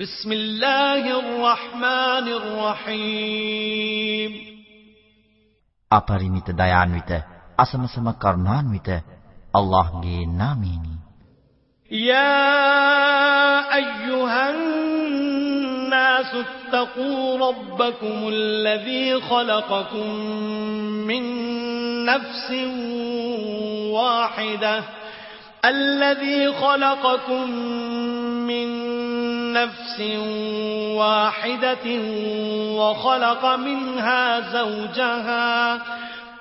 بسم الله الرحمن الرحيم අපරිමිත දයාන්විත අසමසම කරුණාන්විත අල්ලාහ්ගේ නාමයෙනි يا أيها الناس اتقوا ربكم الذي خلقكم من نفس واحدة الذي خلقكم من نفس واحدة وخلق منها زوجها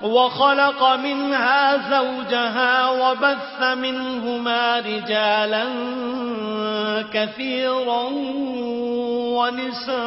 وخلق منها زوجها وبث منهما رجالا كثيرا ونساء.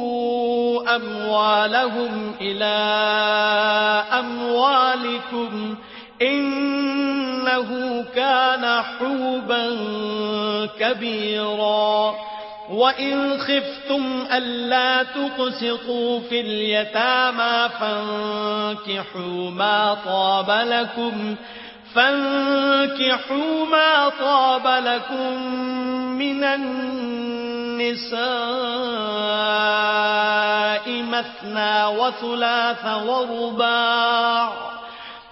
أموالهم إلى أموالكم إنه كان حوبا كبيرا. وإن خفتم ألا تقسطوا في اليتامى فانكحوا ما طاب لكم فانكحوا ما طاب لكم من النساء مثنى وثلاث ورباع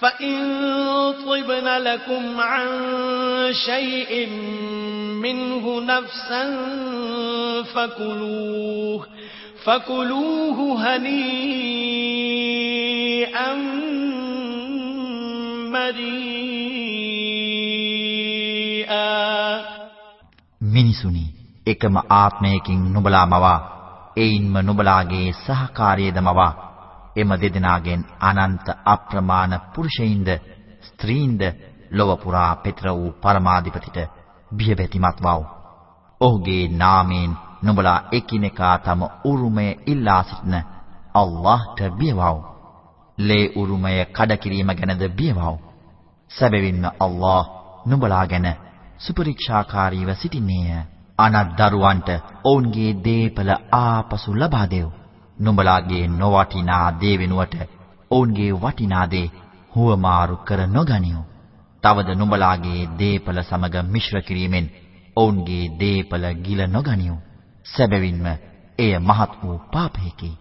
فإن طبن لكم عن شيء منه نفسا فكلوه فكلوه هنيئا مريئا මිනිසුනි එකම ආත්මයකින් නුඹලා මවා එයින්ම නුඹලාගේ සහකාරියද මවා එම දෙදෙනාගෙන් අනන්ත අප්‍රමාණ පුරුෂයින්ද ස්ත්‍රීන්ද ලොව පුරා පෙතර වූ පරමාධිපතිට බියබැතිමත් වව්. ඔහුගේ නාමයෙන් නුඹලා එකිනෙකා තම උරුමය ඉල්ලා සිටින අල්ලාහ්ට බියවව්. ලේ උරුමය කඩකිරීම ගැනද බියවව්. සැබවින්ම අල්ලාහ් නුඹලා ගැන සුපරික්ෂාකාරීව සිටින්නේය. අනත් දරුවන්ට ඔවුන්ගේ දීපල ආපසු ලබා දෙව්. නුඹලාගේ නොවටිනා දේ වෙනුවට ඔවුන්ගේ වටිනා දේ හුවමාරු කර නොගනිව්. තවද නුඹලාගේ දීපල සමග මිශ්‍ර කිරීමෙන් ඔවුන්ගේ දීපල ගිල නොගනිව්. සැබවින්ම එය මහත් වූ පාපයකි.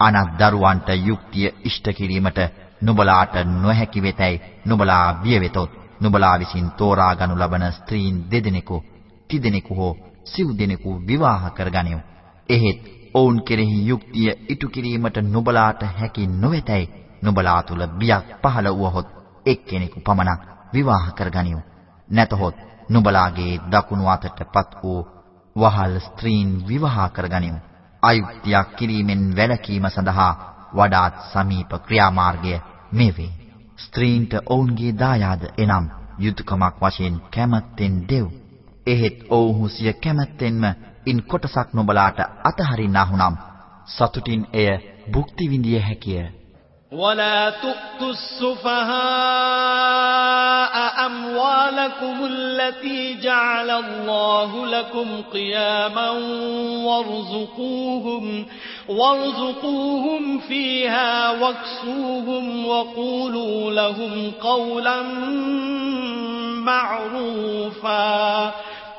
අනත් දරුවන්ට යුක්තිය ඉෂ්ට කිරීමට නුඹලාට නොහැකි වෙතැයි නුඹලා බිය වෙතොත් නුඹලා විසින් තෝරා ගනු ලබන ස්ත්‍රීන් දෙදෙනෙකු තිදෙනෙකු හෝ සිව් දෙනෙකු විවාහ කරගනිව්. එහෙත් ඔවුන් කෙරෙහි යුක්තිය ඉටු කිරීමට නුඹලාට හැකි නොවේතයි නුඹලා තුල බියක් පහළ වුවහොත් එක්කෙනෙකු පමණක් විවාහ කරගනිව් නැතහොත් නුඹලාගේ දකුණු අතටපත් වූ වහල් ස්ත්‍රීන් විවාහ කරගනිව් අයුක්තියක් කිරීමෙන් වැළකීම සඳහා වඩාත් සමීප ක්‍රියාමාර්ගය මේ වේ ස්ත්‍රීන්ට ඔවුන්ගේ දායාද එනම් යුතුයකමක් වශයෙන් කැමැත්තෙන් දෙව්. එහෙත් ඔවුහු සිය කැමැත්තෙන්ම ඉන් කොටසක් නොබලාට අතහරින්නාහුනම් සතුටින් එය භුක්ති විඳිය හැකිය. ولا تؤتوا السفهاء أموالكم التي جعل الله لكم قياما وارزقوهم وارزقوهم فيها واكسوهم وقولوا لهم قولا معروفا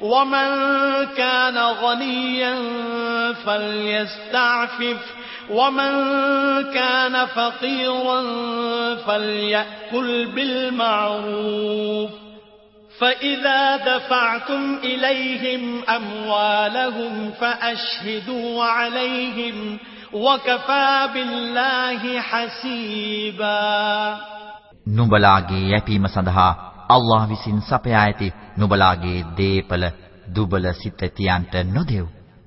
ومن كان غنيا فليستعفف ومن كان فقيرا فليأكل بالمعروف فإذا دفعتم إليهم أموالهم فأشهدوا عليهم وكفى بالله حسيبا නුඹලාගේ යැපීම සඳහා අල්ලාහ් විසින් සපයා ඇති නුඹලාගේ දීපල දුබල සිත තියන්ට නොදෙව්.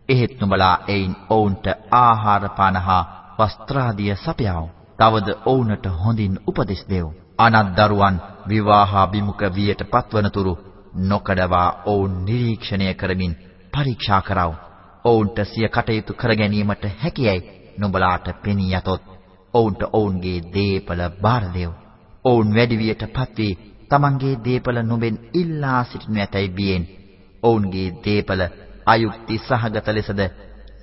එහෙත් නුඹලා එයින් ඔවුන්ට ආහාර පාන හා වස්ත්‍රාදිය සපයාව. තවද ඔවුන්ට හොඳින් උපදෙස් දෙව්. අනත් දරුවන් විවාහාභිමුඛ වියට පත්වනතුරු නොකඩවා ඔවුන් නිරීක්ෂණය කරමින් පරීක්ෂා කරව. ඔවුන්ට සිය කටයුතු කර ගැනීමට හැකියයි නුඹලාට පෙනී යතොත් ඔවුන්ට ඔවුන්ගේ දීපල බාර දෙව්. ඔවුන් වැඩි වියට පත්වී තමන්ගේ දීපල නුඹෙන් ඉල්ලා සිටිනු ඇතැයි බියෙන් ඔවුන්ගේ දීපල අයුක්ති සහගත ලෙසද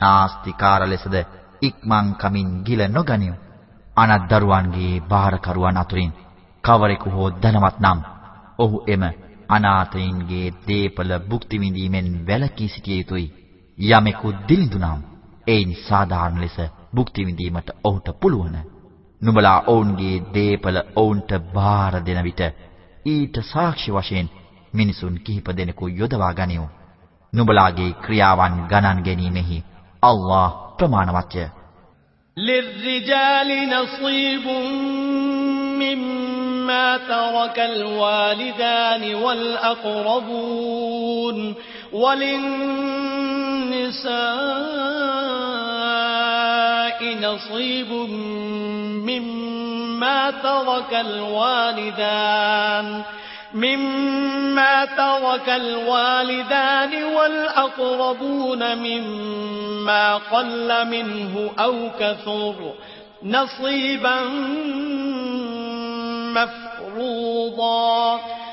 නාස්තිකාර ලෙසද ඉක්මන් කමින් ගිල නොගනිව්. අනත් දරුවන්ගේ බාරකරුවන් අතුරින් කවරෙකු හෝ ධනවත් නම් ඔහු එම අනාථයින්ගේ දීපල භුක්ති විඳීමෙන් වැළකී සිටිය යුතුය. යමෙකු දිලිඳු නම් ඒන් සාධාරණ ලෙස භුක්ති විඳීමට ඔහුට පුළුවන්. නුඹලා ඔවුන්ගේ දීපල ඔවුන්ට බාර දෙන විට ඊට සාක්ෂි වශයෙන් මිනිසුන් කිහිප දෙනෙකු යොදවා ගනිව්. නුඹලාගේ ක්‍රියාවන් ගණන් ගැනීමෙහි අල්ලාහ් ප්‍රමාණවත්ය. للرجال نصيب مما ترك الوالدان والأقربون وللنساء نصيب مما ترك الوالدان مما ترك الوالدان والأقربون مما قل منه أو كثر نصيبا مفروضا.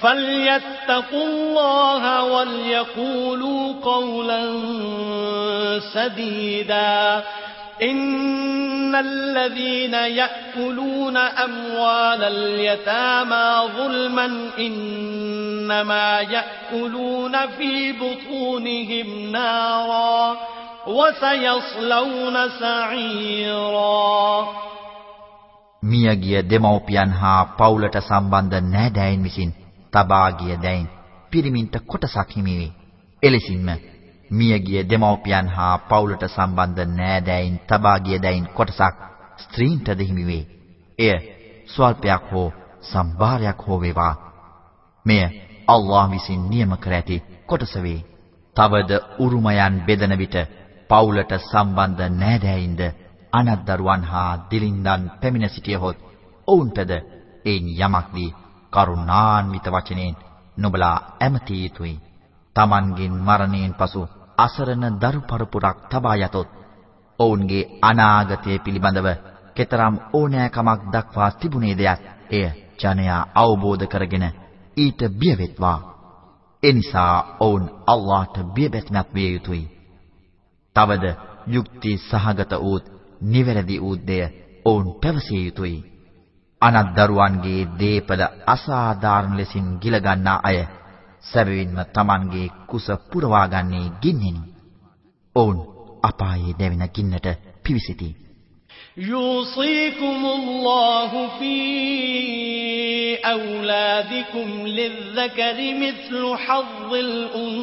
فليتقوا الله وليقولوا قولا سديدا إن الذين يأكلون أموال اليتامى ظلما إنما يأكلون في بطونهم نارا وسيصلون سعيرا මියගිය දෙමව්පියන් හා පවුලට සම්බන්ධ නෑදෑයින් විසින් තබා ගිය දැයින් පිරිමින්ට කොටසක් හිමි වේ. එලෙසින්ම මියගිය දෙමව්පියන් හා පවුලට සම්බන්ධ නෑදෑයින් තබා ගිය දැයින් කොටසක් ස්ත්‍රීන්ට දෙහිමි වේ. එය ස්වල්පයක් හෝ සම්භාරයක් හෝ වේවා. මෙය අල්ලාහ් විසින් නියම කර ඇති කොටස වේ. තවද උරුමයන් බෙදන විට පවුලට සම්බන්ධ නෑදෑයින්ද අනත් දරුවන් හා දිලින්දන් පැමිණ සිටියහොත් ඔවුන්ටද එයින් යමක් දී කරුණාන්විත වචනෙන් නුඹලා ඇමතිය යුතුයි. Tamanගෙන් මරණයෙන් පසු අසරණ දරු පරපුරක් තබා යතොත් ඔවුන්ගේ අනාගතය පිළිබඳව කතරම් ඕනෑකමක් දක්වා තිබුණේ දෙයක් එය ජනයා අවබෝධ කරගෙන ඊට බිය වෙත්වා එනිසා ඔවුන් අල්ලාහට බියබැතිමත් විය යුතුය. තවද යුක්ති සහගත වූත් නිවැරදි වූත් දෙය ඔවුන් පැවසිය යුතුය. අනත් දරුවන්ගේ දීපල අසාධාරණ ලෙසින් ගිල ගන්නා අය සැබවින්ම Tamanගේ කුස පුරවාගන්නේ ගින්නෙනි. ඔවුන් අපායේ දැවෙන ගින්නට පිවිසිති. يوصيكم الله في أولادكم للذكر مثل حظ الأنثيين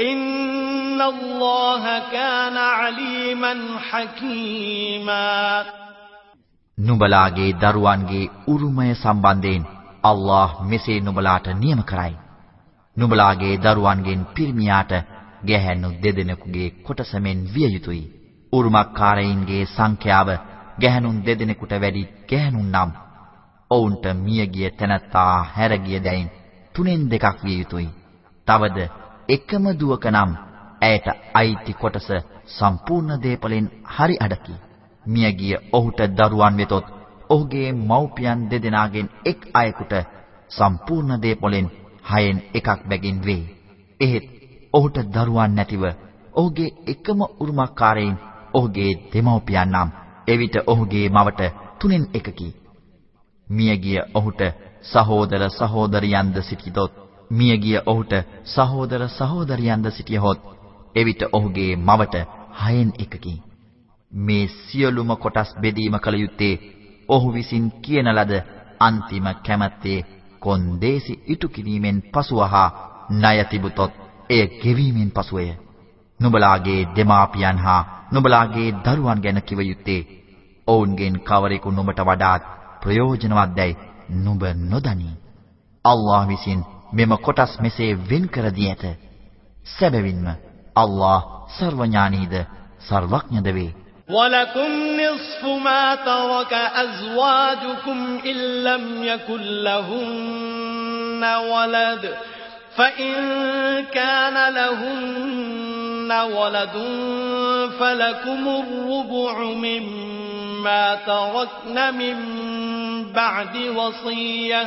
إن الله كان عليما حكيما නුඹලාගේ දරුවන්ගේ උරුමය සම්බන්ධයෙන් අල්ලාහ් මෙසේ නුඹලාට නියම කරයි. නුඹලාගේ දරුවන්ගෙන් පිරිමියාට ගැහැණු දෙදෙනෙකුගේ කොටසමෙන් විය යුතුය. උරුමකාරයින්ගේ සංඛ්‍යාව ගැහැණුන් දෙදෙනෙකුට වැඩි ගැහැණුන් නම් ඔවුන්ට මියගිය තැනැත්තා හැරගිය දැයින් තුනෙන් දෙකක් විය යුතුය. තවද එකම දුවක නම් ඇයට අයිති කොටස සම්පූර්ණ දීපලෙන් හරි අඩකි. මියගිය ඔහුට දරුවන් වෙතොත් ඔහුගේ මව්පියන් දෙදෙනාගෙන් එක් අයෙකුට සම්පූර්ණ දීපලෙන් හයෙන් එකක් බැගින් වේ. එහෙත් ඔහුට දරුවන් නැතිව ඔහුගේ එකම උරුමකාරයින් ඔහුගේ දෙමව්පියන් නම් එවිට ඔහුගේ මවට තුනෙන් එකකි. මියගිය ඔහුට සහෝදර සහෝදරියන්ද සිටිතොත් මියගිය ඔහුට සහෝදර සහෝදරියන්ද සිටියහොත් එවිට ඔහුගේ මවට හයෙන් එකකි. මේ සියලුම කොටස් බෙදීම කළ යුත්තේ ඔහු විසින් කියන ලද අන්තිම කැමැත්තේ කොන්දේසි ඉටු කිරීමෙන් පසුවහා ණය තිබුතොත් එය ගෙවීමෙන් පසුවය. නුඹලාගේ දෙමාපියන් හා නුඹලාගේ දරුවන් ගැන කිව යුත්තේ ඔවුන්ගෙන් කවරෙකු නුඹට වඩාත් ප්‍රයෝජනවත්දයි නුඹ නොදනි. අල්ලාහ් විසින් මෙම කොටස් මෙසේ වෙන් කර දී ඇත. සැබවින්ම අල්ලාහ් සර්වඥානීද සර්වඥද වේ. ولكم نصف ما ترك أزواجكم إن لم يكن لهن ولد فإن كان لهن ولد فلكم الربع مما تركن من بعد وصية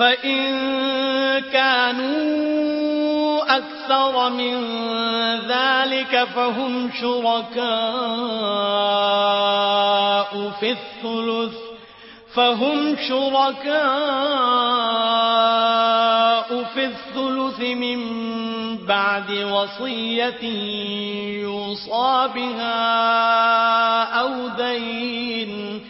فإن كانوا أكثر من ذلك فهم شركاء في الثلث فهم شركاء في الثلث من بعد وصية يوصى بها أو دين.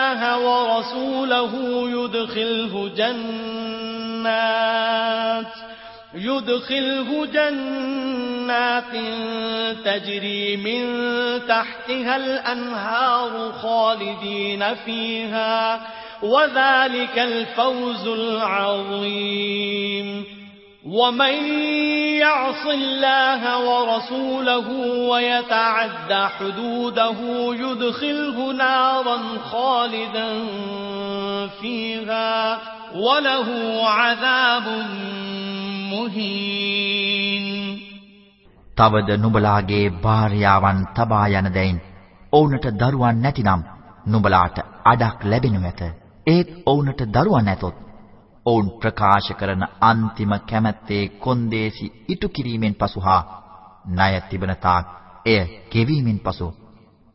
ورسوله يدخله جنات يدخله جنات تجري من تحتها الأنهار خالدين فيها وذلك الفوز العظيم. ومن يعص الله ورسوله ويتعد حدوده يدخله نارا خالدا فيها وله عذاب مهين තවද නුඹලාගේ භාර්යාවන් තබා යන දෙයින් ඔවුන්ට දරුවන් නැතිනම් නුඹලාට අඩක් ලැබෙනු ඇත. ඒත් ඔවුන්ට දරුවන් නැතොත් ඔවුන් ප්‍රකාශ කරන අන්තිම කැමැත්තේ කොන්දේසි ඉටු කිරීමෙන් පසු හා ණය තිබෙන තාක් එය ගෙවීමෙන් පසු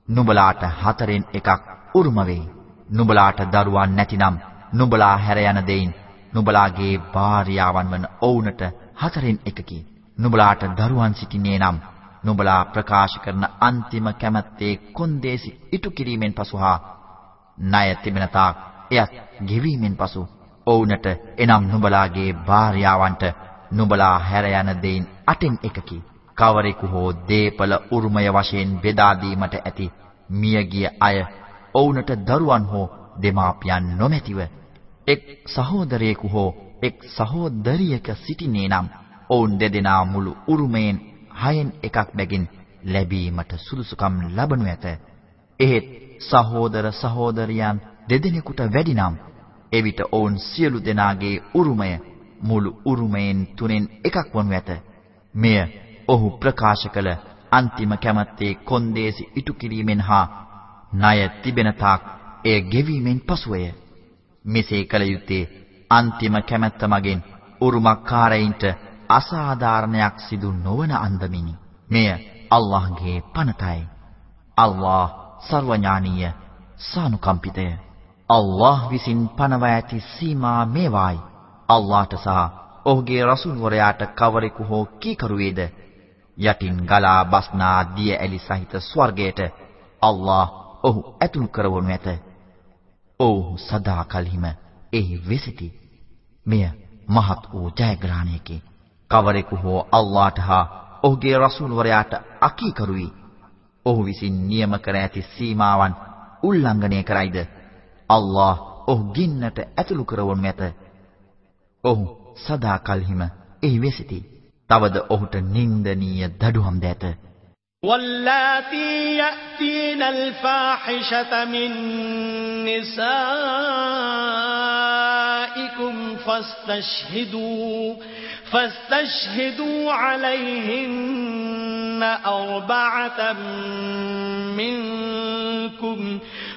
නුඹලාට හතරෙන් එකක් උරුම වෙයි. නුඹලාට දරුවන් නැතිනම් නුඹලා හැර යන දෙයින් නුඹලාගේ භාර්යාවන් වන ඔවුන්ට හතරෙන් එකකි. නුඹලාට දරුවන් සිටින්නේ නම් නුඹලා ප්‍රකාශ කරන අන්තිම කැමැත්තේ කොන්දේසි ඉටු කිරීමෙන් පසු හා ණය තිබෙන තාක් එයත් ගෙවීමෙන් පසු ඔවුන්ට එනම් නුඹලාගේ භාර්යාවන්ට නුඹලා හැර යන දෙයින් අටෙන් එකකි. කවරෙකු හෝ දීපල උරුමය වශයෙන් බෙදා දීමට ඇති මියගිය අය ඔවුන්ට දරුවන් හෝ දෙමාපියන් නොමැතිව එක් සහෝදරයෙකු හෝ එක් සහෝදරියක සිටිනේ නම් ඔවුන් දෙදෙනා මුළු උරුමයෙන් හයෙන් එකක් බැගින් ලැබීමට සුදුසුකම් ලබනු ඇත. එහෙත් සහෝදර සහෝදරියන් දෙදෙනෙකුට වැඩි නම් එවිට ඔවුන් සියලු දෙනාගේ උරුමය මුළු උරුමයෙන් තුනෙන් එකක් වනු ඇත. මෙය ඔහු ප්‍රකාශ කළ අන්තිම කැමැත්තේ කොන්දේසි ඉටු කිරීමෙන් හා ණය තිබෙන තාක් එය ගෙවීමෙන් පසුවය. මෙසේ කළ යුත්තේ අන්තිම කැමැත්ත මගින් උරුමකාරයින්ට අසාධාරණයක් සිදු නොවන අන්දමිනි. මෙය අල්ලාහ්ගේ පනතයි. අල්ලාහ් සර්වඥානීය සානුකම්පිතය. අල්ලාහ් විසින් පනවා ඇති සීමා මේවායි. අල්ලාහට සහ ඔහුගේ රසූල් වරයාට කවරෙකු හෝ කීකරු වේද? යටින් ගලා බස්නා දිය ඇලි සහිත ස්වර්ගයට අල්ලාහ් ඔහු ඇතුළු කරවනු ඇත. ඔහු සදාකල්හිම එහි වෙසිතී. මෙය මහත් වූ ජයග්‍රහණයකි. කවරෙකු හෝ අල්ලාහට හා ඔහුගේ රසූල් වරයාට අකීකරු වී ඔහු විසින් නියම කර ඇති සීමාවන් උල්ලංඝනය කරයිද අල්ලා ඔහු ගින්නට ඇතුළු කරවනු ඇත. ඔහු සදාකල්හිම එහි වෙසිතී. තවද ඔහුට නිന്ദනීය දඩුවම් ද ඇත. واللاتي يأتين الفاحشة من نسائكم فاستشهدوا فاستشهدوا عليهن أربعة منكم فاستشهدوا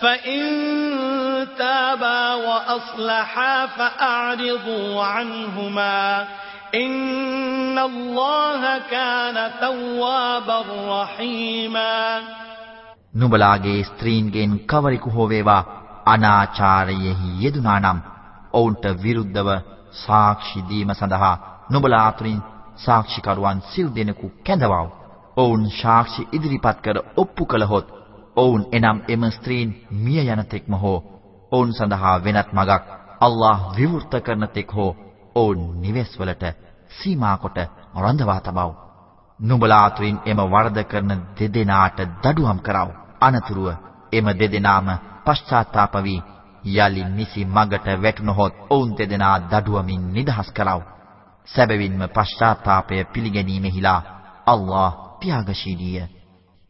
فإن تابا وأصلحا فأعرضوا عنهما إن الله كان توابا رحيما නුඹලාගේ ස්ත්‍රීන්ගෙන් කවරෙකු හෝ වේවා අනාචාරයෙහි යෙදුනා නම් ඔවුන්ට විරුද්ධව සාක්ෂි දීම සඳහා නුඹලා අතුරින් සාක්ෂිකරුවන් සිල් දෙනෙකු කැඳවව. ඔවුන් සාක්ෂි ඉදිරිපත් කර ඔප්පු කළහොත් ඔවුන් එනම් එම ස්ත්‍රීන් මිය යන තෙක්ම හෝ ඔවුන් සඳහා වෙනත් මගක් අල්ලාහ් විවෘත කරන තෙක් හෝ ඔවුන් නිවෙස්වලට සීමා කොට රඳවා තබව. නුඹලා අතුරින් එම වරද කරන දෙදෙනාට දඩුවම් කරව. අනතුරුව එම දෙදෙනාම පශ්චාත්තාප වී යලි නිසි මගට වැටුණහොත් ඔවුන් දෙදෙනා දඩුවමින් නිදහස් කරව. සැබවින්ම පශ්චාත්තාපය පිළිගැනීමෙහිලා අල්ලාහ් ත්‍යාගශීලීය.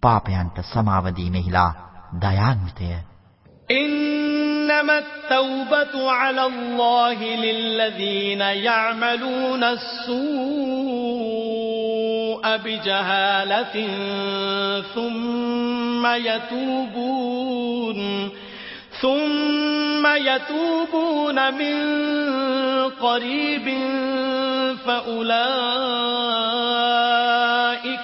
පාපයන්ට සමාව දීමෙහිලා දයාන්විතය. إنما التوبة على الله للذين يعملون السوء بجهالة ثم يتوبون ثم يتوبون من قريب فأولئك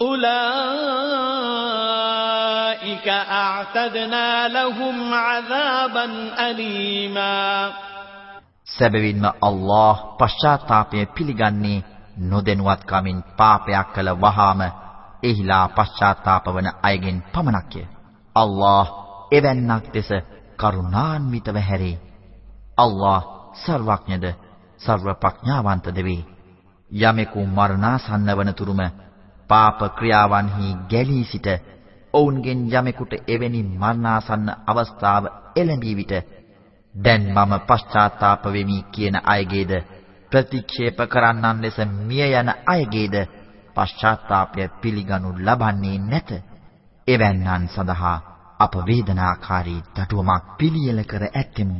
أولئك أعتدنا لهم عذابا أليما සැබවින්ම අල්ලාහ් පශ්චාත්තාපය පිළිගන්නේ නොදැනුවත්කමින් පාපයක් කළ වහාම එහිලා පශ්චාත්තාප වන අයගෙන් පමණක්ය. අල්ලාහ් එවැන්නක් දෙස කරුණාන්විතව හැරේ. අල්ලාහ් සර්වඥද සර්ව ප්‍රඥාවන්තද වේ. යමෙකු මරණාසන්න වන තුරුම පාප ක්‍රියාවන්හි ගැලී සිට ඔවුන්ගෙන් යමෙකුට එවැනි මරණාසන්න අවස්ථාව එළඹී විට දැන් මම පශ්චාත්තාප වෙමි කියන අයගේද ප්‍රතික්ෂේප කරන්නන් ලෙස මිය යන අයගේද පශ්චාත්තාපය පිළිගනු ලබන්නේ නැත. එවැන්නන් සඳහා අප වේදනාකාරී දඩුවමක් පිළියෙල කර ඇත්තෙමු.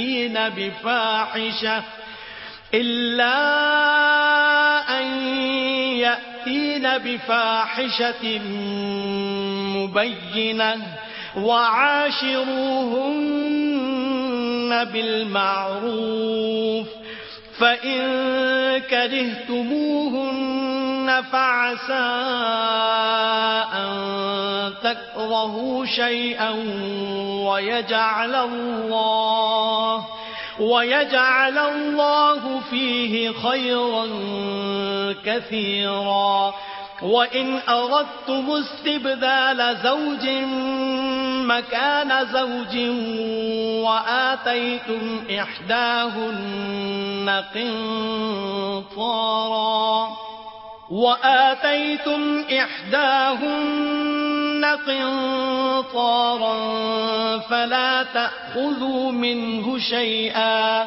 يأتين بفاحشة إلا أن يأتين بفاحشة مبينة وعاشروهن بالمعروف فإن كرهتموهن فعسى أن تكرهوا شيئا ويجعل الله ويجعل الله فيه خيرا كثيرا وإن أردتم استبدال زوج مكان زوج وآتيتم إحداهن قنطارا وآتيتم إحداهن قنطارا فلا تأخذوا منه شيئا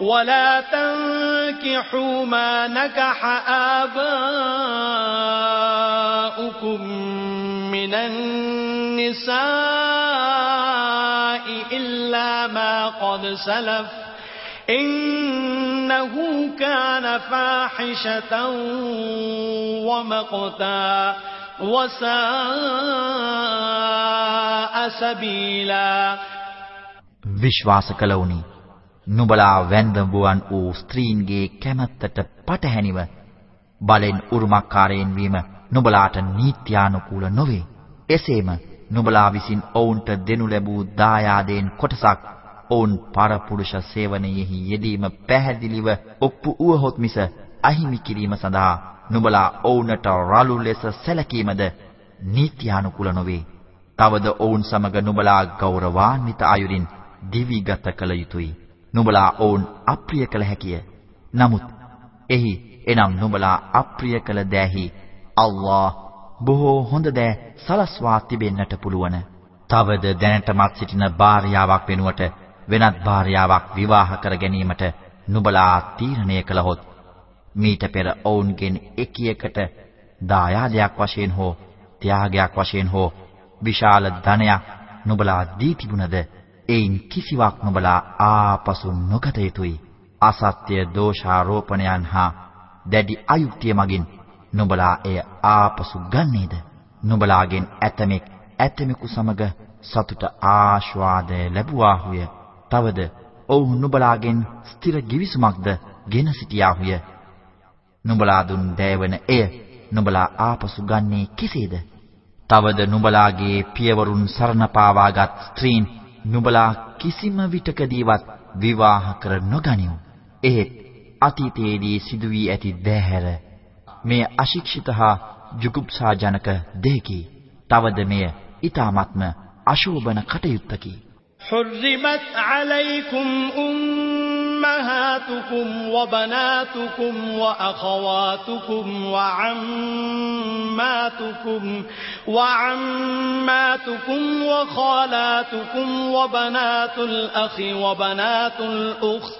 ولا تنكحوا ما نكح آباؤكم من النساء إلا ما قد سلف إنه كان فاحشة ومقتا وساء سبيلا විශ්වාස කළවුනි නුඹලා වැන්දඹුවන් වූ ස්ත්‍රීන්ගේ කැමැත්තට පටහැනිව බලෙන් උරුමකාරයෙන් වීම නුඹලාට නීත්‍යානුකූල නොවේ. එසේම නුඹලා විසින් ඔවුන්ට දෙනු ලැබූ දායාදයෙන් කොටසක් ඔවුන් පරපුරුෂ සේවනයේහි යෙදීම පැහැදිලිව ඔප්පු වුවහොත් මිස අහිමි කිරීම සඳහා නුඹලා ඔවුන්ට රළු ලෙස සැලකීමද නීත්‍යානුකූල නොවේ. තවද ඔවුන් සමග නුඹලා ගෞරවාන්විත අයුරින් දිවිගත කළ යුතුය. නුඹලා ඔවුන් අප්‍රිය කළ හැකිය. නමුත් එහි එනම් නුඹලා අප්‍රිය කළ දෑහි අල්ලාහ් බොහෝ හොඳ දෑ සලස්වා තිබෙන්නට පුළුවන්. තවද දැනටමත් සිටින භාර්යාවක් වෙනුවට වෙනත් භාර්යාවක් විවාහ කර ගැනීමට නුඹලා තීරණය කළහොත් මීට පෙර ඔවුන්ගෙන් එකියකට දායාදයක් වශයෙන් හෝ ත්‍යාගයක් වශයෙන් හෝ විශාල ධනයක් නුඹලා දී තිබුණද ඒයින් කිසිවක් නුඹලා ආපසු නොගත යුතුය. අසත්‍ය දෝෂාරෝපණයන් හා දැඩි අයුක්තිය මගින් නුඹලා එය ආපසු ගන්නේද? නුඹලාගෙන් ඇතමෙක් ඇතමෙකු සමග සතුට ආශාදය ලැබුවාහුය. තවද ඔවුන් නුඹලාගෙන් ස්ථිර givisුමක්ද ගෙන සිටියාහුය. නුඹලා දුන් දෑවන එය නුඹලා ආපසු ගන්නේ කෙසේද? තවද නුඹලාගේ පියවරුන් සරණ පාවාගත් ස්ත්‍රීන් නුඹලා කිසිම විටකදීවත් විවාහ කර නොගනිව්. එහෙත් අතීතයේදී සිදු වී ඇති දෑහැර මෙය අශික්ෂිත හා ජුගුප්සාජනක දෙකි. තවද මෙය ඊ타මත්ම අශෝභන කටයුත්තකි. حرمت عليكم أمهاتكم وبناتكم وأخواتكم وعماتكم وعماتكم وخالاتكم وبنات الأخ وبنات الأخت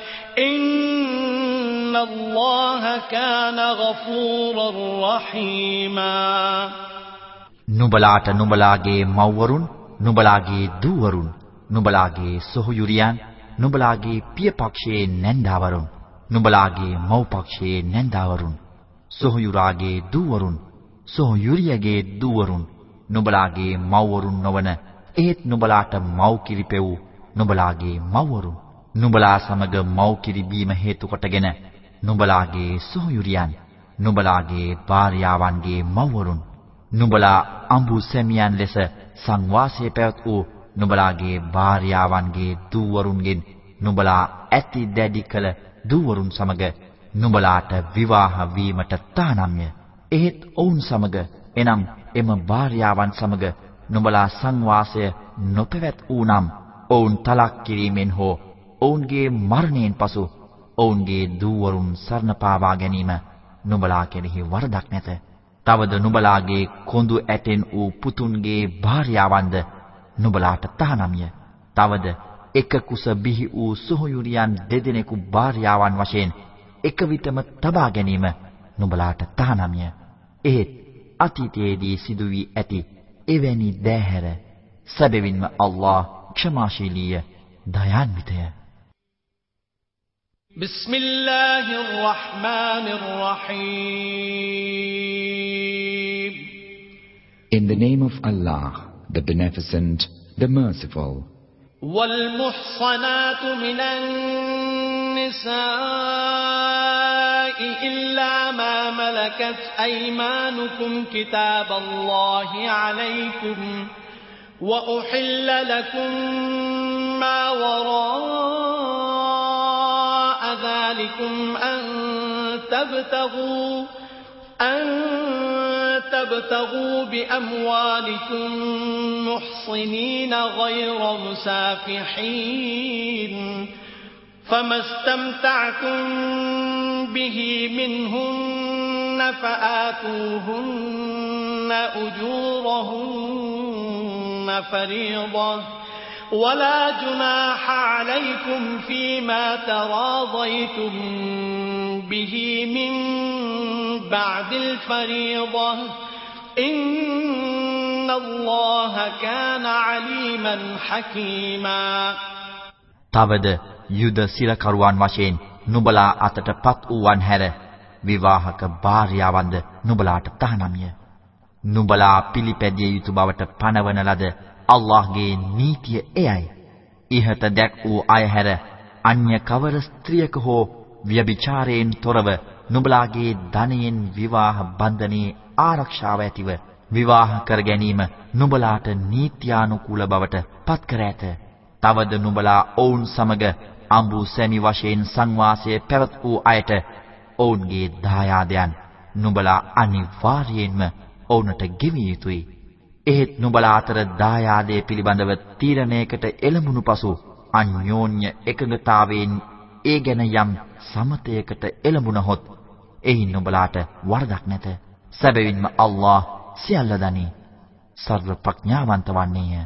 إن الله كان غفورا رحيما නුඹලාට නුඹලාගේ මව්වරුන්, නුඹලාගේ දූවරුන්, නුඹලාගේ සොහොයුරියන්, නුඹලාගේ පියපක්ෂයේ නැන්දාවරුන්, නුඹලාගේ මව්පක්ෂයේ නැන්දාවරුන්, සොහොයුරාගේ දූවරුන්, සොහොයුරියගේ දූවරුන්, නුඹලාගේ මව්වරුන් නොවන ඒත් නුඹලාට මව් කිරිපෙව් නුඹලාගේ මව්වරුන් නුඹලා සමග මව් කිරි බීම හේතු කොටගෙන නුඹලාගේ සොහොයුරියන් නුඹලාගේ භාර්යාවන්ගේ මව්වරුන් නුඹලා අඹු සැමියන් ලෙස සංවාසය පැවැත් වූ නුඹලාගේ භාර්යාවන්ගේ දූවරුන්ගෙන් නුඹලා ඇති දැඩි කළ දූවරුන් සමග නුඹලාට විවාහ වීමට තානම්ය. එහෙත් ඔවුන් සමග එනම් එම භාර්යාවන් සමග නුඹලා සංවාසය නොපැවැත් වූනම් ඔවුන් තලක් කිරීමෙන් හෝ ඔවුන්ගේ මරණයෙන් පසු ඔවුන්ගේ දූවරුන් සරණ පාවා ගැනීම නුඹලා කෙරෙහි වරදක් නැත. තවද නුඹලාගේ කොඳු ඇටෙන් වූ පුතුන්ගේ භාර්යාවන්ද නුඹලාට තහනම්ය. තවද එක කුස බිහි වූ සොහොයුරියන් දෙදෙනෙකු භාර්යාවන් වශයෙන් එක විටම තබා ගැනීම නුඹලාට තහනම්ය. එහෙත් අතීතයේදී සිදු වී ඇති එවැනි දෑහැර සැබවින්ම අල්ලාහ් ක්ෂමාශීලීය දයාන්විතය. بسم الله الرحمن الرحيم In the name of Allah, the Beneficent, the Merciful. والمحصنات من النساء إلا ما ملكت أيمانكم كتاب الله عليكم وأحل لكم ما وراء ذلكم أن تبتغوا أن تبتغوا بأموالكم محصنين غير مسافحين. فما استمتعتم به منهن فآتوهن أجورهن فريضة. ولا جناح عليكم فيما تراضيتم به من بعد الفريضة إن الله كان عليما حكيما තවද යුද සිරකරුවන් වශයෙන් නුඹලා අතටපත් වූවන් හැර විවාහක භාර්යාවන්ද නුඹලාට තහනම්ය. නුඹලා පිළිපැදිය යුතු බවට පනවන ලද අල්ලාහ්ගේ නීතිය එයයි. ඉහත දැක් වූ අය හැර අන්‍ය කවර ස්ත්‍රියක හෝ ව්‍යභිචාරයෙන් තොරව නුඹලාගේ ධනයෙන් විවාහ බන්ධනයේ ආරක්ෂාව ඇතිව විවාහ කර ගැනීම නුඹලාට නීත්‍යානුකූල බවට පත් කර ඇත. තවද නුඹලා ඔවුන් සමග අඹු සැමි වශයෙන් සංවාසය පැවැත් වූ අයට ඔවුන්ගේ දායාදයන් නුඹලා අනිවාර්යයෙන්ම ඔවුන්ට ගෙවිය යුතුයි. එහෙත් නුඹලා අතර දායාදයේ පිළිබඳව තීරණයකට එළඹුණු පසු අන්‍යෝන්‍ය එකඟතාවයෙන් ඒ ගැන යම් සමතයකට එළඹුණහොත් එයින් නුඹලාට වරදක් නැත. සැබවින්ම අල්ලාහ් සියල්ල දනී. සර්ව ප්‍රඥාවන්ත වන්නේය.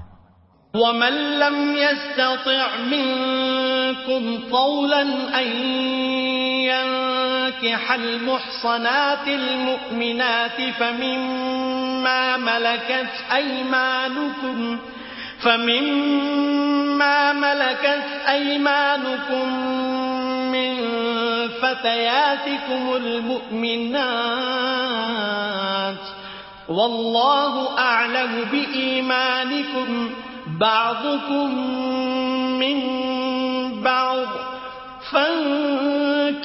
ومن لم يستطع منكم طولا أن ينكح المحصنات المؤمنات فمما ملكت أيمانكم فمما ملكت أيمانكم من فتياتكم المؤمنات والله أعلم بإيمانكم بعضكم من بعض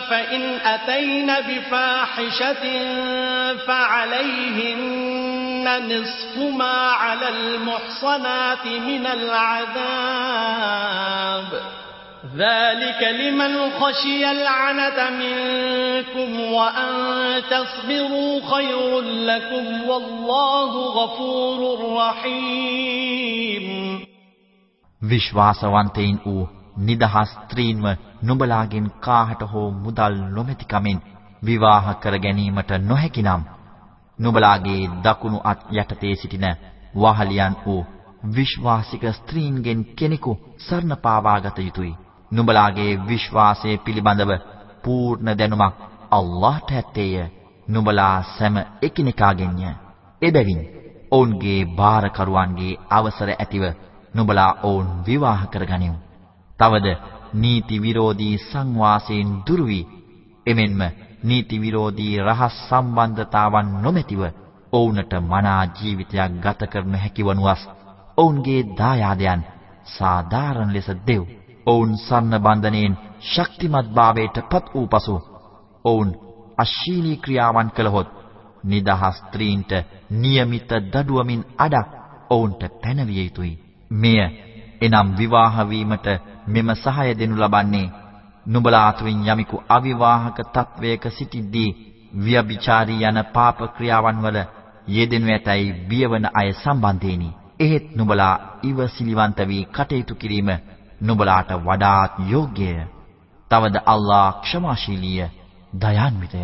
فإن أتين بفاحشة فعليهن نصف ما على المحصنات من العذاب ذلك لمن خشي العنة منكم وأن تصبروا خير لكم والله غفور رحيم විශ්වාසවන්තයින් වූ නිදහස් ස්ත්‍රීන්ව නුඹලාගෙන් කාහට හෝ මුදල් නොමැති කමෙන් විවාහ කර ගැනීමට නොහැකිනම් නුඹලාගේ දකුණු අත් යටතේ සිටින වහලියන් වූ විශ්වාසික ස්ත්‍රීන්ගෙන් කෙනෙකු සරණ පාවාගත යුතුය. නුඹලාගේ විශ්වාසය පිළිබඳව පූර්ණ දැනුමක් අල්ලාහට ඇත්තේය. නුඹලා සෑම එකිනෙකාගෙන්ය. එබැවින් ඔවුන්ගේ බාරකරුවන්ගේ අවසර ඇතිව නුඹලා ඔවුන් විවාහ කරගනිව්. තවද නීති විරෝධී සංවාසයෙන් දුරු වී එමෙන්ම නීති විරෝධී රහස් සම්බන්ධතාවන් නොමැතිව ඔවුන්ට මනා ජීවිතයක් ගත කරන හැකිවනුවස් ඔවුන්ගේ දායාදයන් සාධාරණ ලෙස දෙව්. ඔවුන් සන්න බන්ධනයෙන් ශක්තිමත් භාවයට පත් වූ පසු ඔවුන් අශීලී ක්‍රියාවන් කළහොත් නිදහස් ස්ත්‍රීන්ට નિયમિત දඩුවමින් අඩක් ඔවුන්ට පැනවිය යුතුය. මෙය එනම් විවාහ වීමට මෙම සහාය දෙනු ලබන්නේ නුඹලා අතුරින් යමිකු අවිවාහක තත්වයක සිටිද්දී ව්‍යභිචාරී යන පාප ක්‍රියාවන් වල යෙදෙනු ඇතැයි බියවන අය සම්බන්ධේනි. එහෙත් නුඹලා ඉවසිලිවන්ත වී කටයුතු කිරීම නුඹලාට වඩාත් යෝග්‍යය. තවද අල්ලා ක්ෂමාශීලීය, දයාන්විතය.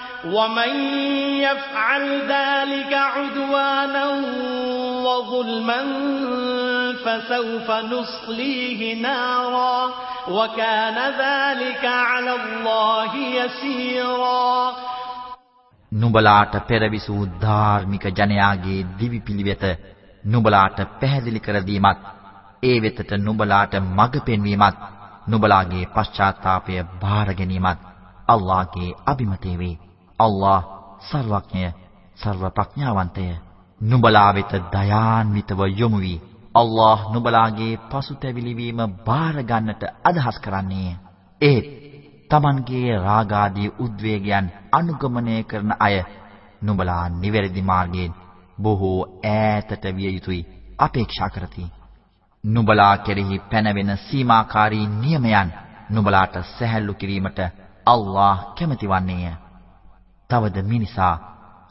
ومن يفعل ذلك عدوانا وظلما فسوف نصليه نارا وكان ذلك على الله يسيرا නුඹලාට පෙරවිසූ ධාර්මික ජනයාගේ දිවි පිළිවෙත නුඹලාට පැහැදිලි කර දීමත් ඒ වෙතට නුඹලාට මඟ පෙන්වීමත් නුඹලාගේ පශ්චාත්තාපය බාර ගැනීමත් අල්ලාහගේ අබිමතේ වේ. අල්ලාහ සර්වඥය, සර්ව ප්‍රඥාවන්තය. නුඹලා වෙත දයාන්විතව යොමු වී අල්ලාහ නුඹලාගේ පසුතැවිලි වීම බාර ගන්නට අදහස් කරන්නේ. ඒත් Tamanගේ රාගාදී උද්වේගයන් අනුගමනය කරන අය නුඹලා නිවැරදි මාර්ගයෙන් බොහෝ ඈතට විය යුතුයි අපේක්ෂා කරති. නුඹලා කෙරෙහි පැනවෙන සීමාකාරී නියමයන් නුඹලාට සැහැල්ලු කිරීමට අල්ලාහ් කැමති වන්නේය. තවද මිනිසා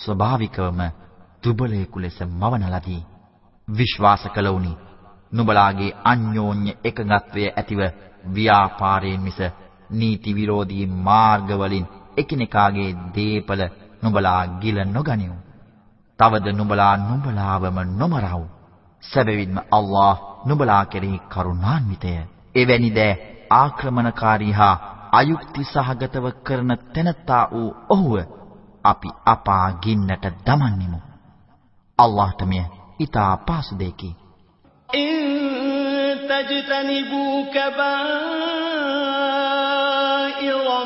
ස්වභාවිකවම දුබලයෙකු ලෙස මවන ලදී. විශ්වාස කළවුනි නුඹලාගේ අන්‍යෝන්‍ය එකඟත්වය ඇතිව ව්‍යාපාරයෙන් මිස නීති විරෝධී මාර්ගවලින් එකිනෙකාගේ දීපල නුඹලා ගිල නොගනිව්. තවද නුඹලා නුඹලාවම නොමරව්. සැබවින්ම අල්ලාහ් නුඹලා කෙරෙහි කරුණාන්විතය. එවැනි දෑ ආක්‍රමණකාරී හා අයුක්ති සහගතව කරන තැනැත්තා වූ ඔහුව අපි අපා ගින්නට දමන්නෙමු. අල්ලාහ්ට මෙය ඊතා පාසු දෙකි. ඉන් තජ්තනිබූ කබායිර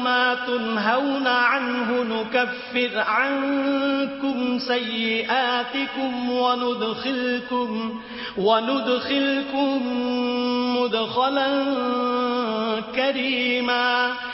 මා තුන්හවුන අන්හු නුකෆිර් අන්කුම් සයියාතිකුම් වනුදුඛිල්කුම් වනුදුඛිල්කුම් මුදඛලන් කරීමා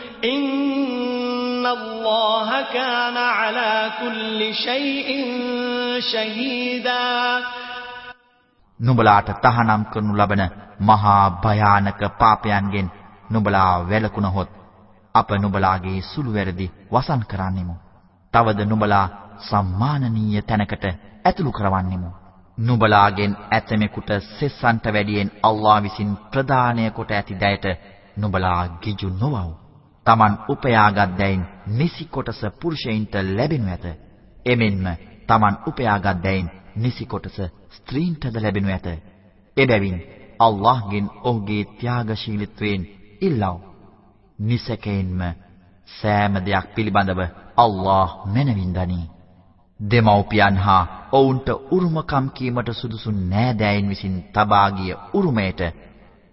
إن الله كان على كل شيء شهيدا නුඹලාට තහනම් කරනු ලබන මහා භයානක පාපයන්ගෙන් නුඹලා වැළකුණහොත් අප නුඹලාගේ සුළු වැරදි වසන් කරන්නෙමු. තවද නුඹලා සම්මානනීය තැනකට ඇතුළු කරවන්නෙමු. නුඹලාගෙන් ඇතමෙකුට සෙස්සන්ට වැඩියෙන් අල්ලා විසින් ප්‍රදානය කොට ඇති දයට නුඹලා ගිජු නොවව්. Taman උපයාගත් දැයින් නිසි කොටස පුරුෂයින්ට ලැබෙනු ඇත. එමෙන්ම Taman උපයාගත් දැයින් නිසි කොටස ස්ත්‍රීන්ටද ලැබෙනු ඇත. එබැවින් අල්ලාහ්ගෙන් ඔහුගේ ත්‍යාගශීලීත්වයෙන් ඉල්ලව. නිසකයෙන්ම සෑම දෙයක් පිළිබඳව අල්ලාහ් මැනවින් දනී. දෙමව්පියන් හා ඔවුන්ට උරුමකම් කීමට සුදුසු නෑදෑයන් විසින් තබා ගිය උරුමයට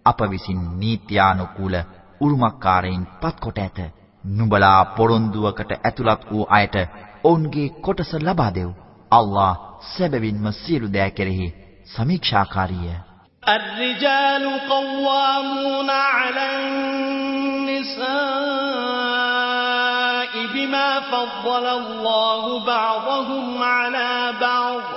අප විසින් නීත්‍යානුකූල උරුමකාරයින් පත්කොට ඇත. නුඹලා පොරොන්දුවකට ඇතුළත් වූ අයට ඔවුන්ගේ කොටස ලබා දෙව්. අල්ලාහ් සැබවින්ම සියලු දෑ කෙරෙහි සමීක්ෂාකාරීය. الرجال قوامون على النساء بما فضل الله بعضهم على بعض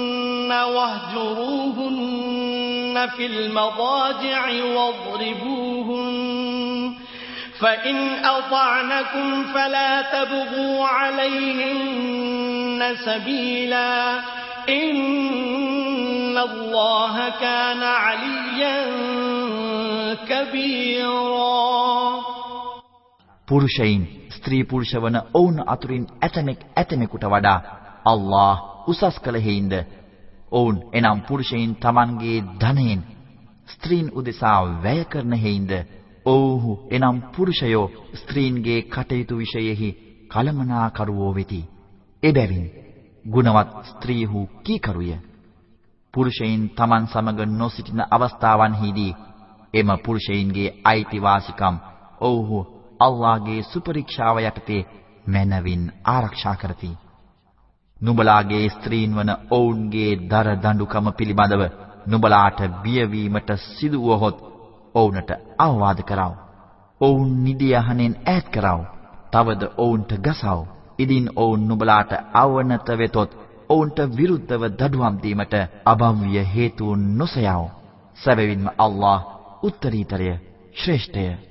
واهجروهن في المضاجع واضربوهن فإن أطعنكم فلا تبغوا عليهن سبيلا إن الله كان عليا كبيرا පුරුෂයින් ස්ත්‍රී පුරුෂ වන ඔවුන් අතුරින් ඇතමෙක් ඇතමෙකුට වඩා අල්ලාහ් උසස් කළ හේින්ද ඔවුන් එනම් පුරුෂයින් Tamanගේ ධනයෙන් ස්ත්‍රීන් උදෙසා වැය කරන හේින්ද ඔව්හු එනම් පුරුෂයෝ ස්ත්‍රීන්ගේ කටයුතු විෂයෙහි කලමනාකරුවෝ වෙති. එබැවින් ගුණවත් ස්ත්‍රීහු කීකරුය. පුරුෂයින් Taman සමග නොසිටින අවස්ථාවන්හිදී එම පුරුෂයින්ගේ අයිතිවාසිකම් ඔව්හු අල්ලාහගේ සුපරික්ෂාව යටතේ මනවින් ආරක්ෂා කරති. නුඹලාගේ ස්ත්‍රීන් වන ඔවුන්ගේ දර දඬුකම පිළිබඳව නුඹලාට බියවීමට සිදු වුවහොත් ඔවුන්ට අවවාද කරව. ඔවුන් නිදියහනෙන් ඈත් කරව. තවද ඔවුන්ට ගසව. ඉදින් ඔවුන් නුඹලාට අවනත වෙතොත් ඔවුන්ට විරුද්ධව දඩුවම් දීමට අභව්‍ය හේතුන් නොසයව. සැබවින්ම අල්ලාහ් උත්තරීතරය ශ්‍රේෂ්ඨය.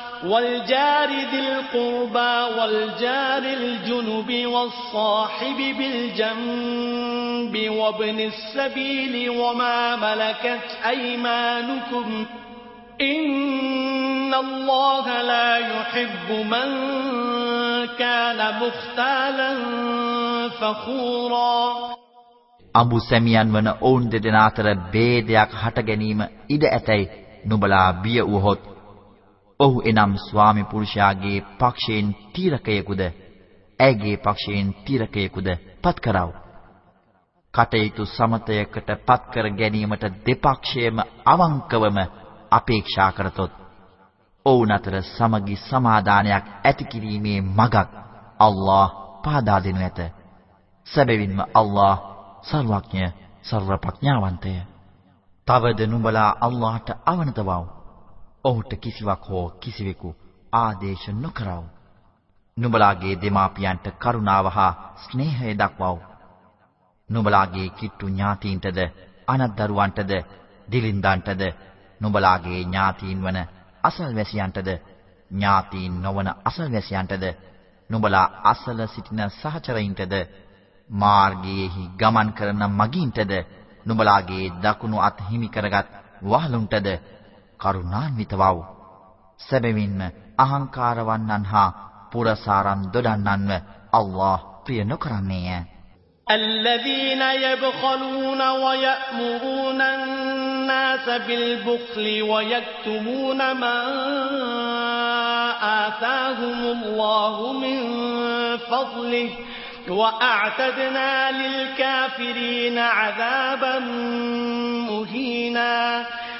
والجار ذي القربى والجار الجنب والصاحب بالجنب وابن السبيل وما ملكت أيمانكم إن الله لا يحب من كان مختالا فخورا. අඹු සැමියන් වන ඔවුන් දෙදෙනා අතර ભેදයක් හට ගැනීම ඉඩ ඇතැයි නුඹලා බිය වූහොත් ඔහු එනම් ස්වාමි පුරුෂයාගේ පක්ෂයෙන් තීරකයෙකුද ඇයගේ පක්ෂයෙන් තීරකයෙකුද පත් කරව. කටයුතු සමතයකට පත් කර ගැනීමට දෙපක්ෂයේම අවංකවම අපේක්ෂා කරතොත් ඔවුන් අතර සමගි සමාදානයක් ඇති කිරීමේ මගක් අල්ලාහ් පාදා දෙනු ඇත. සැබවින්ම අල්ලාහ් සර්වඥ සර්ව ප්‍රඥාවන්තය. තවද නුඹලා අල්ලාහට අවනත වව්. ඔහුට කිසිවක් හෝ කිසිවෙකු ආදේශ නොකරව. නුඹලාගේ දෙමාපියන්ට කරුණාව හා ස්නේහය දක්වව. නුඹලාගේ කිට්ටු ඥාතීන්ටද අනත්දරුවන්ටද දිලින්දන්ටද නුඹලාගේ ඥාතීන් වන අසල්වැසියන්ටද ඥාතීන් නොවන අසල්වැසියන්ටද නුඹලා අසල සිටින සහචරයින්ටද මාර්ගයේහි ගමන් කරන මගීන්ටද නුඹලාගේ දකුණු අත් හිමි කරගත් වහලුන්ටද කරුණාන්විත වව්. සැබවින්ම අහංකාර වන්නන් හා පුරසාරම් දොඩන්නන්ව අල්ලාහ් ප්‍රිය නොකරන්නේය. الذين يبخلون ويأمرون الناس بالبخل ويكتمون ما آتاهم الله من فضله وأعتدنا للكافرين عذابا مهينا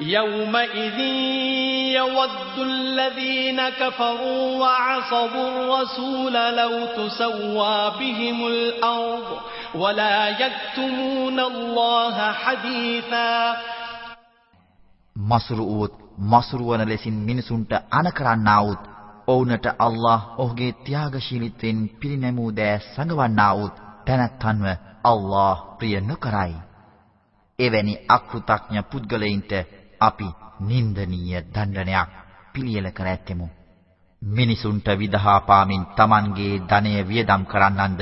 يومئذ يود الذين كفروا وعصبوا الرسول لو تسوى بهم الأرض ولا يكتمون الله حديثا මසුරු වූත් මසුරු වන ලෙසින් මිනිසුන්ට අනකරන්නා වූත් ඔවුන්ට අල්ලාහ් ඔහුගේ ත්‍යාගශීලීත්වයෙන් පිරිනැමූ දෑ සංගවන්නා වූත් තැනැත්තන්ව අල්ලාහ් ප්‍රිය නොකරයි. එවැනි අකෘතඥ පුද්ගලයින්ට අපි නිന്ദනීය දණ්ඩනයක් පිළියෙල කර ඇත්තෙමු. මිනිසුන්ට විදහා පාමින් Tamanගේ ධනය වියදම් කරන්නන්ද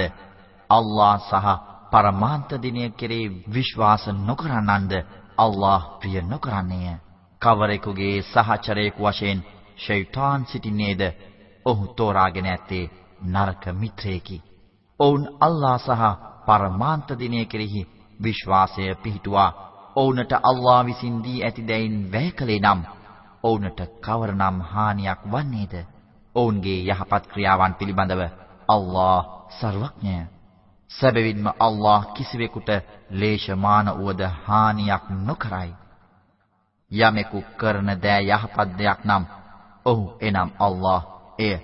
අල්ලාහ් සහ පරමාන්ත දිනය කෙරෙහි විශ්වාස නොකරනන්ද අල්ලාහ් ප්‍රිය නොකරන්නේය. කවරෙකුගේ සහචරයෙකු වශයෙන් ෂයිතන් සිටින්නේද ඔහු තෝරාගෙන ඇත්තේ නරක මිත්‍රයෙකි. ඔවුන් අල්ලාහ් සහ පරමාන්ත දිනය කෙරෙහි විශ්වාසය පිහිටුවා ඔවුන්ට අල්ලාහ් විසින් දී ඇති දෙයින් වැය කළේ නම් ඔවුන්ට කවරනම් හානියක් වන්නේද? ඔවුන්ගේ යහපත් ක්‍රියාවන් පිළිබඳව අල්ලාහ් සර්වඥය. සැබවින්ම අල්ලාහ් කිසිවෙකුට ලේෂමාන වූද හානියක් නොකරයි. යමෙකු කරන දෑ යහපත් දෙයක් නම් ඔහු එනම් අල්ලාහ් එය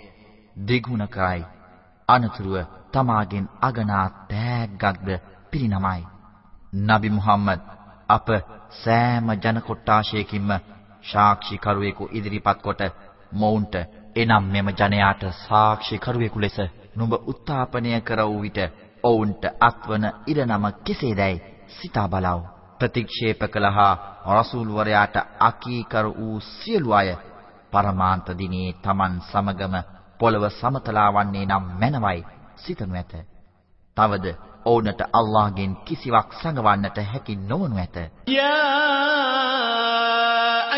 දෙගුණ කරයි. අනතුරුව තමාගෙන් අගනා තෑග්ගක්ද පිරිනමයි. නබි මුහම්මද් අප සෑම ජන කොට්ටාශයකින්ම සාක්ෂිකරුවෙකු ඉදිරිපත් කොට මොවුන්ට එනම් මෙම ජනයාට සාක්ෂිකරුවෙකු ලෙස නුඹ උත්ථාපනය කර වූ විට ඔවුන්ට අත්වන ඉරනම කෙසේදයි සිතා බලව. ප්‍රතික්ෂේප කළහා රසූල් වරයාට අකීකර වූ සියලු අය පරමාන්ත දිනේ Taman සමගම පොළව සමතලා වන්නේ නම් මැනවයි සිතනු ඇත. තවද ඔවුන්ට අල්ලාහ්ගෙන් කිසිවක් සංගවන්නට හැකි නොවනු ඇත.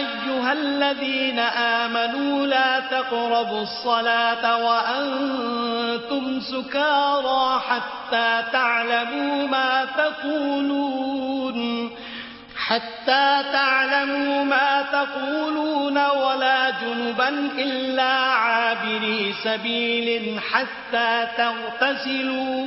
أيها الذين آمنوا لا تقربوا الصلاة وأنتم سكارى حتى تعلموا ما تقولون حتى تعلموا ما تقولون ولا جنبا إلا عابري سبيل حتى تغتسلوا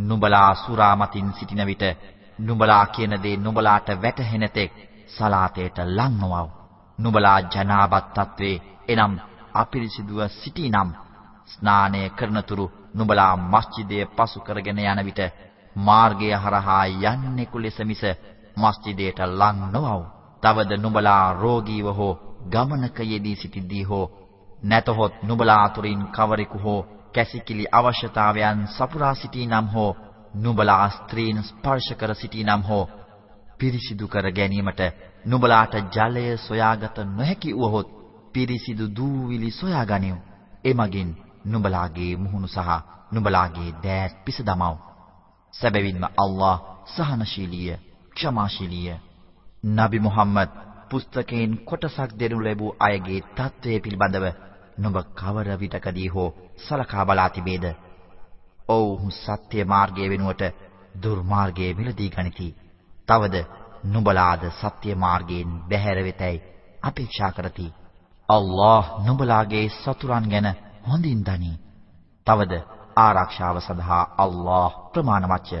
නුඹලා සුරා මතින් සිටින විට නුඹලා කියන දේ නුඹලාට වැටහෙන තෙක් සලාතේට ලං නොවව්. නුඹලා ජනාබත් තත්වේ එනම් අපිරිසිදුව සිටිනම් ස්නානය කරනතුරු නුඹලා මස්ජිදය පසු කරගෙන යන විට මාර්ගය හරහා යන්නෙකු ලෙස මිස මස්ජිදයට ලං නොවව්. තවද නුඹලා රෝගීව හෝ ගමනක යෙදී සිටිද්දී හෝ නැතහොත් නුඹලා අතුරින් කවරෙකු හෝ කැසිකිලි අවශ්‍යතාවයන් සපුරා සිටිනම් හෝ නුඹලා ස්ත්‍රීන් ස්පර්ශ කර සිටිනම් හෝ පිරිසිදු කර ගැනීමට නුඹලාට ජලය සොයාගත නොහැකි වුවහොත් පිරිසිදු දූවිලි සොයාගනිව්. එමගින් නුඹලාගේ මුහුණු සහ නුඹලාගේ දෑත් පිස දමව්. සැබවින්ම අල්ලාහ් සහනශීලීය, ක්ෂමාශීලීය. නබි මුහම්මද් පුස්තකයෙන් කොටසක් දෙනු ලැබූ අයගේ තත්ත්වය පිළිබඳව නුඹ කවර විටකදී හෝ සලකා බලා තිබේද? ඔව්හු සත්‍ය මාර්ගය වෙනුවට දුර්මාර්ගයේ මිලදී ගනිති. තවද නුඹලාද සත්‍ය මාර්ගයෙන් බැහැර වෙතයි අපේක්ෂා කරති. අල්ලාහ් නුඹලාගේ සතුරන් ගැන හොඳින් දනි. තවද ආරක්ෂාව සඳහා අල්ලාහ් ප්‍රමාණවත්ය.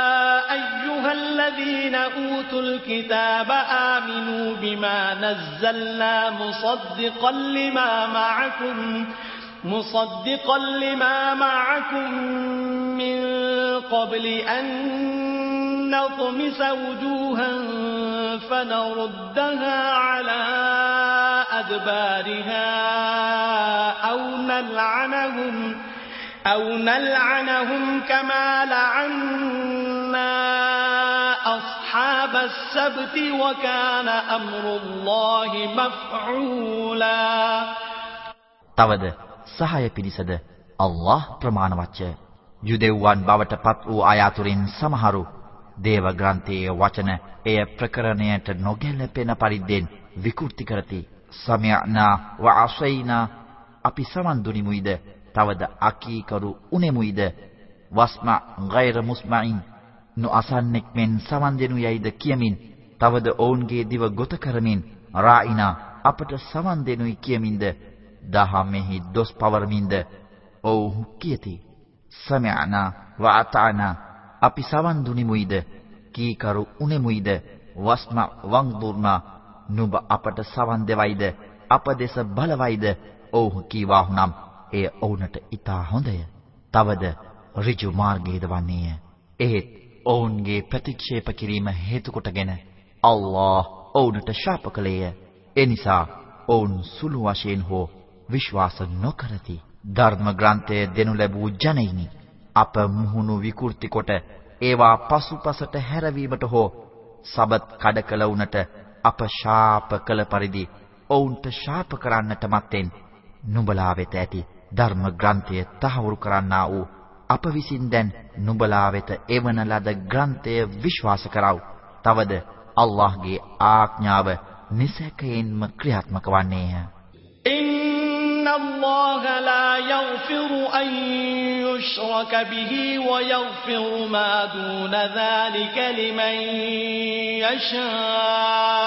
الذين أوتوا الكتاب آمنوا بما نزلنا مصدقا لما معكم مصدقا لما معكم من قبل أن نطمس وجوها فنردها على أدبارها أو نلعنهم أو نلعنهم كما لعنا أصحاب السبت وكان أمر الله مفعولا තවද සහාය පිණිසද අල්ලාහ් ප්‍රමාණවත්ය. යුදෙව්වන් බවට පත් වූ ආයතුරින් සමහරු දේව ග්‍රන්ථයේ වචන එය ප්‍රකරණයට නොගැලපෙන පරිද්දෙන් විකෘති කරති. සමියනා වඅසයිනා අපි සමන් දුනිමුයිද තවද අකීකරු උනෙමුයිද වස්මා ගෛර මුස්මයින් නොඅසන්නෙක් මෙන් සමන් දෙනු යයිද කියමින් තවද ඔවුන්ගේ දිව ගොත කරමින් රායිනා අපට සමන් දෙනුයි කියමින්ද දහමෙහි දොස් පවරමින්ද ඔව්හු කියති. සමයනා වඅතානා අපි සමන් දුනිමුයිද? කීකරු උනෙමුයිද? වස්මා වන්දුර්නා නුඹ අපට සවන් දෙවයිද? අප දෙස බලවයිද? ඔව්හු කීවාහුනම් එය ඔවුන්ට ඊටා හොඳය. තවද ඍජු මාර්ගයේද වන්නේය. එහෙත් ඔවුන්ගේ ප්‍රතික්ෂේප කිරීම හේතු කොටගෙන අල්ලාහ් ඔවුන්ට ශාප කළේය. ඒ නිසා ඔවුන් සුළු වශයෙන් හෝ විශ්වාස නොකරති. ධර්ම ග්‍රන්ථය දෙනු ලැබූ ජනෙයිනි. අප මුහුණු විකෘති කොට ඒවා පසුපසට හැරවීමට හෝ සබත් කඩ කළ උනට අප ශාප කළ පරිදි ඔවුන්ට ශාප කරන්නට මත්තෙන් නුඹලා වෙත ඇති ධර්ම ග්‍රන්ථය තහවුරු කරන්නා වූ අප විසින් දැන් නුඹලා වෙත එවන ලද ග්‍රන්ථය විශ්වාස කරව. තවද අල්ලාහ්ගේ ආඥාව නිසකයෙන්ම ක්‍රියාත්මක වන්නේය. إن الله لا يغفر أن يشرك به ويغفر ما دون ذلك لمن يشاء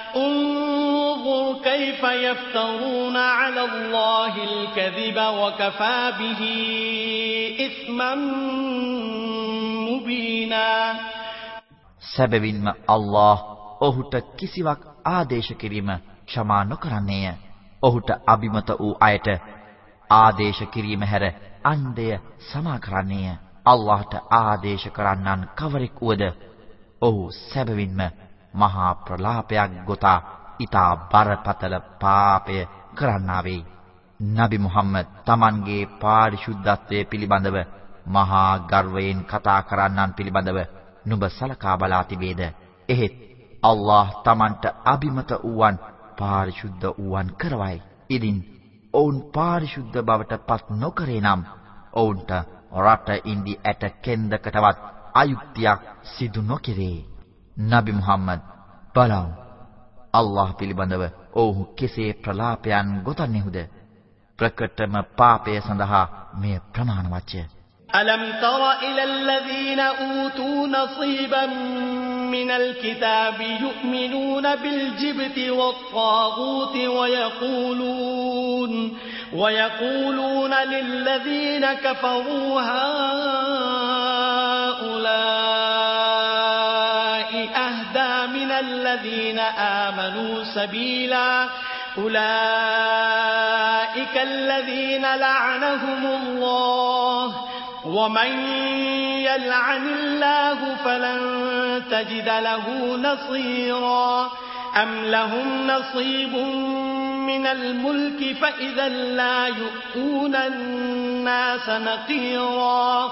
انظر كيف يفترون على الله الكذب وكفى به إثما مبينا සැබවින්ම අල්ලාහ් ඔහුට කිසිවක් ආදේශ කිරීම ක්ෂමා නොකරන්නේය. ඔහුට අබිමත වූ අයට ආදේශ කිරීම හැර අන්දය සමා කරන්නේය. අල්ලාහට ආදේශ කරන්නන් කවරෙක් වුවද ඔහු සැබවින්ම මහා ප්‍රලාපයක් ගොතා ඊතා බරපතල පාපය කරන්නා වෙයි. නබි මුහම්මද් Tamanගේ පාරිශුද්ධත්වයේ පිළිබඳව මහා ගර්වයෙන් කතා කරන්නන් පිළිබඳව නුඹ සලකා බලා තිබේද? එහෙත් අල්ලාහ් Tamanට අබිමත වූවන් පාරිශුද්ධ වූවන් කරවයි. ඉදින් ඔවුන් පාරිශුද්ධ බවට පත් නොකරේ නම් ඔවුන්ට රට ඉන්දි ඇට කෙන්දකටවත් අයුක්තියක් සිදු නොකෙරේ. නබි මුහම්මද් බලව්. අල්ලාහ් පිළිබඳව ඔවුහු කෙසේ ප්‍රලාපයන් ගොතන්නේහුද? ප්‍රකටම පාපය සඳහා මෙය ප්‍රමාණවත්ය. ألم تر إلى الذين أوتوا نصيبا من الكتاب يؤمنون بالجبت والطاغوت ويقولون ويقولون للذين كفروا هؤلاء الذين آمنوا سبيلا. أولئك الذين لعنهم الله. ومن يلعن الله فلن تجد له نصيرا. أم لهم نصيب من الملك فإذا لا يؤتون الناس نقيرا.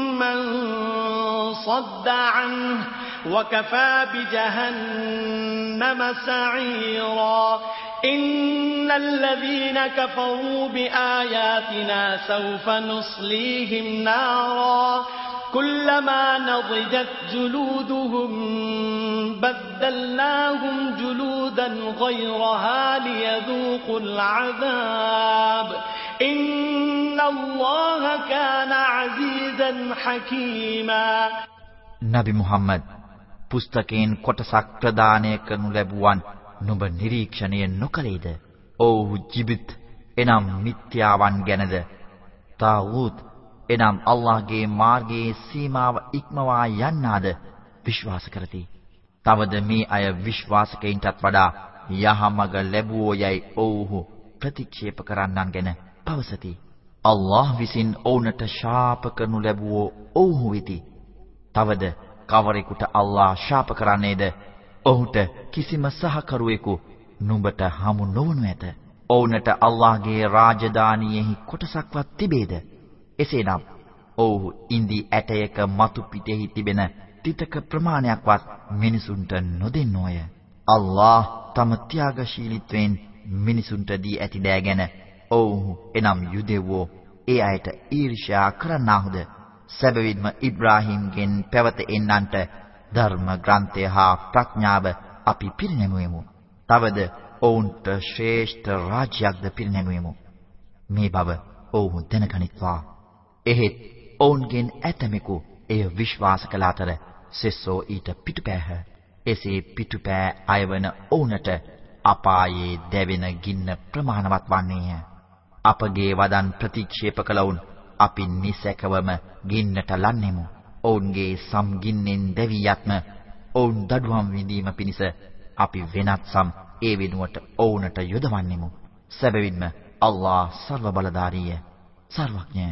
من صد عنه وكفى بجهنم سعيرا. إن الذين كفروا بآياتنا سوف نصليهم نارا. كلما نضجت جلودهم بدلناهم جلودا غيرها ليذوقوا العذاب. إن الله كان عزيزا حكيما නබි මුහම්මද් පුස්තකයෙන් කොටසක් ප්‍රදානය කරනු ලැබුවන් නුඹ නිරීක්ෂණය නොකලේද? ඔව්හු ජිබිත් එනම් මිත්‍යාවන් ගැනද තාවුත් එනම් අල්ලාහගේ මාර්ගයේ සීමාව ඉක්මවා යන්නාද විශ්වාස කරති. තවද මේ අය විශ්වාසකයින්ටත් වඩා යහමඟ ලැබුවෝ යයි ඔව්හු ප්‍රතික්ෂේප කරන්නන් ගැන පවසති. අල්ලාහ් විසින් ඔවුන්ට ශාප කරනු ලැබුවෝ ඔව්හු වෙති. තවද කවරෙකුට අල්ලාහ් ශාප කරන්නේද? ඔහුට කිසිම සහකරුවෙකු නුඹට හමු නොවනු ඇත. ඔවුන්ට අල්ලාහ්ගේ රාජධානියෙහි කොටසක්වත් තිබේද? එසේනම් ඔව්හු ඉන්දි ඇටයක මතු පිටෙහි තිබෙන තිතක ප්‍රමාණයක්වත් මිනිසුන්ට නොදෙන්නෝය. අල්ලාහ් තම ත්‍යාගශීලීත්වයෙන් මිනිසුන්ට දී ඇති දෑ ගැන ඔව්හු එනම් යුදෙව්වෝ ඒ අයට ඊර්ෂ්‍යා කරන්නාහුද? සැබවින්ම ඉබ්‍රාහීම්ගෙන් පැවත එන්නන්ට ධර්ම ග්‍රන්ථය හා ප්‍රඥාව අපි පිරිනැමුවෙමු. තවද ඔවුන්ට ශ්‍රේෂ්ඨ රාජ්‍යයක්ද පිරිනැමුවෙමු. මේ බව ඔවුන් දැනගනිත්වා. එහෙත් ඔවුන්ගෙන් ඇතමෙකු එය විශ්වාස කළ අතර සෙස්සෝ ඊට පිටුපෑහ. එසේ පිටුපෑ අයවන ඔවුන්ට අපායේ දැවෙන ගින්න ප්‍රමාණවත් වන්නේය. අපගේ වදන් ප්‍රතික්ෂේප කළවුන් අපි නිසැකවම ගින්නට ලන්නෙමු. ඔවුන්ගේ සම්ගින්නෙන් දැවී යත්ම ඔවුන් දඩුවම් විඳීම පිණිස අපි වෙනත් සම් ඒ වෙනුවට ඔවුන්ට යොදවන්නෙමු. සැබවින්ම අල්ලාහ් සර්ව බලධාරීය, සර්වඥය.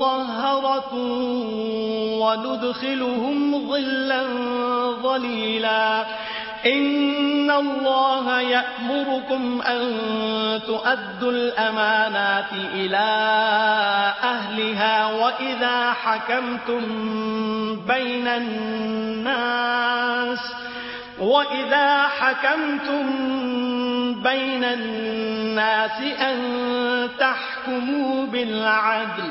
مطهرة وندخلهم ظلا ظليلا. إن الله يأمركم أن تؤدوا الأمانات إلى أهلها وإذا حكمتم بين الناس وإذا حكمتم بين الناس أن تحكموا بالعدل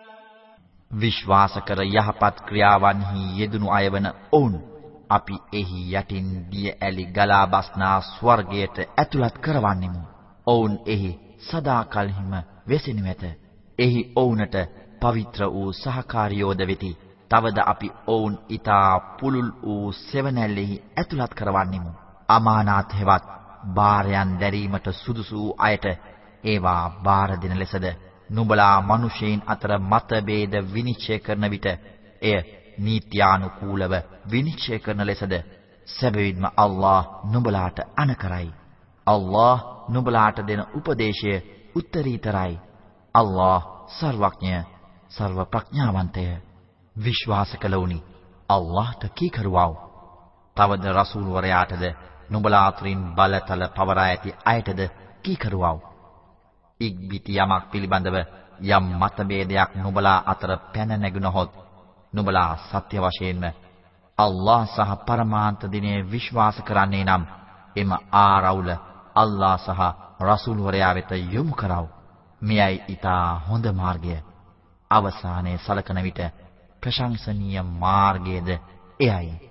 විශ්වාස කර යහපත් ක්‍රියාවන්හි යෙදුණු අය වන ඔවුන් අපි එහි යටින් දිය ඇලි ගලා බස්නා ස්වර්ගයට ඇතුළත් කරවන්නෙමු. ඔවුන් එහි සදාකල්හිම වෙසෙනු ඇත. එහි ඔවුන්ට පවිත්‍ර වූ සහකාරියෝද වෙති. තවද අපි ඔවුන් ඊතා පුලුල් වූ සෙවණැල්ලෙහි ඇතුළත් කරවන්නෙමු. අමානාත් හෙවත් බාරයන් දැරීමට සුදුසු අයට ඒවා බාර දෙන ලෙසද නුඹලා මිනිසෙයින් අතර මතභේද විනිශ්චය කරන විට එය නීත්‍යානුකූලව විනිශ්චය කරන ලෙසද සැබවින්ම අල්ලාහ් නුඹලාට අනකරයි. අල්ලාහ් නුඹලාට දෙන උපදේශය උත්තරීතරයි. අල්ලාහ් සර්වඥය සර්ව ප්‍රඥාවන්තය විශ්වාස කළවුනි අල්ලාහ්ට කීකරුවව තවද රසූල් වරයාටද නුඹලා අතරින් බලතල පවරා ඇති අයටද කීකරුවව ඉක්බිති යමක් පිළිබඳව යම් මතභේදයක් නුඹලා අතර පැන නැගුණහොත් නුඹලා සත්‍ය වශයෙන්ම අල්ලාහ් සහ පරමාන්ත දිනේ විශ්වාස කරන්නේ නම් එම ආරවුල අල්ලාහ් සහ රසූල් වරයා වෙත යොමු කරව මෙයයි ඊටා හොඳ මාර්ගය. අවසානයේ සලකන විට ප්‍රශංසනීය මාර්ගයේද එයයි.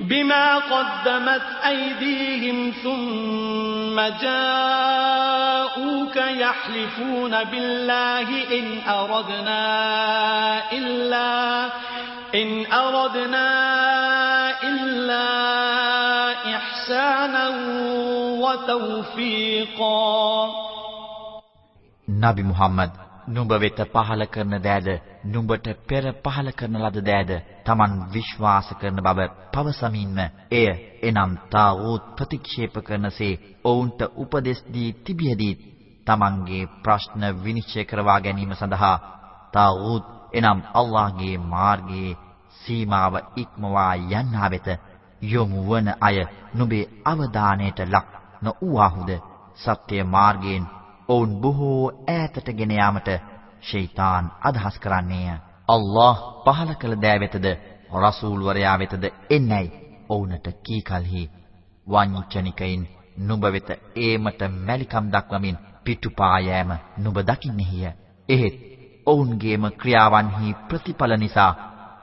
بما قدمت أيديهم ثم جاءوك يحلفون بالله إن أردنا إلا إن أردنا إلا إحسانا وتوفيقا نبي محمد නුඹ වෙත පහල කරන දෑද නුඹට පෙර පහල කරන ලද දෑද Taman විශ්වාස කරන බව පවසමින්ම එය එනම් තාවූත් ප්‍රතික්ෂේප කරනසේ ඔවුන්ට උපදෙස් දී තිබියදී Tamanගේ ප්‍රශ්න විනිශ්චය කරවා ගැනීම සඳහා තාවූත් එනම් අල්ලාහ්ගේ මාර්ගයේ සීමාව ඉක්මවා යන්නා වෙත යොමු වන අය නුඹේ අවධානයට ලක් නොඌාහුද සත්‍ය මාර්ගයෙන් ඔවුන් බොහෝ ඈතට ගෙන යාමට ෂයිතන් අදහස් කරන්නේය. අල්ලාහ් පහල කළ දෑ වෙතද රසූල් වරයා වෙතද එන්නයි ඔවුන්ට කීකල්හි වංචනිකයින් නුඹ වෙත ඒමට මැලිකම් දක්වමින් පිටුපා යෑම නුඹ දකින්නේය. එහෙත් ඔවුන්ගේම ක්‍රියාවන්හි ප්‍රතිඵල නිසා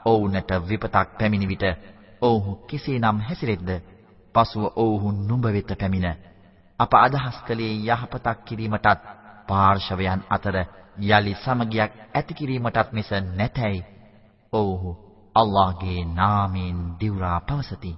ඔවුන්ට විපතක් පැමිණි විට ඔවුහු කෙසේනම් හැසිරෙද්ද? පසුව ඔවුහු නුඹ වෙත පැමිණ අප අදහස් කළේ යහපතක් කිරීමටත් පාර්ශවයන් අතර යලි සමගියක් ඇති කිරීමටත් මිස නැතයි. ඔව්හු අල්ලාහ්ගේ නාමයෙන් දිවුරා පවසති.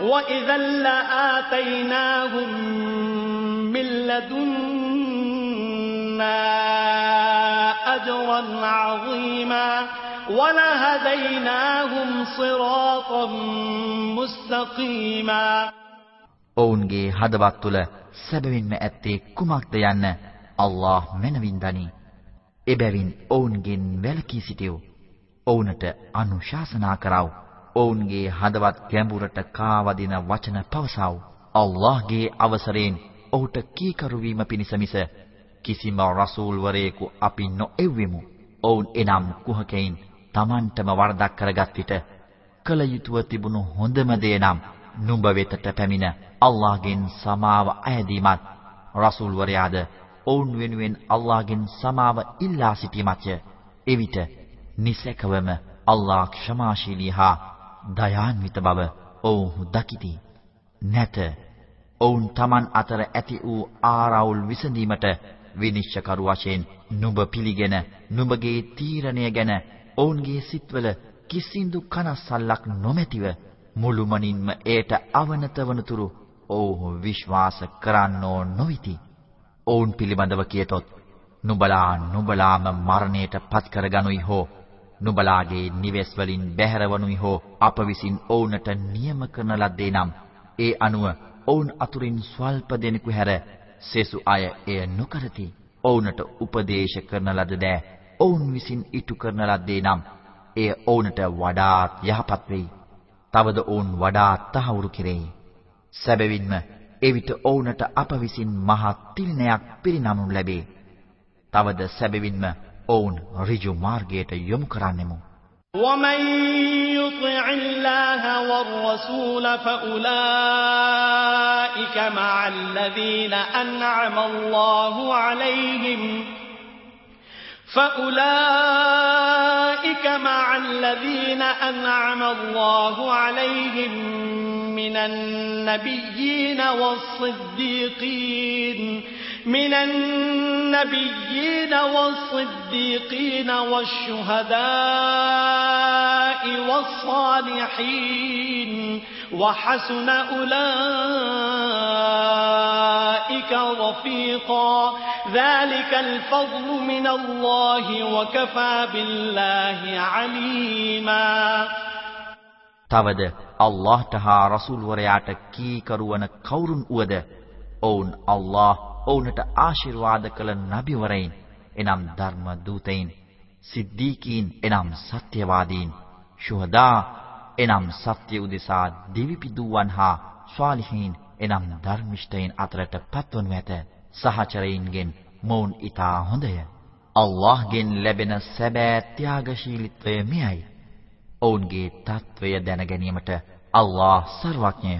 وإذا لآتيناهم من لدنا أجرا عظيما ولهديناهم صراطا مستقيما ඔවුන්ගේ හදවත් තුල සැබවින්ම ඇත්තේ කුමක්ද යන්න අල්ලාහ් මනවින් දනි. එබැවින් ඔවුන්ගෙන් වැළකී සිටියු. ඔවුන්ට අනුශාසනා කරව. ඔවුන්ගේ හදවත් ගැඹුරට කාවදින වචන පවසව. අල්ලාහ්ගේ අවසරයෙන් ඔහුට කීකරු වීම පිණිස මිස කිසිම රසූල් වරයෙකු අපි නොඑව්වෙමු. ඔවුන් එනම් කුහකයින් Tamanටම වරදක් කරගත් විට කල යුතුව තිබුණු හොඳම දේ නම් නුඹ වෙතට පැමිණ අල්ලාහ්ගෙන් සමාව අයදීමත් රසූල් වරයාද ඔවුන් වෙනුවෙන් අල්ලාහ්ගෙන් සමාව ඉල්ලා සිටීමත්ය. එවිට නිසකවම අල්ලාහ් ක්ෂමාශීලී හා දයාන්විත බව ඔවුහු දකිති. නැත ඔවුන් Taman අතර ඇති වූ ආරවුල් විසඳීමට විනිශ්චකරු වශයෙන් නුඹ පිළිගෙන නුඹගේ තීරණය ගැන ඔවුන්ගේ සිත්වල කිසිඳු කනස්සල්ලක් නොමැතිව මුළුමනින්ම එයට අවනත වනතුරු ඔවුහු විශ්වාස කරන්නෝ නොවිති. ඔවුන් පිළිබඳව කියතොත් නුඹලා නුඹලාම මරණයට පත් කරගනුයි හෝ නුඹලාගේ නිවෙස් වලින් බැහැර වනුයි හෝ අප විසින් ඔවුන්ට නියම කරන ලද්දේ නම් ඒ අනුව ඔවුන් අතුරින් ස්වල්ප දෙනෙකු හැර සෙසු අය එය නොකරති. ඔවුන්ට උපදේශ කරන ලද දෑ ඔවුන් විසින් ඉටු කරන ලද්දේ නම් එය ඔවුන්ට වඩාත් යහපත් වෙයි. තවද ඔවුන් වඩාත් තහවුරු කෙරෙයි. සැබවින්ම එවිට ඔවුන්ට අප විසින් මහත් තිලිනයක් පිරිනමනු ලැබේ. තවද සැබවින්ම ඔවුන් ඍජු මාර්ගයට යොමු කරන්නෙමු. ومن يطع الله والرسول فأولئك مع الذين أنعم الله عليهم فأولئك مع الذين أنعم الله عليهم من النبيين والصديقين من النبيين والصديقين والشهداء والصالحين وحسن أولئك رفيقا ذلك الفضل من الله وكفى بالله عليما තවද අල්ලාහ්ට හා රසූල් වරයාට කීකරුවන කවුරුන් උවද ඔවුන් අල්ලාහ් ඔවුන්ට ආශිර්වාද කළ නබිවරයින් එනම් ධර්ම දූතයින් සිද්දීකීන් එනම් සත්‍යවාදීන් ශුහදා එනම් සත්‍ය උදෙසා දිවිපිදුවන් හා ස්වාලිහීන් එනම් ධර්මිෂ්ඨයින් අතරට පත්වනු ඇත. සහචරයින්ගෙන් මොවුන් ඊටා හොඳය. අල්ලාහ්ගෙන් ලැබෙන සැබෑ ත්‍යාගශීලීත්වය මෙයයි. ඔවුන්ගේ తත්වය දැන ගැනීමට අල්ලාහ් සර්වඥය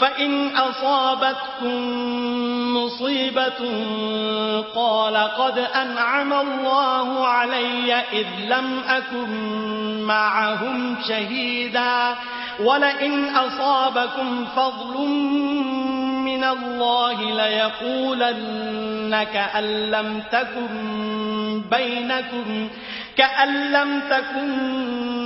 فإن أصابتكم مصيبة قال قد أنعم الله علي إذ لم أكن معهم شهيدا ولئن أصابكم فضل من الله ليقولن كأن لم تكن بينكم كأن لم تكن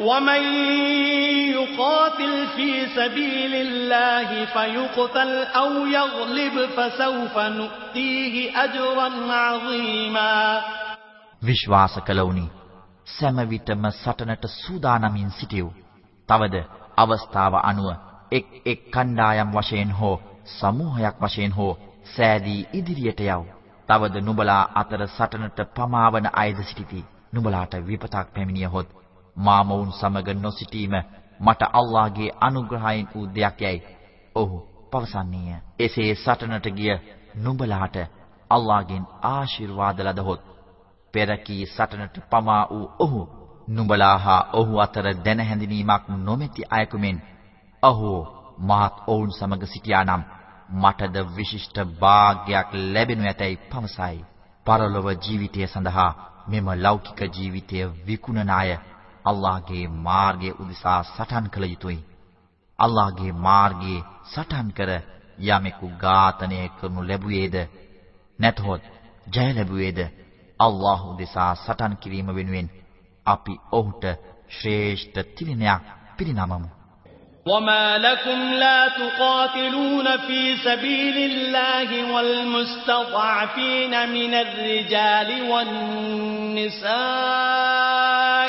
ومن يقاتل في سبيل الله فيقتل أو يغلب فسوف نؤتيه أجرا عظيما විශ්වාස කළවුනි සෑම විටම සටනට සූදානමින් සිටියු. තවද අවස්ථාව අනුව එක් එක් කණ්ඩායම් වශයෙන් හෝ සමූහයක් වශයෙන් හෝ සෑදී ඉදිරියට යව්. තවද නුඹලා අතර සටනට පමාවන අයද සිටිති. නුඹලාට විපතක් පැමිණියහොත් මා මොවුන් සමග නොසිටීම මට අල්ලාහගේ අනුග්‍රහයෙන් වූ දෙයක් යයි. ඔහු පවසන්නේය. එසේ සටනට ගිය නුඹලාට අල්ලාහගෙන් ආශිර්වාද ලදහොත් පෙරකී සටනට පමා වූ ඔහු නුඹලා හා ඔහු අතර දැන හැඳිනීමක් නොමැති අයකුමෙන් අහෝ මාත් ඔවුන් සමග සිටියානම් මටද විශිෂ්ට වාග්යක් ලැබෙනු ඇතැයි පවසයි. පරලොව ජීවිතය සඳහා මෙම ලෞකික ජීවිතය විකුණන අය අල්ලාහගේ මාර්ගය උදෙසා සටන් කළ යුතුය. අල්ලාහගේ මාර්ගයේ සටන් කර යමෙකු ඝාතනය කරනු ලැබුවේද නැතහොත් ජය ලැබුවේද අල්ලාහ් උදෙසා සටන් කිරීම වෙනුවෙන් අපි ඔහුට ශ්‍රේෂ්ඨ තිලිනයක් පිරිනමමු. وما لكم لا تقاتلون في سبيل الله والمستضعفين من الرجال والنساء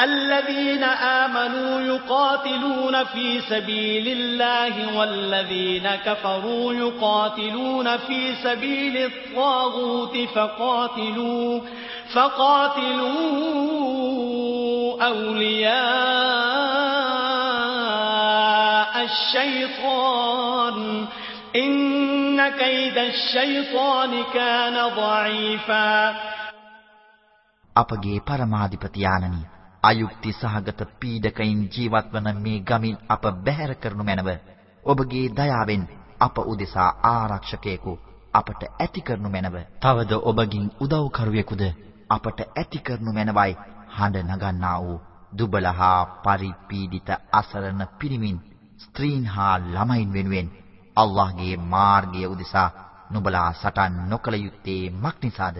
الذين آمنوا يقاتلون في سبيل الله والذين كفروا يقاتلون في سبيل الطاغوت فقاتلوا فقاتلوا أولياء الشيطان إن كيد الشيطان كان ضعيفا අපගේ පරමාධිපති ආනනි අයුක්ති සහගත පීඩකයින් ජීවත් වන මේ ගමින් අප බැහැර කරනු මැනව. ඔබගේ දයාවෙන් අප උදෙසා ආරක්ෂකයෙකු අපට ඇති කරනු මැනව. තවද ඔබගින් උදව්කරුවෙකුද? අපට ඇති කරනු මැනවයි හඬ නගන්නා වූ දුබලහා පරිපීඩිත අසරණ පිරිමින් ස්ත්‍රීන් හා ළමයින් වෙනුවෙන් අල්ලාහ්ගේ මාර්ගය උදෙසා නුඹලා සටන් නොකළ යුත්තේ මක් නිසාද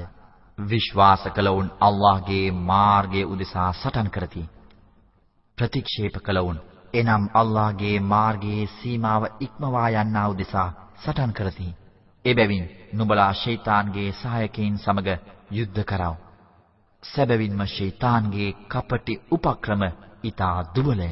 විශ්වාස කළවුන් අල්ලාහ්ගේ මාර්ගය උදෙසා සටන් කරති. ප්‍රතික්ෂේප කළවුන් එනම් අල්ලාහ්ගේ මාර්ගයේ සීමාව ඉක්මවා යන්නා උදෙසා සටන් කරති. එබැවින් නුඹලා ෂයිතාන්ගේ සහායකයින් සමග යුද්ධ කරව. සැබවින්ම ෂයිතාන්ගේ කපටි උපක්‍රම ඊට දුබලය.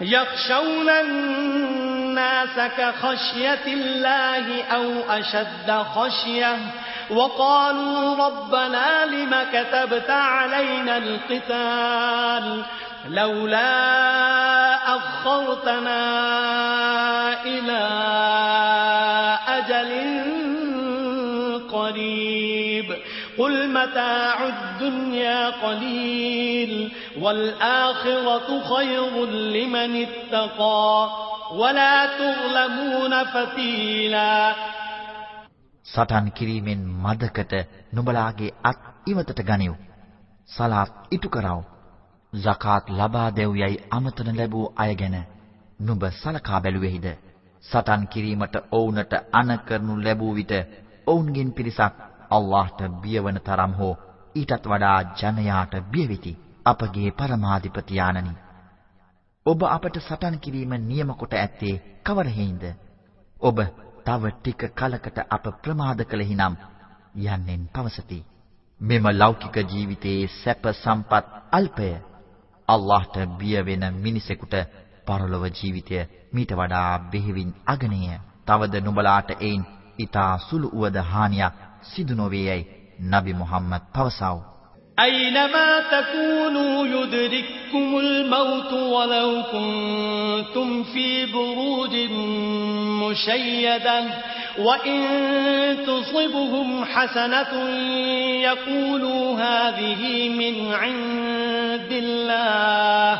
يخشون الناس كخشية الله أو أشد خشية وقالوا ربنا لم كتبت علينا القتال لولا أخرتنا إلى أجل قريب قل متاع الدنيا قليل والآخرة خير لمن اتقى ولا تظلمون فتيلا සටන් කිරීමෙන් මදකට නුඹලාගේ අත් ඉවතට ගනිව්. සලාත් ඉටු කරව. zakat ලබා දෙව් යයි අමතන ලැබූ අය ගැන නුඹ සලකා බැලුවේහිද? සටන් කිරීමට ඔවුන්ට අන කරනු ලැබූ විට ඔවුන්ගෙන් පිරිසක් අල්ලාහට බියවන තරම් හෝ ඊටත් වඩා ජනයාට බිය වෙති. අපගේ පරමාධිපති ආනනි. ඔබ අපට සටන් කිරීම නියම කොට ඇත්තේ කවර හේින්ද? ඔබ තව ටික කලකට අප ප්‍රමාද කළෙහිනම් යන්නෙන් පවසති. මෙම ලෞකික ජීවිතයේ සැප සම්පත් අල්පය. අල්ලාහට බිය වෙන මිනිසෙකුට පරලොව ජීවිතය මීට වඩා බෙහෙවින් අගනේය. තවද නුඹලාට එයින් ඊතා සුළු උවද හානියක් සිදු නොවේයයි නබි මුහම්මද් පවසව. أينما تكونوا يدرككم الموت ولو كنتم في بروج مشيدة وإن تصبهم حسنة يقولوا هذه من عند الله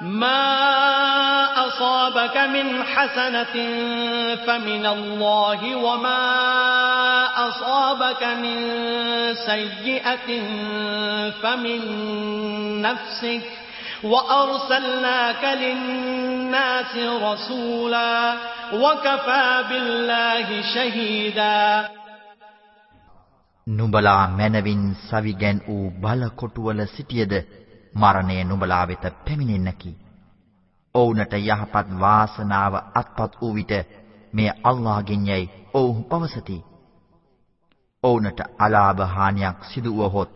ما أصابك من حسنة فمن الله وما أصابك من سيئة فمن نفسك وأرسلناك للناس رسولا وكفى بالله شهيدا නුඹලා මනවින් සවිගැන් වූ බලකොටුවල සිටියද මරණය නුඹලා වෙත පැමිණෙන්නකි. ඔවුන්ට යහපත් වාසනාව අත්පත් වූ විට මේ අල්ලාහ්ගෙන් යයි ඔවුහු පවසති. ඔවුන්ට අලාභ හානියක් සිදු වුවහොත්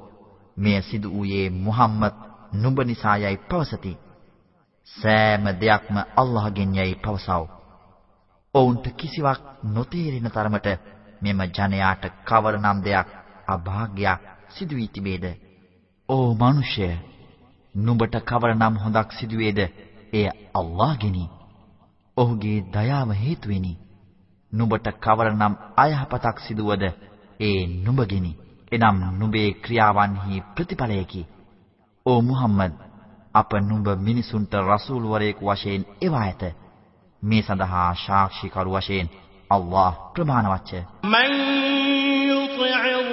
මෙය සිදු වූයේ මුහම්මද් නුඹ නිසා යයි පවසති. සෑම දෙයක්ම අල්ලාහ්ගෙන් යයි පවසව. ඔවුන්ට කිසිවක් නොතේරෙන තරමට මෙම ජනයාට කවරනම් දෙයක් අභාග්‍යයක් සිදු වී තිබේද? ඕ මිනිසය නුඹට කවරනම් හොඳක් සිදුවේද? එය අල්ලාහ්ගෙනි. ඔහුගේ දයාව හේතුවෙනි. නුඹට කවරනම් අයහපතක් සිදුවද? ඒ නුඹගෙනි. එනම් නුඹේ ක්‍රියාවන්හි ප්‍රතිඵලයකි. "ඕ මුහම්මද්, අප නුඹ මිනිසුන්ට රසූල් වරයෙකු වශයෙන් එවා ඇත. මේ සඳහා සාක්ෂිකරු වශයෙන් අල්ලාහ් ප්‍රමාණවත්ය." "මන් යුති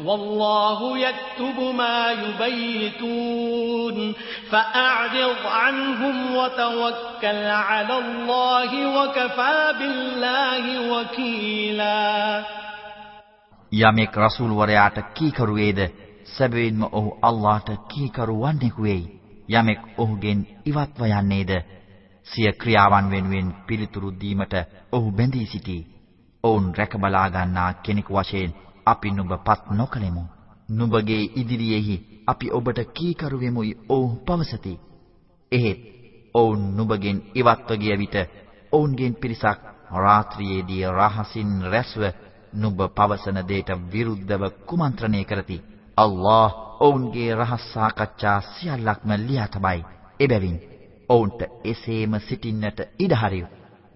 والله يكتب ما يبيتون فأعرض عنهم وتوكل على الله وكفى بالله وكيلا යමෙක් රසූල් වරයාට කීකරු වේද සැබවින්ම ඔහු අල්ලාහට කීකරු වන්නෙකු වෙයි යමෙක් ඔහුගෙන් ඉවත්ව යන්නේද සිය ක්‍රියාවන් වෙනුවෙන් පිළිතුරු දීමට ඔහු බැඳී සිටී ඔවුන් රැකබලා ගන්නා කෙනෙකු වශයෙන් අපි නුඹපත් නොකලෙමු. නුඹගේ ඉදිරියේහි අපි ඔබට කීකරු වෙමුයි ඔවුන් පවසති. එහෙත් ඔවුන් නුඹගෙන් ඉවත්ව ගිය විට ඔවුන්ගෙන් පිරිසක් රාත්‍රියේදී රහසින් රැස්ව නුඹ පවසන දෙයට විරුද්ධව කුමන්ත්‍රණය කරති. අල්ලාහ් ඔවුන්ගේ රහස් සාකච්ඡා සියල්ලක්ම ලියා තබයි. එබැවින් ඔවුන්ට එසේම සිටින්නට ඉඩ හරියු.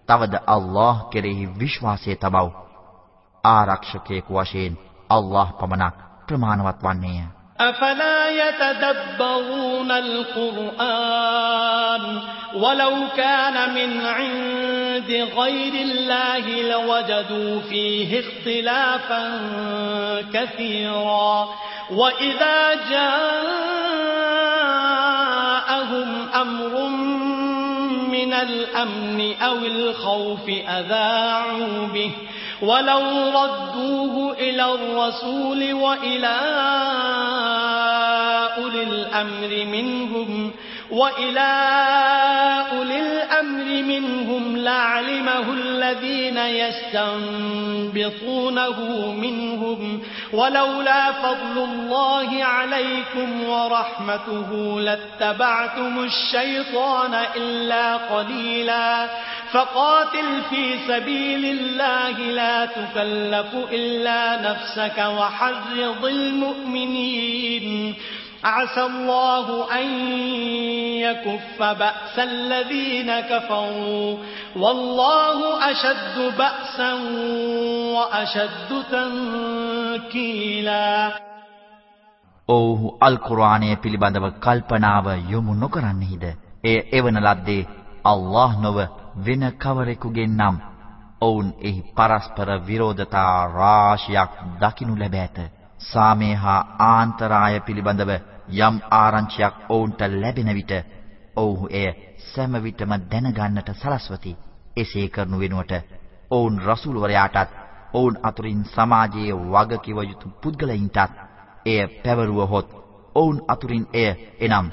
තවද අල්ලාහ් කෙරෙහි විශ්වාසය තබව්. ආරක්ෂකයෙකු වශයෙන් අල්ලාහ් පමණක් ප්‍රමාණවත් වන්නේය. أفلا يتدبرون القرآن ولو كان من عند غير الله لوجدوا فيه اختلافا كثيرا وإذا جاء جاءهم أمر من الأمن أو الخوف أذاعوا به ولو ردوه إلى الرسول وإلى أولي الأمر منهم وإلى أولي الأمر منهم لعلمه الذين يستنبطونه منهم ولولا فضل الله عليكم ورحمته لاتبعتم الشيطان إلا قليلا فقاتل في سبيل الله لا تكلف إلا نفسك وحرض المؤمنين عسى الله أن يكف بأس الذين كفروا والله أشد بأسا وأشد تنكيلا ඔව්හු අල් කුර්ආනය පිළිබඳව කල්පනාව යොමු නොකරන්නේද? එය එවන ලද්දේ අල්ලාහ් නොව වෙන කවරෙකුගෙන් නම් ඔවුන් එහි පරස්පර විරෝධතා රාශියක් දකිනු ලැබ ඇත. සාමය හා ආන්තරාය පිළිබඳව යම් ආරංචියක් ඔවුන්ට ලැබෙන විට ඔව්හු එය සෑම විටම දැනගන්නට සලස්වති. එසේ කරනු වෙනුවට ඔවුන් රසූල්වරයාටත් ඔවුන් අතුරින් සමාජයේ වගකිව යුතු පුද්ගලයින්ටත් එය පැවරුවහොත් ඔවුන් අතුරින් එය එනම්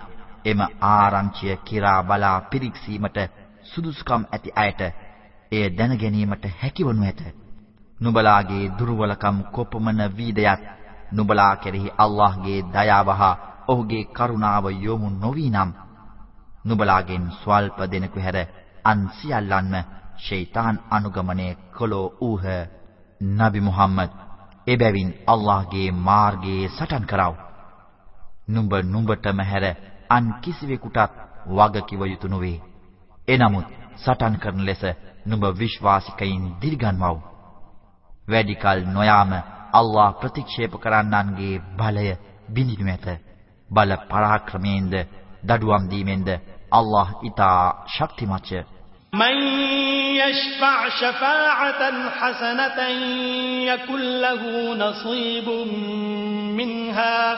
එම ආරංචිය කිරා බලා පිරික්සීමට සුදුසුකම් ඇති අයට එය දැන ගැනීමට හැකිවනු ඇත. නුඹලාගේ දුර්වලකම් කොපමණ වීදයත් නුඹලා කෙරෙහි අල්ලාහ්ගේ දයාව හා ඔහුගේ කරුණාව යොමු නොවී නම් නුඹලාගෙන් ස්වල්ප දෙනෙකු හැර අන් සියල්ලන්ම ෂයිතන් අනුගමනය කළෝ ඌහ. නබි මුහම්මද් එබැවින් අල්ලාහ්ගේ මාර්ගයේ සටන් කරව. නුඹ නුඹටම හැර අන් කිසිවෙකුටත් වග කිව යුතු නොවේ. එනමුත් සටන් කරන ලෙස නුඹ විශ්වාසිකයින් දිරිගන්වව්. වැඩි කල නොයාම අල්ලාහ් ප්‍රතික්ෂේප කරන්නන්ගේ බලය බිඳිනු ඇත. බල පරාක්‍රමයෙන්ද දඩුවම් දීමෙන්ද අල්ලාහ් ඊතා ශක්තිමත්ය. من يشفع شفاعة حسنة يكن له نصيب منها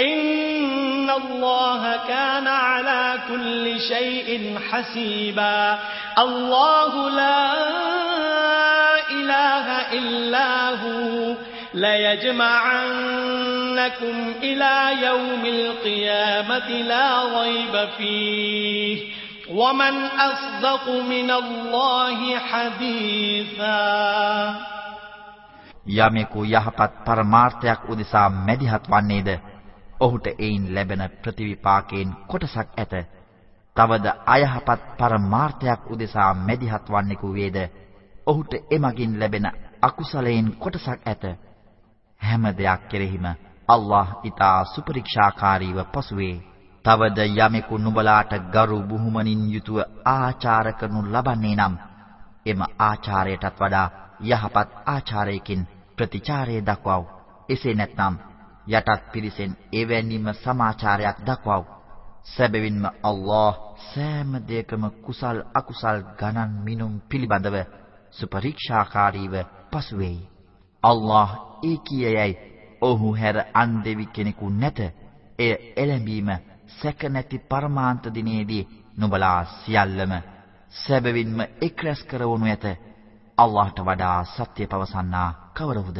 إن الله كان على كل شيء حسيبا الله لا إله إلا هو ليجمعنكم إلى يوم القيامة لا ريب فيه ومن أصدق من الله حديثا යමෙකු යහපත් පරමාර්ථයක් උදෙසා මැදිහත් වන්නේද ඔහුට ඒයින් ලැබෙන ප්‍රතිවිපාකයෙන් කොටසක් ඇත. තවද අයහපත් පරමාර්ථයක් උදෙසා මැදිහත් වන්නෙකු වේද ඔහුට එමගින් ලැබෙන අකුසලයෙන් කොටසක් ඇත. හැම දෙයක් කෙරෙහිම අල්ලාහ් ඊතා සුපරික්ෂාකාරීව පසුවේ. තවද යමෙකු නුඹලාට ගරු බුහුමනින් යුතුව ආචාර කරනු ලබන්නේ නම් එම ආචාරයටත් වඩා යහපත් ආචාරයකින් ප්‍රතිචාරය දක්වව්. එසේ නැත්නම් යටත් පිරිසෙන් එවැනිම සමාචාරයක් දක්වව්. සැබවින්ම අල්ලාහ් සෑම දෙයකම කුසල් අකුසල් ගණන් මිනුම් පිළිබඳව සුපරීක්ෂාකාරීව පසුවේයි. අල්ලාහ් ඒකීයයි ඔහු හැර අන් දෙවි කෙනෙකු නැත. එය එළඹීම සැක නැති පරමාන්ත දිනේදී නුඹලා සියල්ලම සැබවින්ම එක් රැස් කරවනු ඇත. අල්ලාහට වඩා සත්‍ය පවසන්නා කවරහුද?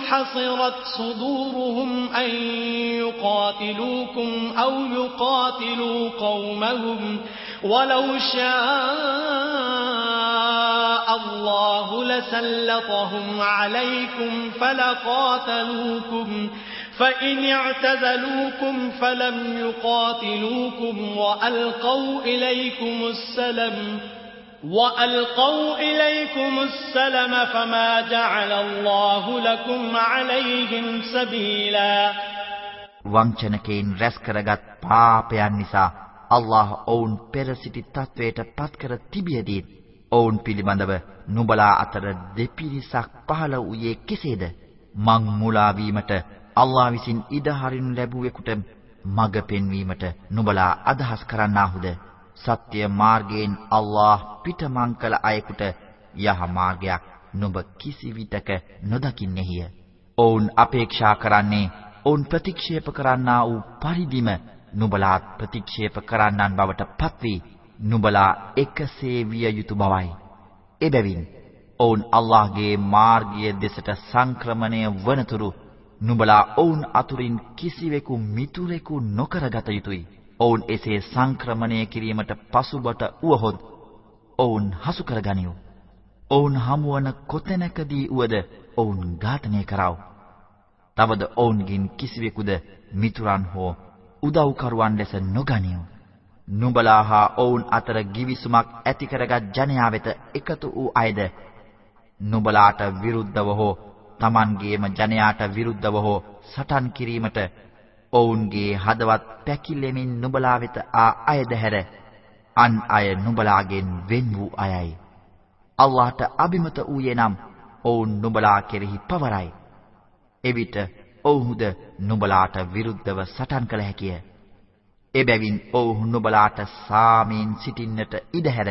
حصرت صدورهم أن يقاتلوكم أو يقاتلوا قومهم ولو شاء الله لسلطهم عليكم فلقاتلوكم فإن اعتزلوكم فلم يقاتلوكم وألقوا إليكم السلم وألقوا إليكم السلم فما جعل الله لكم عليهم سبيلا වංචනකයින් රැස් කරගත් පාපයන් නිසා අල්ලාහ් ඔවුන් පෙර සිටි තත්වයට පත්කර තිබියදී ඔවුන් පිළිබඳව නුඹලා අතර දෙපිරිසක් පහළ වූයේ කෙසේද? මං මුලා වීමට අල්ලාහ් විසින් ඉඩ හරිනු ලැබුවෙකුට මඟ පෙන්වීමට නුඹලා අදහස් කරන්නාහුද? සත්‍ය මාර්ගයෙන් අල්ලාහ් පිටමං කළ අයෙකුට යහ මාර්ගයක් නුඹ කිසිවිටක නොදකින්නේය. ඔවුන් අපේක්ෂා කරන්නේ ඔවුන් ප්‍රතික්ෂේප කරන්නා වූ පරිදිම නුඹලා ප්‍රතික්ෂේප කරන්නන් බවට පත්වී නුඹලා එකසේ විය යුතු බවයි. එබැවින් ඔවුන් අල්ලාහ්ගේ මාර්ගය දෙසට සංක්‍රමණය වනතුරු නුඹලා ඔවුන් අතුරින් කිසිවෙකු මිතුරෙකු නොකරගත යුතුය. ඔවුන් එසේ සංක්‍රමණය කිරීමට පසුබට උවහොත් ඔවුන් හසු කරගනිව්. ඔවුන් හමුවන කොතැනකදී උවද ඔවුන් ඝාතනය කරව. තවද ඔවුන්ගින් කිසිවෙකුද මිතුරන් හෝ උදව්කරුවන් ලෙස නොගනිව්. නුඹලා හා ඔවුන් අතර givisුමක් ඇති කරගත් ජනයා වෙත එකතු වූ අයද නුඹලාට විරුද්ධව හෝ Tamanගේම ජනයාට විරුද්ධව හෝ සටන් කිරීමට ඔවුන්ගේ හදවත් පැකිලෙමින් නුඹලා වෙත ආ අයද හැර අන් අය නුඹලාගෙන් වෙන් වූ අයයි. අල්ලාහට අබිමත වූයේ නම් ඔවුන් නුඹලා කෙරෙහි පවරයි. එවිට ඔවුහුද නුඹලාට විරුද්ධව සටන් කළ හැකිය. එබැවින් ඔවුහු නුඹලාට සාමීන් සිටින්නට ඉඩ හැර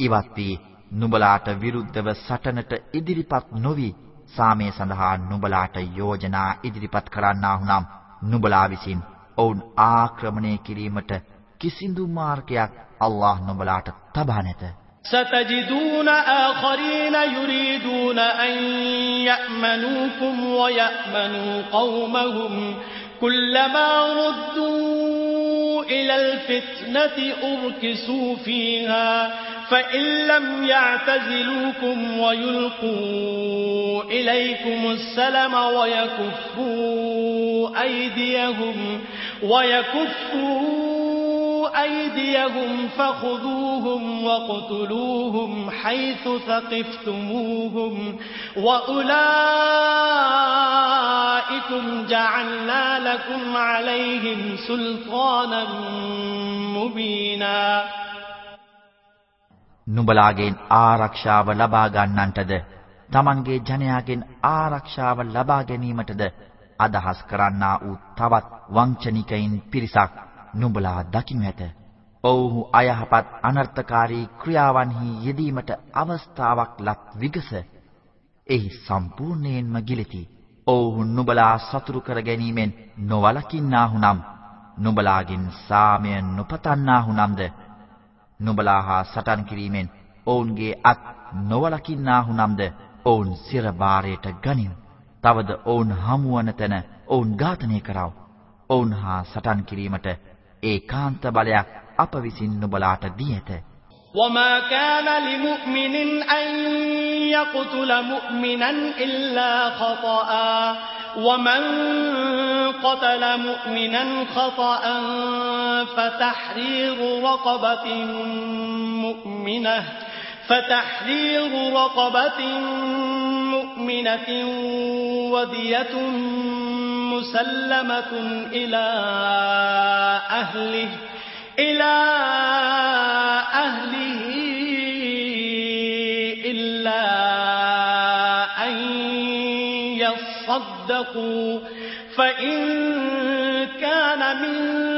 ඉවත් වී නුඹලාට විරුද්ධව සටනට ඉදිරිපත් නොවි සාමය සඳහා නුඹලාට යෝජනා ඉදිරිපත් කරන්නාහු නම් නුඹලා විසින් ඔවුන් ආක්‍රමණය කිරීමට කිසිදු මාර්ගයක් අල්ලාහ් නුඹලාට තබා නැත. ستجدون آخرين يريدون أن يأمنوكم ويأمنوا قومهم كلما ردوا إلى الفتنة أركسوا فيها فإن لم يعتزلوكم ويلقوا إليكم السلم ويكفوا أيديهم ويكفوا أيديهم فخذوهم وقتلوهم حيث ثقفتموهم وأولئكم جعلنا لكم عليهم سلطانا مبينا නුඹලාගෙන් ආරක්ෂාව ලබා ගන්නන්ටද තමන්ගේ ජනයාගෙන් ආරක්ෂාව ලබා ගැනීමටද අදහස් කරන්නා වූ තවත් වංචනිකයින් පිරිසක් නුඹලා දකින්න ඇත. ඔව්හු අයහපත් අනර්ථකාරී ක්‍රියාවන්හි යෙදීමට අවස්ථාවක් ලත් විගස එහි සම්පූර්ණයෙන්ම ගිලිති. ඔව්හු නුඹලා සතුරු කර ගැනීමෙන් නොවලකින්නාහු නම් නුඹලාගෙන් සාමය නොපතන්නාහු නම්ද නුඹලා හා සටන් කිරීමෙන් ඔවුන්ගේ අත් නොවලකින්නාහු නම්ද ඔවුන් සිර බාරයට ගනිව්. තවද ඔවුන් හමුවන තැන ඔවුන් ඝාතනය කරව. ඔවුන් හා සටන් කිරීමට ඒකාන්ත බලයක් අප විසින් නුඹලාට දී ඇත. وما كان لمؤمن أن يقتل مؤمنا إلا خطأ ومن قتل مؤمنا خطأ فتحرير رقبة مؤمنة فتحرير رقبة مؤمنة ودية مسلمة إلى أهله إلى أهله إلا أن يصدقوا. فإن كان من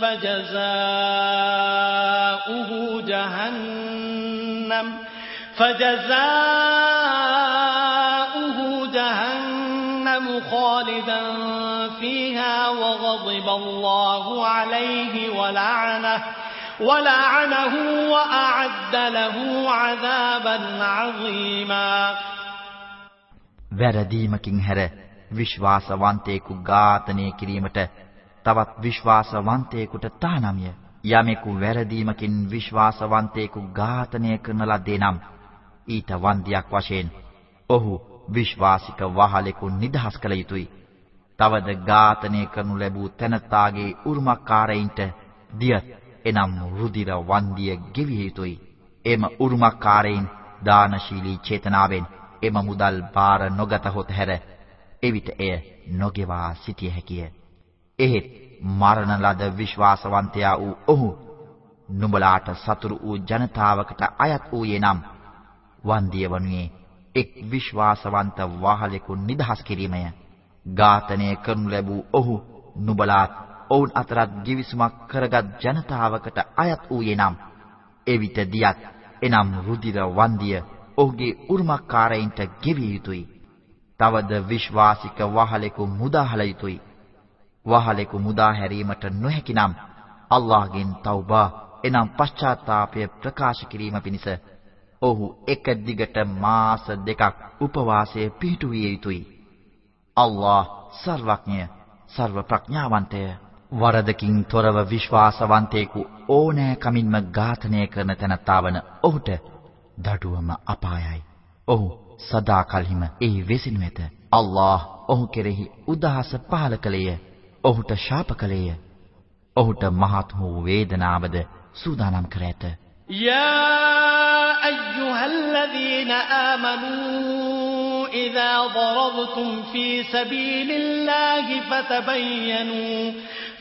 فجزاؤه جهنم فجزاؤه جهنم خالدا فيها وغضب الله عليه ولعنه ولعنه وأعد له عذابا عظيما වැරදීමකින් හැර විශ්වාසවන්තයෙකු ඝාතනය කිරීමට තවත් විශ්වාසවන්තයෙකුට තහනම්ය. යමෙකු වැරදීමකින් විශ්වාසවන්තයෙකු ඝාතනය කරන ලද්දේ නම් ඊට වන්දියක් වශයෙන් ඔහු විශ්වාසික වහලෙකු නිදහස් කළ යුතුය. තවද ඝාතනය කරනු ලැබූ තැනැත්තාගේ උරුමකාරයින්ට දිය එනම් රුධිර වන්දිය ගෙවිය යුතුය. එම උරුමකාරයින් දානශීලී චේතනාවෙන් එම මුදල් බාර නොගතහොත් හැර එවිට එය නොගෙවා සිටිය හැකිය. එහෙත් මරණ ලද විශ්වාසවන්තයා වූ ඔහු නුඹලාට සතුරු වූ ජනතාවකට අයත් වූයේ නම් වන්දිය වනුයේ එක් විශ්වාසවන්ත වහලෙකු නිදහස් කිරීමය. ඝාතනය කරනු ලැබූ ඔහු නුඹලාත් ඔවුන් අතරත් givisුමක් කරගත් ජනතාවකට අයත් වූයේ නම් එවිට දියත් එනම් රුධිර වන්දිය ඔහුගේ උරුමකාරයින්ට ගෙවිය යුතුය. තවද විශ්වාසික වහලෙකු මුදාහල යුතුය. වහලෙකු මුදා හැරීමට නොහැකි නම් අල්ලාහ්ගෙන් තව්බා එනම් පශ්චාත්තාපය ප්‍රකාශ කිරීම පිණිස ඔහු එක දිගට මාස දෙකක් උපවාසයේ පිහිටුවිය යුතුය. අල්ලාහ් සර්වඥය සර්ව ප්‍රඥාවන්තය වරදකින් තොරව විශ්වාසවන්තයෙකු ඕනෑ කමින්ම ඝාතනය කරන තැනත්තාවන ඔහුට දඩුවම අපායයි. ඔහු සදාකල්හිම එහි වෙසිනු ඇත. අල්ලාහ් ඔහු කෙරෙහි උදහස පහල කළේය. ඔහුට ශාප කළේය. ඔහුට මහත් වූ වේදනාවද සූදානම් කර ඇත. يا أيها الذين آمنوا إذا ضربتم في سبيل الله فتبينوا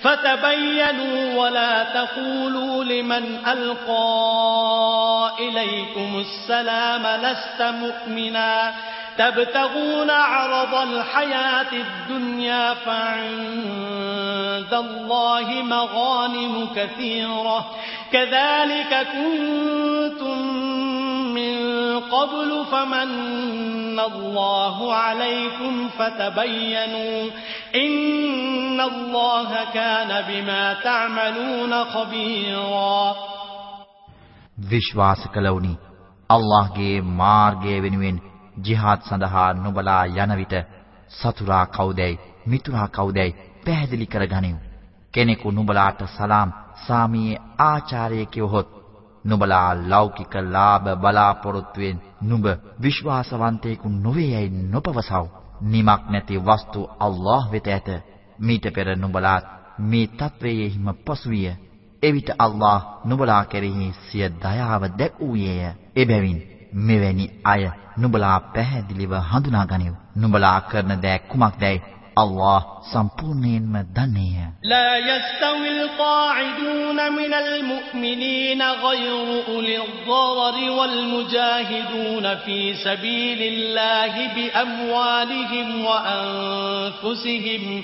فتبينوا ولا تقولوا لمن ألقى إليكم السلام لست مؤمنا تبتغون عرض الحياة الدنيا فعند الله مغانم كثيرة كذلك كنتم من قبل فمن الله عليكم فتبينوا إن الله كان بما تعملون خبيرا විශ්වාස කළවුනි අල්ලාහ්ගේ මාර්ගය වෙනුවෙන් ජිහාද් සඳහා නුඹලා යන විට සතුරා කවුදැයි මිතුරා කවුදැයි පැහැදිලි කරගනිව්. කෙනෙකු නුඹලාට සලාම් සාමී ආචාර්ය කිවහොත් නුඹලා ලෞකික ලාභ බලාපොරොත්තුෙන් නුඹ විශ්වාසවන්තයෙකු නොවේයයි නොපවසව. නිමක් නැති වස්තු අල්ලාහ් වෙත ඇත. මීට පෙර නුඹලාත් මේ තත්වයේහිම පසුවිය. එවිට අල්ලාහ් නුඹලා කෙරෙහි සිය දයාව දැක්වූයේය. එබැවින් මෙවැනි අය නුඹලා පැහැදිලිව හඳුනා ගනිව්. නුඹලා කරන දෑ කුමක්දයි الله සම්පූර්ණයෙන්ම දන්නේය. لا يستوي القاعدون من المؤمنين غير أولي الضرر والمجاهدون في سبيل الله بأموالهم وأنفسهم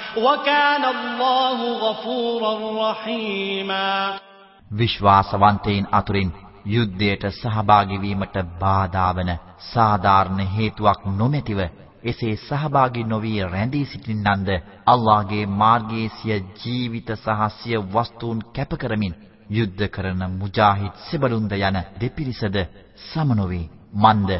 وكان الله غفورا رحيما විශ්වාසවන්තයින් අතුරින් යුද්ධයට සහභාගී වීමට බාධා වන සාධාරණ හේතුවක් නොමැතිව එසේ සහභාගී නොවි රැඳී සිටින්නන්ද අල්ලාහගේ මාර්ගයේ සිය ජීවිත සහ සිය වස්තුන් කැප කරමින් යුද්ධ කරන මුජාහිද් සෙබළුන්ද යන දෙපිරිසද සමනොවේ මන්ද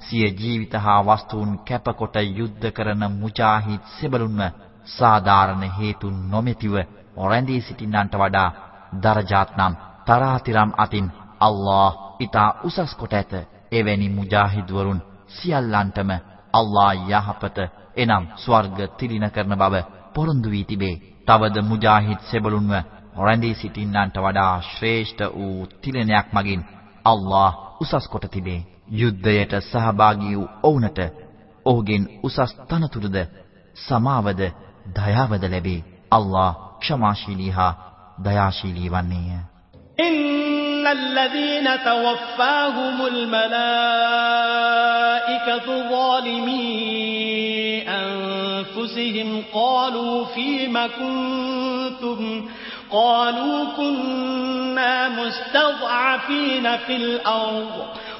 සිය ජීවිත හා වස්තුන් කැපකොට යුද්ධ කරන මුජාහිද් සෙබළුන්ම සාධාරණ හේතු නොමැතිව රැඳී සිටින්නන්ට වඩා දරජාත් නම් තරාතිරම් අතින් අල්ලාහ් ඊට උසස් කොට ඇත එවැනි මුජාහිද්වරුන් සියල්ලන්ටම අල්ලාහ් යහපත එනම් ස්වර්ග තිලින කරන බව පොරොන්දු වී තිබේ. තවද මුජාහිද් සෙබළුන්ව රැඳී සිටින්නන්ට වඩා ශ්‍රේෂ්ඨ වූ තිලනයක් මගින් අල්ලාහ් උසස් කොට තිබේ. යුද්ධයට සහභාගී වූ ඔවුන්ට ඔහුගෙන් උසස් තනතුරුද සමාවද දයාවද ලැබේ. අල්ලාහ් ක්ෂමාශීලී හා දයාශීලී වන්නේය. إن الذين توفاهم الملائكة ظالمي أنفسهم قالوا فيم كنتم قالوا كنا مستضعفين في الأرض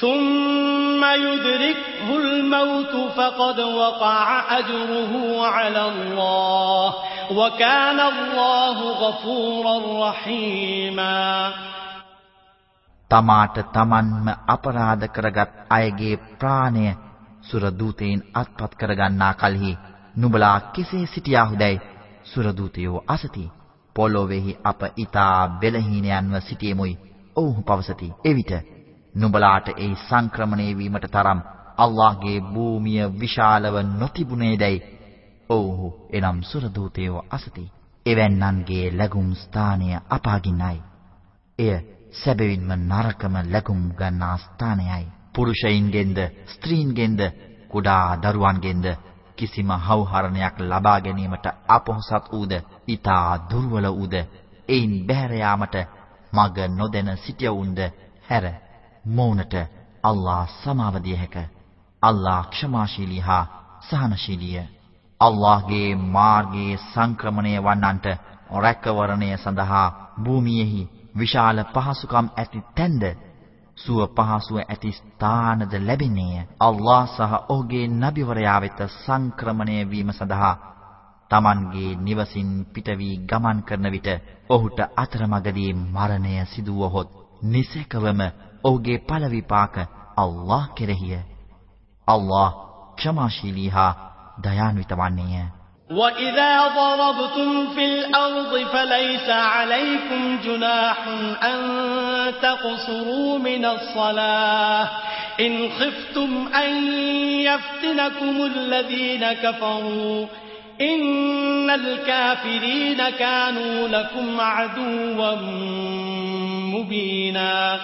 ثم يدركه الموت فقد وقع أجره على الله وكان الله غفورا رحيما තමාට තමන්ම අපරාධ කරගත් අයගේ ප්‍රාණය සුර දූතයන් අත්පත් කරගන්නා කලෙහි නුඹලා කෙසේ සිටියාහුදැයි සුර දූතයෝ අසති. පොළොවේහි අප ඊතා බෙලහීනයන්ව සිටියෙමුයි. ඔව්හු පවසති. එවිට නුඹලාට ඒ සංක්‍රමණය වීමට තරම් අල්ලාහ්ගේ භූමිය විශාලව නොතිබුණේදැයි ඔව්හු එනම් සුර දූතයෝ අසති. එවැන්නන්ගේ ලැබුම් ස්ථානය අපාගින්නයි. එය සැබවින්ම නරකම ලැබුම් ගන්නා ස්ථානයයි. පුරුෂයින්ගෙන්ද ස්ත්‍රීන්ගෙන්ද කුඩා දරුවන්ගෙන්ද කිසිම හවුහරණයක් ලබා ගැනීමට අපොහසත් ඌද ඊතා දුර්වල ඌද එයින් බැහැර යාමට මග නොදැන සිටියවුන්ද හැර මොවුනට අල්ලා සමාව දිය හැක අල්ලා ක්ෂමාශීලී හා සහනශීලීය අල්ලාහ්ගේ මාර්ගයේ සංක්‍රමණය වන්නන්ට රැකවරණය සඳහා භූමියේහි විශාල පහසුකම් ඇති තැන්ද සුව පහසුව ඇති ස්ථානද ලැබෙන්නේය. අල්ලාහ් සහ ඔහුගේ නබිවරයා වෙත සංක්‍රමණය වීම සඳහා Tamanගේ නිවසින් පිට වී ගමන් කරන විට ඔහුට අතරමඟදී මරණය සිදු වුවහොත් නිසකවම ඔහුගේ ඵල විපාක අල්ලාහ් කෙරෙහිය. අල්ලාහ් ක්ෂමාශීලී හා දයාන්විත වන්නේය. وَإِذَا ضَرَبْتُمْ فِي الْأَرْضِ فَلَيْسَ عَلَيْكُمْ جُنَاحٌ أَن تَقْصُرُوا مِنَ الصَّلَاةِ إِنْ خِفْتُمْ أَن يَفْتِنَكُمُ الَّذِينَ كَفَرُوا إن الكافرين كانوا لكم عدوا مبينا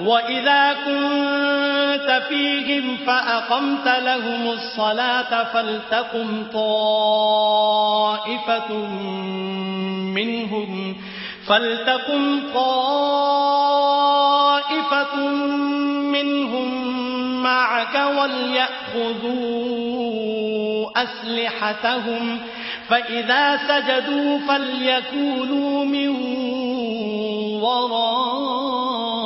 وإذا كنت فيهم فأقمت لهم الصلاة فلتقم طائفة منهم فلتقم طائفة منهم معك وليأخذوا أسلحتهم فإذا سجدوا فليكونوا من ورائكم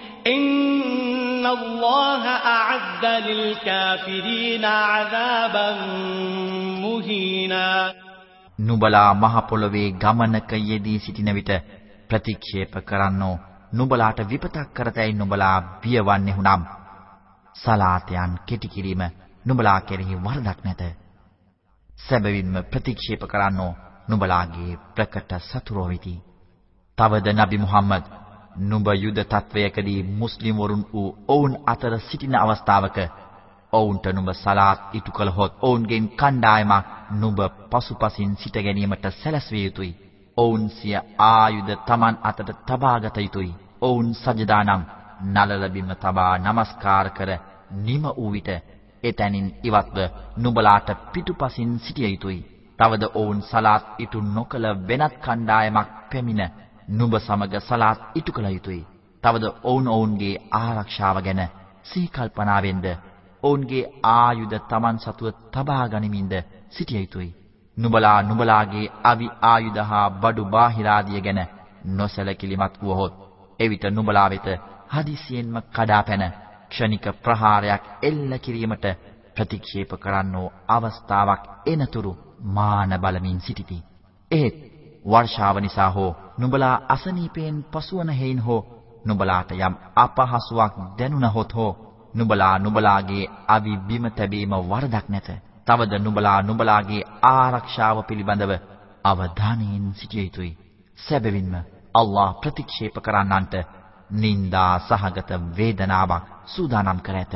إن الله أعد للكافرين عذابا مهينا නුඹලා මහ පොළොවේ ගමනක යෙදී සිටින විට ප්‍රතික්ෂේප කරන්නෝ නුඹලාට විපතක් කරතැයි නුඹලා බියවන්නේ හුනම් සලාතයන් කෙටි කිරීම නුඹලා කෙරෙහි වරදක් නැත. සැබවින්ම ප්‍රතික්ෂේප කරන්නෝ නුඹලාගේ ප්‍රකට සතුරෝ වෙති. තවද නබි මුහම්මද් නුඹ යුද තත්වයකදී මුස්ලිම් වරුන් වූ ඔවුන් අතර සිටින අවස්ථාවක ඔවුන්ට නුඹ සලාත් ඉටු කළහොත් ඔවුන්ගෙන් කණ්ඩායමක් නුඹ පසුපසින් සිට ගැනීමට සැලැස්විය යුතුය. ඔවුන් සිය ආයුධ Taman අතට තබාගත යුතුය. ඔවුන් සජදානම් නලල බිම තබා নমස්කාර කර නිම වූ විට එතැනින් ඉවත්ව නුඹලාට පිටුපසින් සිටිය යුතුය. තවද ඔවුන් සලාත් ඉටු නොකළ වෙනත් කණ්ඩායමක් පැමිණ නුඹ සමග සලාත් ඉටු කළ යුතුය. තවද ඔවුන් ඔවුන්ගේ ආරක්ෂාව ගැන සීකල්පනාවෙන්ද ඔවුන්ගේ ආයුධ Taman සතුව තබා ගනිමින්ද සිටිය යුතුය. නුඹලා නුඹලාගේ අවි ආයුධ හා බඩු බාහිරාදිය ගැන නොසැලකිලිමත් වුවහොත් එවිට නුඹලා වෙත හදිසියෙන්ම කඩාපැන ක්ෂණික ප්‍රහාරයක් එල්ල කිරීමට ප්‍රතික්ෂේප කරන්නෝ අවස්ථාවක් එනතුරු මාන බලමින් සිටිති. ඒත් වර්ෂාව නිසා හෝ නුඹලා අසනීපයෙන් පසුවන හේයින් හෝ නුඹලාට යම් අපහසුාවක් දැනුණහොත් හෝ නුඹලා නුඹලාගේ අවි බිම තැබීම වරදක් නැත. තවද නුඹලා නුඹලාගේ ආරක්ෂාව පිළිබඳව අවධානයෙන් සිටිය යුතුයි. සැබවින්ම අල්ලාහ් ප්‍රතික්ෂේප කරන්නන්ට නිന്ദා සහගත වේදනාවක් සූදානම් කර ඇත.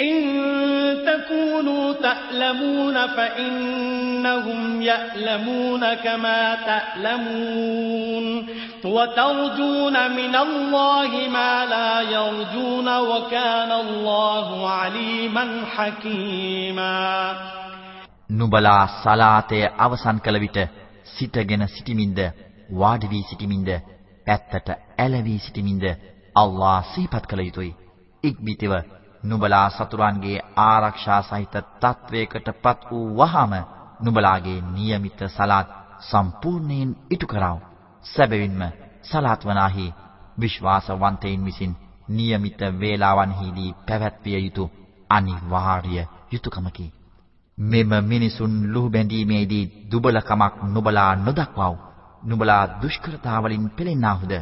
إن تكونوا تألمون فإنهم يألمون كما تألمون وترجون من الله ما لا يرجون وكان الله عليما حكيما නුඹලා සලාතය අවසන් කළ විට සිටගෙන සිටිමින්ද වාඩි වී සිටිමින්ද පැත්තට ඇලවී සිටිමින්ද අල්ලා සිහිපත් කළ යුතුය. ඉක්බිතිව නුඹලා සතුරන්ගේ ආරක්ෂා සහිත තත්වයකටපත් වූ වහම නුඹලාගේ નિયમિત සලාත් සම්පූර්ණයෙන් ඉටු කරව. සැබවින්ම සලාත් වනාහි විශ්වාසවන්තයින් විසින් નિયમિત වේලාවන්හිදී පැවැත්විය යුතු අනිවාර්ය යුතුයකමකි. මෙම මිනිසුන් ලුහු බැඳීමේදී දුබලකමක් නුඹලා නොදක්වව්. නුඹලා දුෂ්කරතාවලින් පෙළෙන්නාහුද?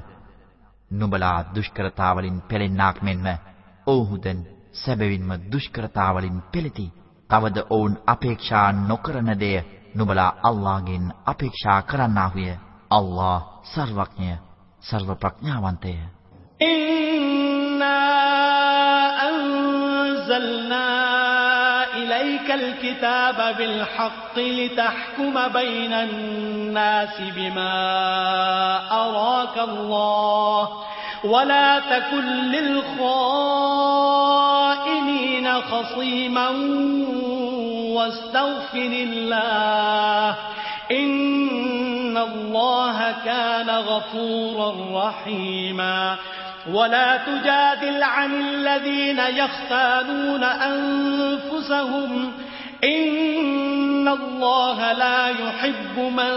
නුඹලා දුෂ්කරතාවලින් පෙළෙන්නාක් මෙන්ම ඔව්හුදන් සැබවින්ම දුෂ්කරතාවලින් පෙළෙති. තවද ඔවුන් අපේක්ෂා නොකරන දෙය නුඹලා අල්ලාහගෙන් අපේක්ෂා කරන්නාහුය. අල්ලාහ සර්වඥය, සර්ව ප්‍රඥාවන්තය. إِنَّا أَنزَلْنَا إِلَيْكَ الْكِتَابَ بِالْحَقِّ لِتَحْكُمَ بَيْنَ النَّاسِ بِمَا أَرَاكَ اللَّهُ ولا تكن للخائنين خصيما واستغفر الله إن الله كان غفورا رحيما ولا تجادل عن الذين يختانون أنفسهم إن الله لا يحب من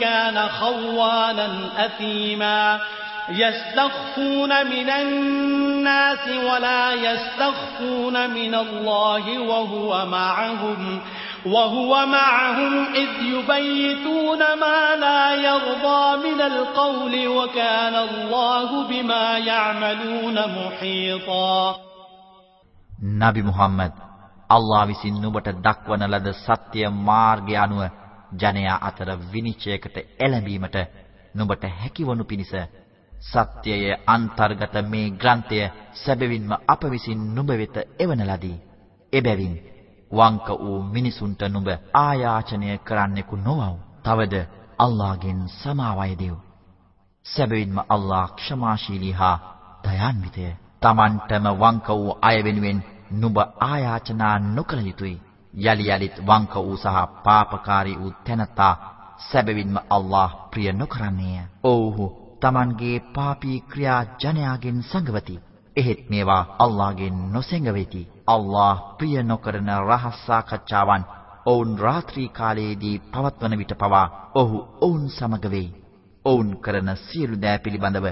كان خوانا أثيما يستخفون من الناس ولا يستخفون من الله وهو معهم وهو معهم إذ يبيتون ما لا يرضى من القول وكان الله بما يعملون محيطا නබි මුහම්මද් අල්ලා විසින් නුඹට දක්වන ලද සත්‍ය මාර්ගය අනුව ජනයා අතර විනිශ්චයකට එළඹීමට නුඹට හැකියවනු පිණිස සත්‍යයේ අන්තර්ගත මේ ග්‍රන්ථය සැබවින්ම අප විසින් නුඹ වෙත එවන ලදී. එබැවින් වංක වූ මිනිසුන්ට නුඹ ආයාචනය කරන්නෙකු නොවව්. තවද අල්ලාහ්ගෙන් සමාවය දෙව්. සැබවින්ම අල්ලාහ් ක්ෂමාශීලී හා දයාන්විතය. Tamanටම වංක වූ අය වෙනුවෙන් නුඹ ආයාචනා නොකළ යුතුය. යලි යලිත් වංක වූ සහ පාපකාරී වූ තැනැත්තා සැබවින්ම අල්ලාහ් ප්‍රිය නොකරන්නේය. ඔව්හු Tamanගේ පාපී ක්‍රියා ජනයාගෙන් සංගවති. එහෙත් මේවා අල්ලාහගෙන් නොසැඟවෙති. අල්ලාහ ප්‍රිය නොකරන රහස් සාකච්ඡාවන් ඔවුන් රාත්‍රී කාලයේදී පවත්වන විට පවා ඔහු ඔවුන් සමග වෙයි. ඔවුන් කරන සියලු දෑ පිළිබඳව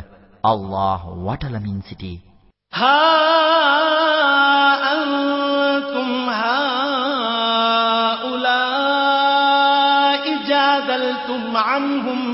අල්ලාහ වටලමින් සිටී. හා අන්තුම් හාඋලායි ජාදල්තුම් අන්හුම්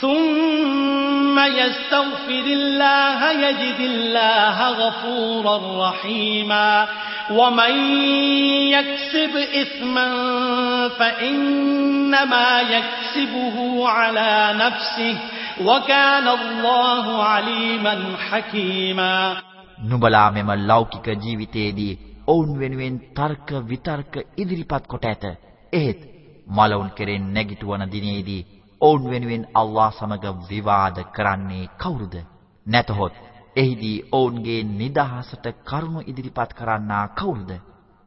ثم يستغفر الله يجد الله غفورا رحيما ومن يكسب إثما فإنما يكسبه على نفسه وكان الله عليما حكيما නුඹලා මෙම ලෞකික ජීවිතයේදී ඔවුන් වෙනුවෙන් තර්ක විතර්ක ඉදිරිපත් කොට ඇත. එහෙත් මලවුන් කෙරෙන් නැගිටවන දිනේදී ඔවුන් වෙනුවෙන් අල්ලාහ් සමග විවාද කරන්නේ කවුරුද? නැතහොත් එහිදී ඔවුන්ගේ නිදහසට කරුණු ඉදිරිපත් කරන්නා කවුරුද?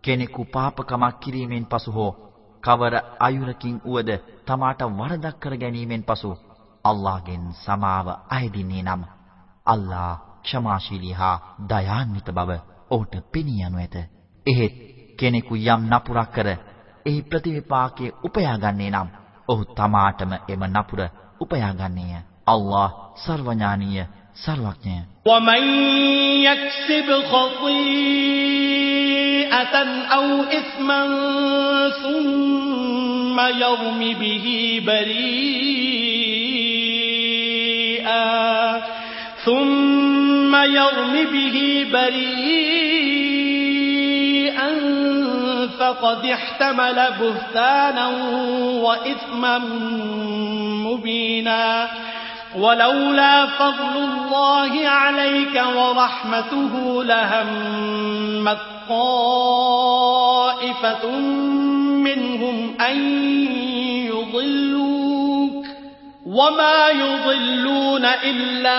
කෙනෙකු පාපකමක් කිරීමෙන් පසු හෝ කවර අයුරකින් වුවද තමාට වරදක් කර ගැනීමෙන් පසු අල්ලාහ්ගෙන් සමාව අයදින්නේ නම් අල්ලාහ් ක්ෂමාශීලී හා දයාන්විත බව ඔහුට පෙනී යනු ඇත. එහෙත් කෙනෙකු යම් නපුරක් කර එහි ප්‍රතිවිපාකයේ උපයා ගන්නේ නම් ඔහු තමාටම එම නපුර උපයා ගන්නේය. අල්ලාහ් සර්වඥානීය සර්වඥය. ومن يكسب خطيئة أو إثما ثم يرم به بريئا ثم يرم به بريئا فقد احتمل بهتانا وإثما مبينا. ولولا فضل الله عليك ورحمته لهمت طائفة منهم أن يضلوك. وما يضلون إلا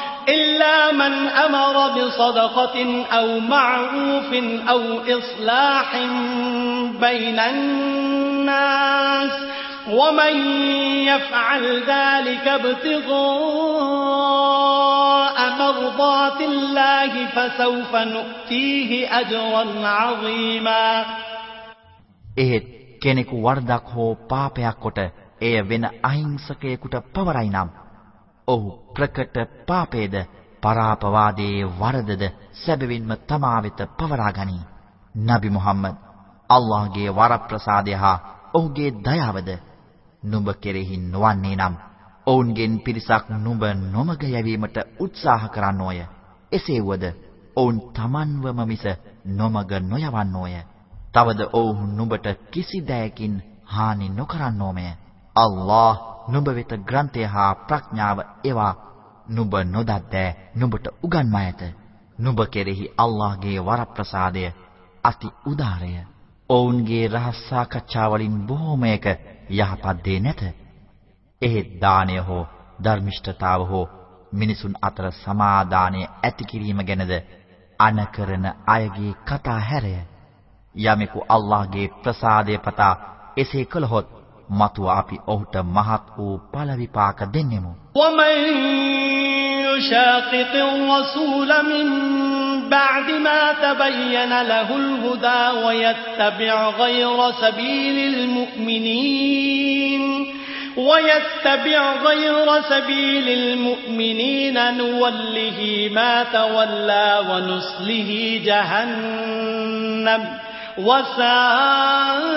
إلا من أمر بصدقة أو معروف أو إصلاح بين الناس ومن يفعل ذلك ابتغاء مرضات الله فسوف نؤتيه أجرا عظيما එහෙත් කෙනෙකු වරදක් හෝ පාපයක් කොට එය වෙන අහිංසකයෙකුට පවරයි නම් ඔහු ප්‍රකට පාපයේද පරාපවාදයේ වරදද සැබවින්ම තමා වෙත පවරා ගනී. නබි මුහම්මද් අල්ලාහගේ වරප්‍රසාදය හා ඔහුගේ දයාවද නුඹ කෙරෙහි නොවන්නේ නම් ඔවුන්ගෙන් පිරිසක් නුඹ නොමග යැවීමට උත්සාහ කරන්නෝය. එසේ වුවද ඔවුන් Tamanවම මිස නොමග නොයවන්නෝය. තවද ඔවුන් නුඹට කිසි දයකින් හානි නොකරන්නෝමය. අල්ලාහ් නුඹ වෙත ග්‍රන්ථය හා ප්‍රඥාව එවා නුඹ නොදත් දෑ නුඹට උගන්වා ඇත. නුඹ කෙරෙහි අල්ලාහ්ගේ වරප්‍රසාදය අති උදාරය. ඔවුන්ගේ රහස් සාකච්ඡා වලින් බොහෝමයක යහපත් දේ නැත. එහෙත් දානය හෝ ධර්මිෂ්ඨතාව හෝ මිනිසුන් අතර සමාදානය ඇති කිරීම ගැනද අනකරන අයගේ කතා හැරය. යමෙකු අල්ලාහ්ගේ ප්‍රසාදය පතා එසේ කළහොත් මතුව අපි ඔහුට මහත් වූ ඵල විපාක දෙන්නෙමු. ومن يشاقق الرسول من بعد ما تبين له الهدى ويتبع غير سبيل المؤمنين ويتبع غير سبيل المؤمنين نوله ما تولى ونصله جهنم وساءت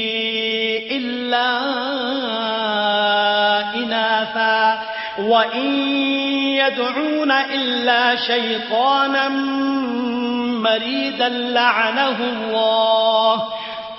إلا إناثا وإن يدعون إلا شيطانا مريدا لعنه الله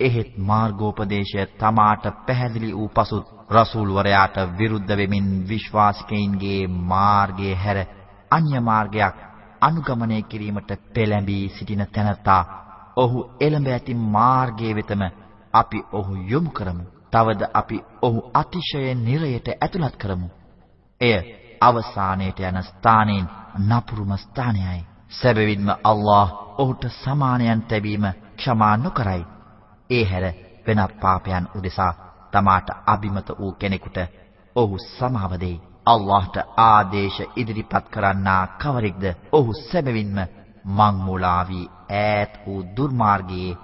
එහෙත් මාර්ගෝපදේශය තමාට පැහැදිලි වූ පසුත් රසූල් වරයාට විරුද්ධ වෙමින් විශ්වාසිකයින්ගේ මාර්ගයේ හැර අන්‍ය මාර්ගයක් අනුගමනය කිරීමට පෙළඹී සිටින තැනැත්තා ඔහු එළඹ ඇති මාර්ගයේ වෙතම අපි ඔහු යොමු කරමු. තවද අපි ඔහු අතිශය නිරයට ඇතුළත් කරමු. එය අවසානයේට යන ස්ථානයෙන් නපුරුම ස්ථානයයි. සැබවින්ම අල්ලාහ් ඔහුට සමානයන් තැබීම ක්ෂමා නොකරයි. ඒ හැර වෙනත් පාපයන් උදෙසා තමාට අබිමත වූ කෙනෙකුට ඔහු සමාව දෙයි. අල්ලාහ්ට ආදේශ ඉදිරිපත් කරන්නා කවරෙක්ද? ඔහු සැබවින්ම මං මුලාවී ඈත් වූ දුර්මාර්ගයේ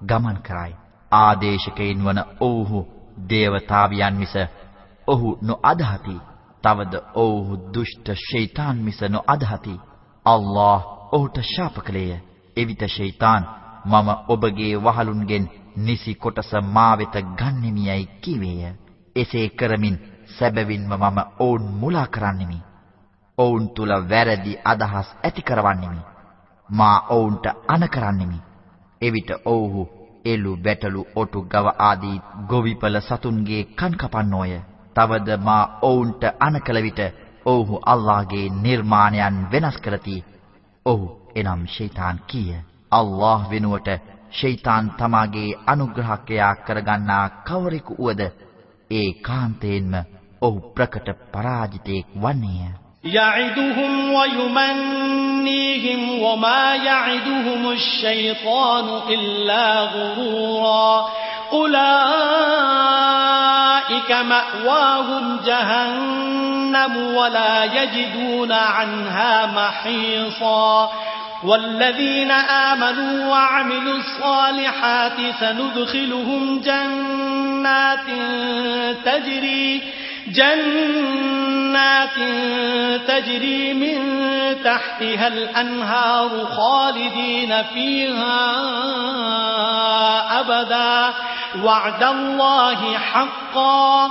ගමන් කරයි. ආදේශකයින් වන ඔව්හු දේවතාවියන් මිස ඔහු නොඅදහති. තවද ඔව්හු දුෂ්ට ෂයිතන් මිස නොඅදහති. අල්ලාහ් ඔහුට ශාප කළේය. එවිට ෂයිතන් මම ඔබගේ වහලුන්ගෙන් නිසි කොටස මා වෙත ගන්නෙමියයි කීවේය. එසේ කරමින් සැබවින්ම මම ඔවුන් මුලා කරන්නෙමි. ඔවුන් තුල වැරදි අදහස් ඇති කරවන්නෙමි. මා ඔවුන්ට අන කරන්නෙමි. එවිට ඔව්හු එළු බැටළු ඔටු ගව ආදී ගොවිපල සතුන්ගේ කන් කපන්නෝය. තවද මා ඔවුන්ට අනකල විට ඔව්හු අල්ලාහගේ නිර්මාණයන් වෙනස් කරති. ඔහු එනම් ෂයිතන් කීය. අල්ලාහ් වෙනුවට ෂයිතන් තමාගේ අනුග්‍රහකයා කරගන්නා කවරෙකු වුවද ඒ කාන්තේන්ම ඔහු ප්‍රකට පරාජිතයෙක් වන්නේය. يعدهم ويمنيهم وما يعدهم الشيطان إلا غرورا أولئك مأواهم جهنم ولا يجدون عنها محيصا والذين آمنوا وعملوا الصالحات سندخلهم جنات تجري جنات تجري من تحتها الأنهار خالدين فيها أبدا. وعد الله حقا.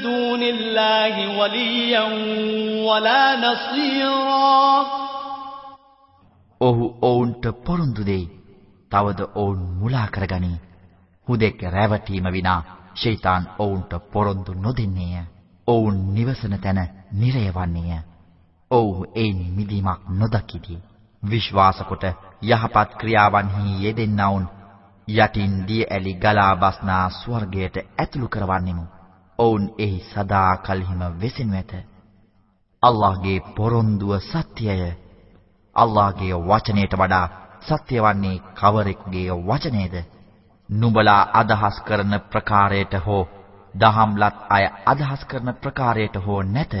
دون الله وليا ولا نصيرا ඔහු ඔවුන්ට පොරොන්දු දෙයි. තවද ඔවුන් මුලා කරගනී. හුදෙක් රැවටීම විනා ෂයිතන් ඔවුන්ට පොරොන්දු නොදෙන්නේය. ඔවුන් නිවසන තැන නිරය වන්නේය. ඔව්හු එයින් මිදීමක් නොදකිති. විශ්වාස කොට යහපත් ක්‍රියාවන්හි යෙදෙන්නවුන් යටින් දිය ඇලි ගලා බස්නා ස්වර්ගයට ඇතුළු කරවන්නෙමු. ඔවුන් එහි සදා කල්හිම වෙසෙනු ඇත. අල්ලාහ්ගේ පොරොන්දුව සත්‍යය. අල්ලාහ්ගේ වචනයට වඩා සත්‍ය වන්නේ කවරෙකුගේ වචනේද? නුඹලා අදහස් කරන ප්‍රකාරයට හෝ දහම්ලත් අය අදහස් කරන ප්‍රකාරයට හෝ නැත.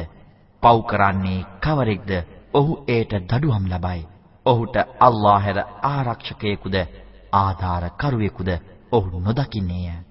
පව් කරන්නේ කවරෙක්ද? ඔහු ඒට දඩුවම් ලබයි. ඔහුට අල්ලාහ හැර ආරක්ෂකයෙකුද ආධාර කරුවෙකුද ඔහු නොදකින්නේය.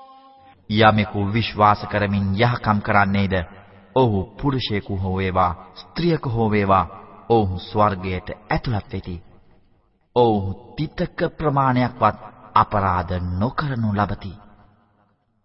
යමෙකු විශ්වාස කරමින් යහකම් කරන්නේද ඔහු පුරුෂයෙකු හෝ වේවා ස්ත්‍රියක හෝ වේවා ඔහු ස්වර්ගයට ඇතුළත් වෙති ඔවුහු තිතක ප්‍රමාණයක්වත් අපරාධ නොකරනු ලබති.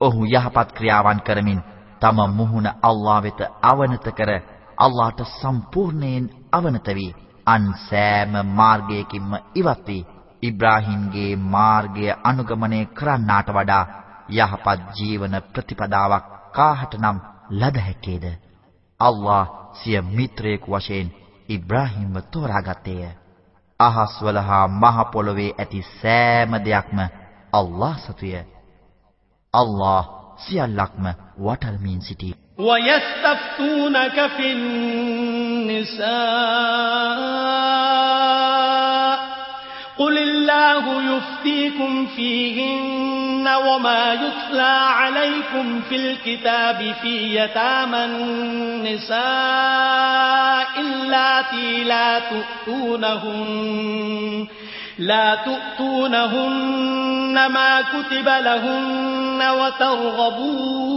ඔහු යහපත් ක්‍රියාවන් කරමින් තම මුහුණ අල්ලා වෙත අවනත කර අල්ලාහට සම්පූර්ණයෙන් අවනත වී අන් සෑම මාර්ගයකින්ම ඉවත් වී ඉබ්‍රාහීම්ගේ මාර්ගය අනුගමනය කරන්නාට වඩා යහපත් ජීවන ප්‍රතිපදාවක් කාහටනම් ලද හැකේද? අල්ලාහ් සිය මිත්‍රයෙකු වශයෙන් ඉබ්‍රාහීම්ව තෝරාගත්තේය. අහස්වල හා මහ පොළොවේ ඇති සෑම දෙයක්ම අල්ලාහ් සතුය. අල්ලාහ් සියල්ලක්ම වටල්මින් සිටී. ويستفتونك في النساء قل الله يفتيكم فيهن وما يتلى عليكم في الكتاب في يتامى النساء اللاتي لا تؤتونهن لا تؤتونهن ما كتب لهن وترغبون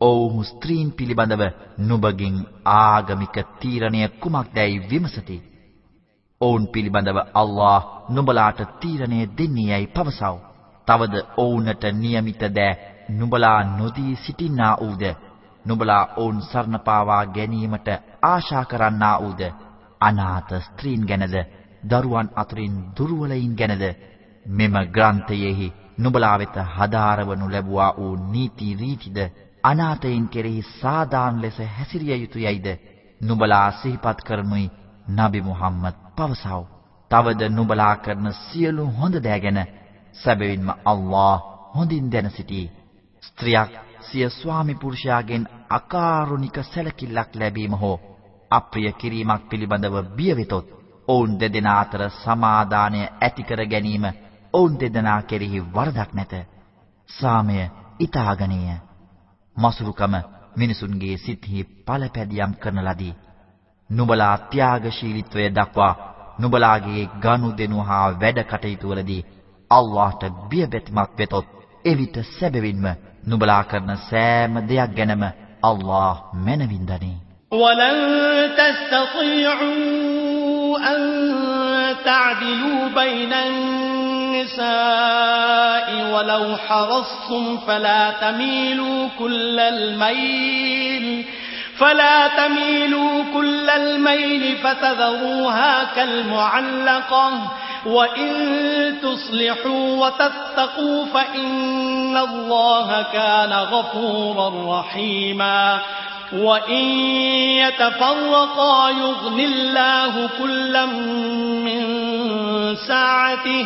ඔව්හු ස්ත්‍රීන් පිළිබඳව නුඹගෙන් ආගමික තීරණය කුමක්දැයි විමසති. ඔවුන් පිළිබඳව අල්ලාහ් නුඹලාට තීරණය දෙන්නේ යයි පවසව. තවද ඔවුන්ට નિયમિત දෑ නුඹලා නොදී සිටින්නා වූද නුඹලා ඔවුන් සරණ පාවා ගැනීමට ආශා කරන්නා වූද අනාථ ස්ත්‍රීන් ගැනද දරුවන් අතරින් දුර්වලයින් ගැනද මෙම ග්‍රන්ථයෙහි නුඹලා වෙත හදාරවනු ලැබුවා වූ නීති රීතිද අනාථයින් කෙරෙහි සාදාන් ලෙස හැසිරිය යුතුයයිද නුඹලා සිහිපත් කරනුයි නබි මුහම්මද් පවසව. තවද නුඹලා කරන සියලු හොඳ දෑ ගැන සැබවින්ම අල්ලාහ් හොඳින් දැන සිටී. ස්ත්‍රියක් සිය ස්වාමි පුරුෂයාගෙන් අකාරුණික සැලකිල්ලක් ලැබීම හෝ අප්‍රිය කිරීමක් පිළිබඳව බිය වෙතොත් ඔවුන් දෙදෙනා අතර සමාදානය ඇති කර ගැනීම ඔවුන් දෙදෙනා කෙරෙහි වරදක් නැත. සාමය ඊතාගණීය. මසුරුකම මිනිසුන්ගේ සිත්හි පළපැදියම් කරන ලදී. නුඹලා ත්‍යාගශීලීත්වය දක්වා නුඹලාගේ ගනුදෙනු හා වැඩ කටයුතු වලදී අල්ලාහට බියබැතිමත් වෙතොත් එවිට සැබවින්ම නුඹලා කරන සෑම දෙයක් ගැනම අල්ලාහ් මැනවින් දනී. وَلَن تَسْتَطِيعُوا أَن تَعْدِلُوا بَيْنَ النِّسَاءِ وَلَوْ حَرَصْتُمْ فَلَا تَمِيلُوا كُلَّ الْمَيْلِ فلا تميلوا كل الميل فتذروها كالمعلقة وإن تصلحوا وتتقوا فإن الله كان غفورا رحيما. وإن يتفرقا يغني الله كلا من ساعته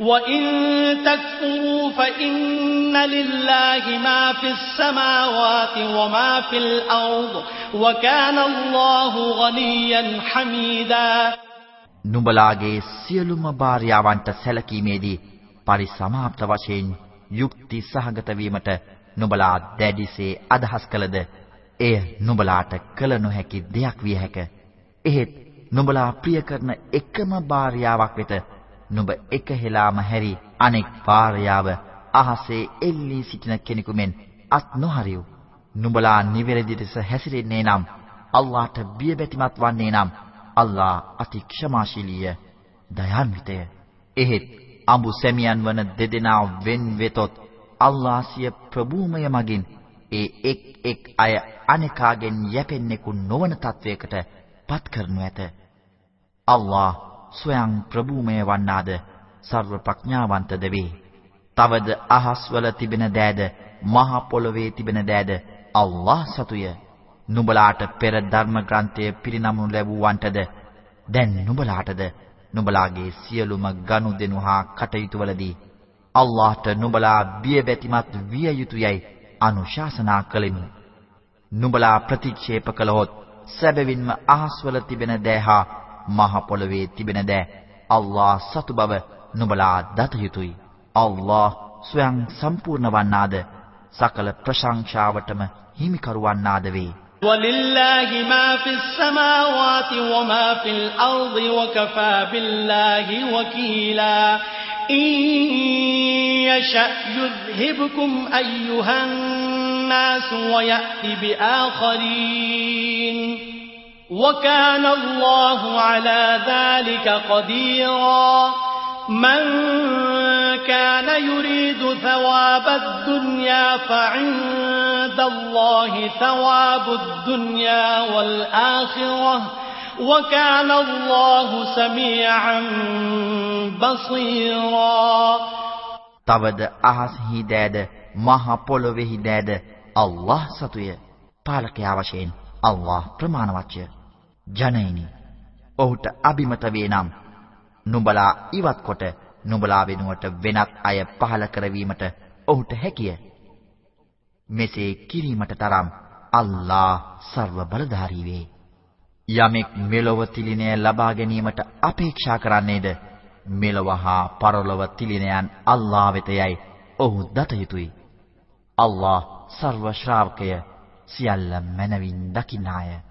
وإن تكفروا فإن لله ما في السماوات وما في الأرض وكان الله غنيا حميدا නුඹලාගේ සියලුම භාර්යාවන්ට සැලකීමේදී පරිසමාප්ත වශයෙන් යුක්ති සහගත වීමට නුඹලා දැඩිසේ අදහස් කළද එය නුඹලාට කල නොහැකි දෙයක් විය හැක. එහෙත් නුඹලා ප්‍රිය කරන එකම භාර්යාවක් වෙත නුඹ එකහෙලාම හැරි අනෙක් භාර්යාව අහසේ එල්ලී සිටින කෙනෙකු මෙන් අත් නොහරියු. නුඹලා නිවැරදි ලෙස හැසිරෙන්නේ නම් අල්ලාහට බියබැතිමත් වන්නේ නම් අල්ලා අති ක්ෂමාශීලීය දයාන්විතය. එහෙත් අඹු සැමියන් වන දෙදෙනා වෙන් වෙතොත් අල්ලා සිය ප්‍රභූමය මගින් ඒ එක් එක් අය අනෙකාගෙන් යැපෙන්නෙකු නොවන තත්වයකට පත් කරනු ඇත. අල්ලා ස්වයං ප්‍රභූමය වන්නාද සර්ව ප්‍රඥාවන්තද වේ. තවද අහස්වල තිබෙන දෑද මහ පොළොවේ තිබෙන දෑද අල්ලාහ් සතුය. නුඹලාට පෙර ධර්ම ග්‍රන්ථය පිරිනමනු ලැබුවන්ටද දැන් නුඹලාටද නුඹලාගේ සියලුම ගනුදෙනු හා කටයුතු වලදී අල්ලාහට නුඹලා බියබැතිමත් විය යුතුයයි අනුශාසනා කළෙමු. නුඹලා ප්‍රතික්ෂේප කළහොත් සැබවින්ම අහස්වල තිබෙන දෑ හා මහ පොළවේ තිබෙන දෑ අල්ලාහ සතු බව නුඹලා දත යුතුය. අල්ලාහ ස්වයං සම්පූර්ණ වන්නාද සකල ප්‍රශංසාවටම හිමිකරු වන්නාද වේ. ولله ما في السماوات وما في الأرض وكفى بالله وكيلا إن يشأ يذهبكم أيها الناس ويأتي بآخرين وكان الله على ذلك قديرا من كان يريد ثواب الدنيا فعند الله ثواب الدنيا والآخرة وكان الله سميعا بصيرا තවද අහස්හි දෑද මහ පොළොවේහි දෑද අල්ලාහ් සතුය පාලකයා වශයෙන් අල්ලාහ් ප්‍රමාණවත්ය ජනයිනි ඔහුට අබිමත වේ නම් නුඹලා ඉවත් කොට නුඹලා වෙනුවට වෙනත් අය පහල කරවීමට ඔහුට හැකිය. මෙසේ කිරීමට තරම් අල්ලා සර්ව බලධාරී වේ. යමෙක් මෙලොව තිලිනය ලබා ගැනීමට අපේක්ෂා කරන්නේද මෙලොව හා පරලොව තිලිනයන් අල්ලා වෙතයයි ඔහු දත යුතුය. අල්ලා සර්ව ශ්‍රාවකය සියල්ල මනවින් දකින්නාය.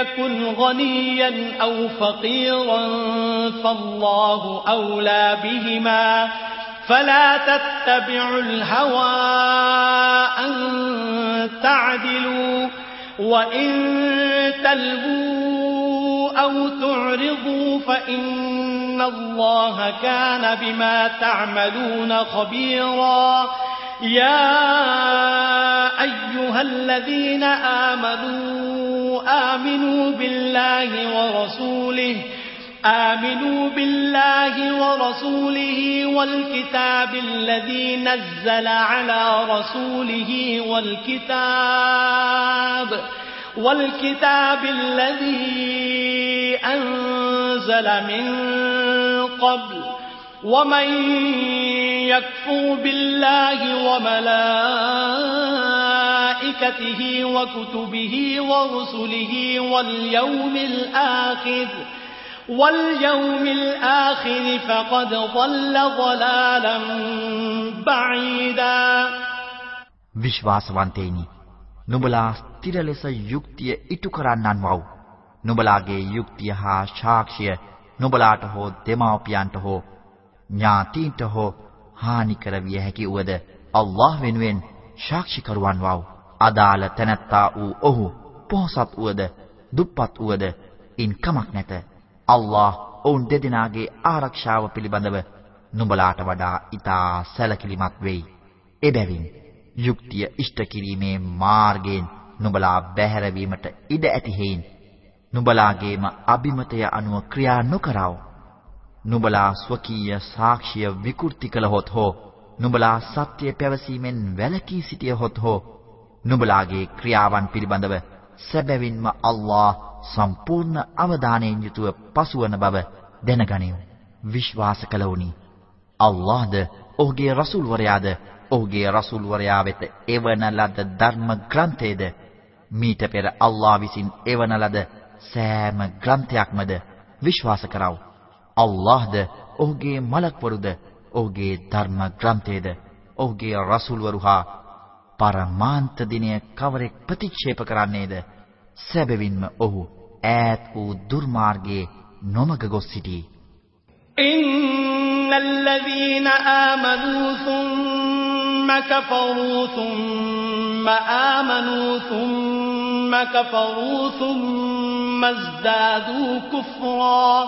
يكن غنيا أو فقيرا فالله أولى بهما فلا تتبعوا الهوى أن تعدلوا وإن تلبوا أو تعرضوا فإن الله كان بما تعملون خبيرا يا أيها الذين آمنوا آمنوا بالله ورسوله آمنوا بالله ورسوله والكتاب الذي نزل على رسوله والكتاب والكتاب الذي أنزل من قبل. ومن يكفر بالله وملائكته وكتبه ورسله واليوم الآخر واليوم الآخر فقد ضل ضلالا بعيدا විශ්වාසවන්තේනි නුඹලා ස්ථිර ලෙස යුක්තිය ඉටු කරන්නන් වව් නුඹලාගේ යුක්තිය හා සාක්ෂිය නුඹලාට හෝ දෙමාපියන්ට හෝ ඥාතීන්ට හෝ හානි කරවිය හැකි උවද අල්ලාහ් වෙනුවෙන් සාක්ෂිකරුවන් වව්. අදාළ තැනැත්තා වූ ඔහු පොහසත් උවද දුප්පත් උවද ඉන් කමක් නැත. අල්ලාහ් ඔවුන් දෙදෙනාගේ ආරක්ෂාව පිළිබඳව නුඹලාට වඩා ඊටා සැලකිලිමත් වෙයි. එබැවින් යුක්තිය ඉෂ්ට කිරීමේ මාර්ගයෙන් නුඹලා බැහැරවීමට ඉඩ ඇති හේයින් නුඹලාගේම අභිමතය අනුව ක්‍රියා නොකරව. නුඹලා ස්වකීය සාක්ෂිය විකෘති කළහොත් හෝ නුඹලා සත්‍ය පැවසීමෙන් වැළකී සිටියහොත් හෝ නුඹලාගේ ක්‍රියාවන් පිළිබඳව සැබවින්ම අල්ලාහ් සම්පූර්ණ අවධානයෙන් යුතුව පසුවන බව දැනගනිව්. විශ්වාස කළවුනි. අල්ලාහ්ද ඔහුගේ රසූල් වරයාද ඔහුගේ රසූල් වරයා වෙත එවන ලද ධර්ම ග්‍රන්ථයේද මීට පෙර අල්ලාහ් විසින් එවන ලද සෑම ග්‍රන්ථයක්මද විශ්වාස කරව. අල්ලාහ්ද ඔහුගේ මලක්වරුද ඔහුගේ ධර්ම ග්‍රන්ථයේද ඔහුගේ රසූල්වරු හා පරමාන්ත දිනය කවරෙක් ප්‍රතික්ෂේප කරන්නේද සැබවින්ම ඔහු ඈත් වූ දුර්මාර්ගයේ නොමග ගොස් සිටී إن الذين آمنوا ثم كفروا ثم آمنوا ثم كفروا ثم ازدادوا كفرا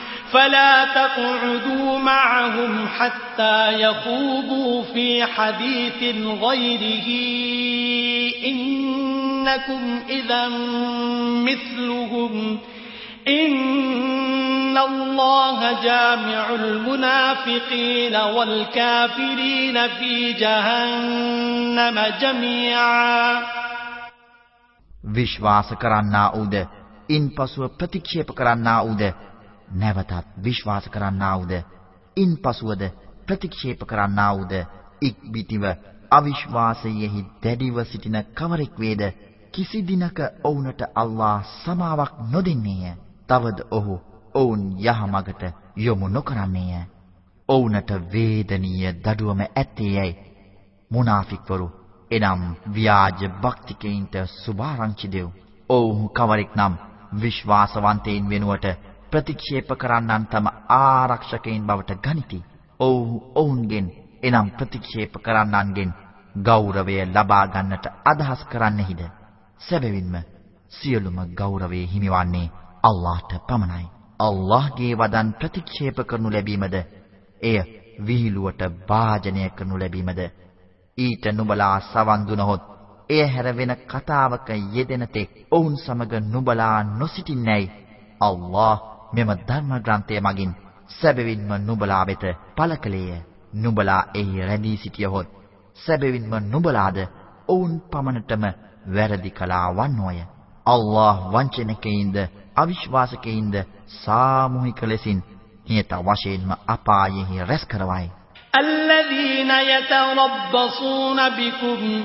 فلا تقعدوا معهم حتى يخوضوا في حديث غيره إنكم إذا مثلهم إن الله جامع المنافقين والكافرين في جهنم جميعا විශ්වාස කරන්නා වූද ඉන්පසුව ප්‍රතික්ෂේප කරන්නා වූද නැවතත් විශ්වාස කරන්නා වූද ඉන්පසුවද ප්‍රතික්ෂේප කරන්නා වූද ඉක්බිතිව අවිශ්වාසයෙහි දැඩිව සිටින කවරෙක් වේද කිසි දිනක ඔවුන්ට අල්ලා සමාවක් නොදෙන්නේය. තවද ඔහු ඔවුන් යහමගට යොමු නොකරන්නේය. ඔවුන්ට වේදනීය දඩුවම ඇත්තේයයි. මුනාෆික්වරු එනම් ව්‍යාජ භක්තිකයින්ට සුභාරංචි දෙව්. ඔවුහු කවරෙක්නම් විශ්වාසවන්තයින් වෙනුවට ප්‍රතික්ෂේප කරන්නන් තම ආරක්ෂකයින් බවට ගනිති. ඔවුහු ඔවුන්ගෙන් එනම් ප්‍රතික්ෂේප කරන්නන්ගෙන් ගෞරවය ලබා ගන්නට අදහස් කරන්නෙහිද? සැබවින්ම සියලුම ගෞරවය හිමිවන්නේ අල්ලාහට පමණයි. අල්ලාහගේ වදන් ප්‍රතික්ෂේප කරනු ලැබීමද එය විහිළුවට භාජනය කරනු ලැබීමද ඊට නුඹලා සවන් දුනහොත් එය හැර වෙන කතාවක යෙදෙන තෙක් ඔවුන් සමග නුඹලා නොසිටින්නේයි අල්ලාහ් මෙම ධර්ම ග්‍රන්ථය මගින් සැබවින්ම නුඹලා වෙත පළ කළේය නුඹලා එහි රැඳී සිටියහොත් සැබවින්ම නුඹලාද ඔවුන් පමණටම වැරදි කළා වන්නෝය අල්ලාහ් වංචනිකයින්ද අවිශ්වාසකයින්ද සාමූහික ලෙසින් නියත වශයෙන්ම අපායෙහි රැස් කරවයි الذين يتربصون بكم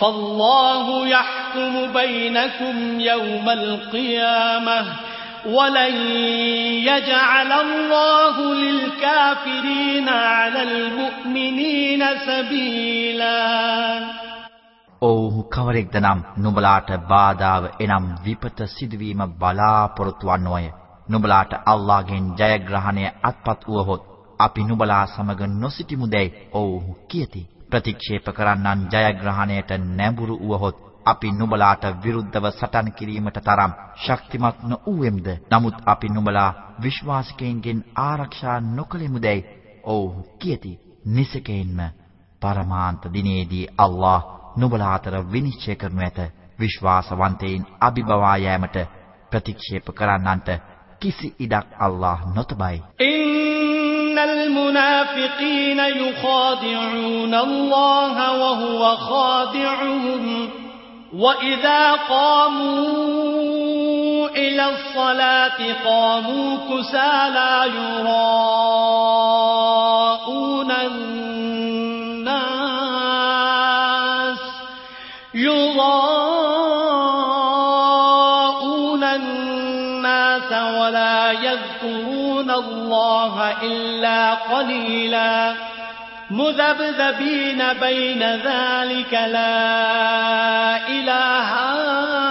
فالله يحكم بينكم يوم القيامة ولن يجعل الله للكافرين على المؤمنين سبيلاً ඔව්හු කවරෙක්ද නම් නුඹලාට බාධාව එනම් විපත සිදුවීම බලාපොරොත්තු වන්නෝය. නුඹලාට අල්ලාහ්ගෙන් ජයග්‍රහණය අත්පත් වුවහොත් අපි නුඹලා සමග නොසිටිමුදැයි ඔව්හු කියති. ප්‍රතික්ෂේප කරන්නන් ජයග්‍රහණයට නැඹුරු වුවහොත් අපි නුඹලාට විරුද්ධව සටන් කිරීමට තරම් ශක්තිමත් නොඌෙම්ද? නමුත් අපි නුඹලා විශ්වාසිකයින්ගෙන් ආරක්ෂා නොකළෙමුදැයි ඔව්හු කියති. නිසකයින්ම පරමාන්ත දිනේදී අල්ලාහ් නුඹලා අතර විනිශ්චය කරනු ඇත. විශ්වාසවන්තයින් අභිබවා යෑමට ප්‍රතික්ෂේප කරන්නන්ට කිසි ඉඩක් අල්ලාහ් නොතබයි. المنافقين يخادعون الله وهو خادعهم. وإذا قاموا إلى الصلاة قاموا كسالى يراءون الناس إلا قليلا مذبذبين بين ذلك لا إله هؤلاء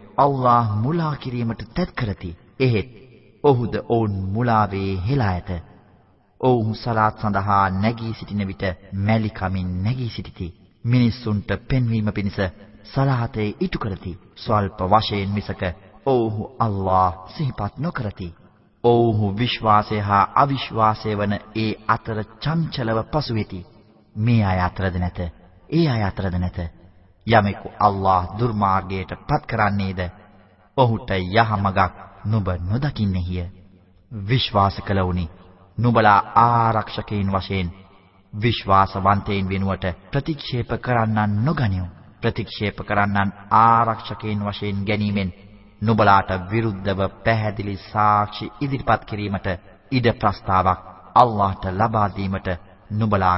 අල්ලාහ් මුලා කිරීමට තැත් කරති. එහෙත් ඔහුද ඔවුන් මුලාවේ හෙලා ඇත. ඔවුන් සලාත් සඳහා නැගී සිටින විට මැලිකමින් නැගී සිටිති. මිනිස්සුන්ට පෙන්වීම පිණිස සලාතේ ඉටු කරති. ස්වල්ප වශයෙන් මිසක ඔව්හු අල්ලාහ් සිහිපත් නොකරති. ඔව්හු විශ්වාසය හා අවිශ්වාසය වන ඒ අතර චංචලව පසු වෙති. මේ අය අතරද නැත. ඒ අය අතරද නැත. යමෙකු අල්ලාහ් දුර්මාර්ගයට පත් කරන්නේද ඔහුට යහමගක් නුඹ නොදකින්නේය. විශ්වාස කළවුනි නුඹලා ආරක්ෂකයින් වශයෙන් විශ්වාසවන්තයින් වෙනුවට ප්‍රතික්ෂේප කරන්නන් නොගනිව්. ප්‍රතික්ෂේප කරන්නන් ආරක්ෂකයින් වශයෙන් ගැනීමෙන් නුඹලාට විරුද්ධව පැහැදිලි සාක්ෂි ඉදිරිපත් කිරීමට ඉඩ ප්‍රස්තාවක් අල්ලාහට ලබා දීමට නුඹලා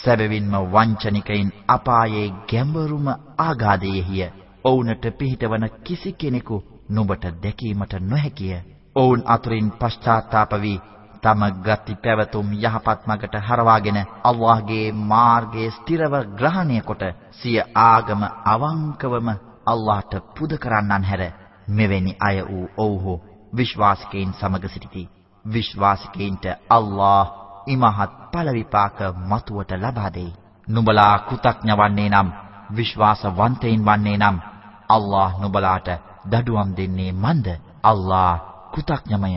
සැබවින්ම වංචනිකයින් අපායේ ගැඹුරුම ආගාධයේය. ඔවුන්ට පිහිටවන කිසි කෙනෙකු නුඹට දැකීමට නොහැකිය. ඔවුන් අතුරින් පශ්චාත්තාප වී තම ගති පැවතුම් යහපත් මගට හරවාගෙන අල්ලාහ්ගේ මාර්ගයේ ස්ථිරව ග්‍රහණය කොට සිය ආගම අවංකවම අල්ලාහට පුද කරන්නන් හැර මෙවැනි අය වූ ඔව්හු විශ්වාසිකයින් සමග සිටිති විශ්වාසිකයින්ට අල්ලාහ් ඉමහත් ඵල විපාක මතුවට ලබා දෙයි නුඹලා කෘතඥ වන්නේ නම් විශ්වාසවන්තයින් වන්නේ නම් අල්ලාහ් නුඹලාට දඩුවම් දෙන්නේ මන්ද අල්ලාහ් කෘතඥමය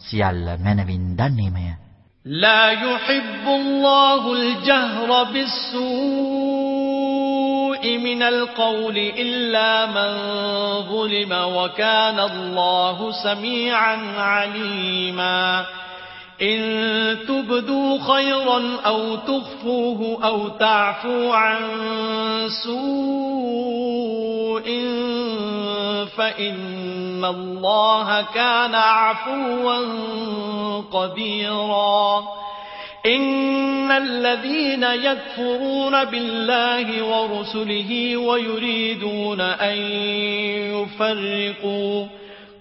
සියල්ල මනවින් දන්නේමය. لا يحب الله الجهر بالسوء من القول إلا من ظلم وكان الله سميعا عليما إن تبدوا خيرا أو تخفوه أو تعفوا عن سوء فإن الله كان عفوا قديرا. إن الذين يكفرون بالله ورسله ويريدون أن يفرقوا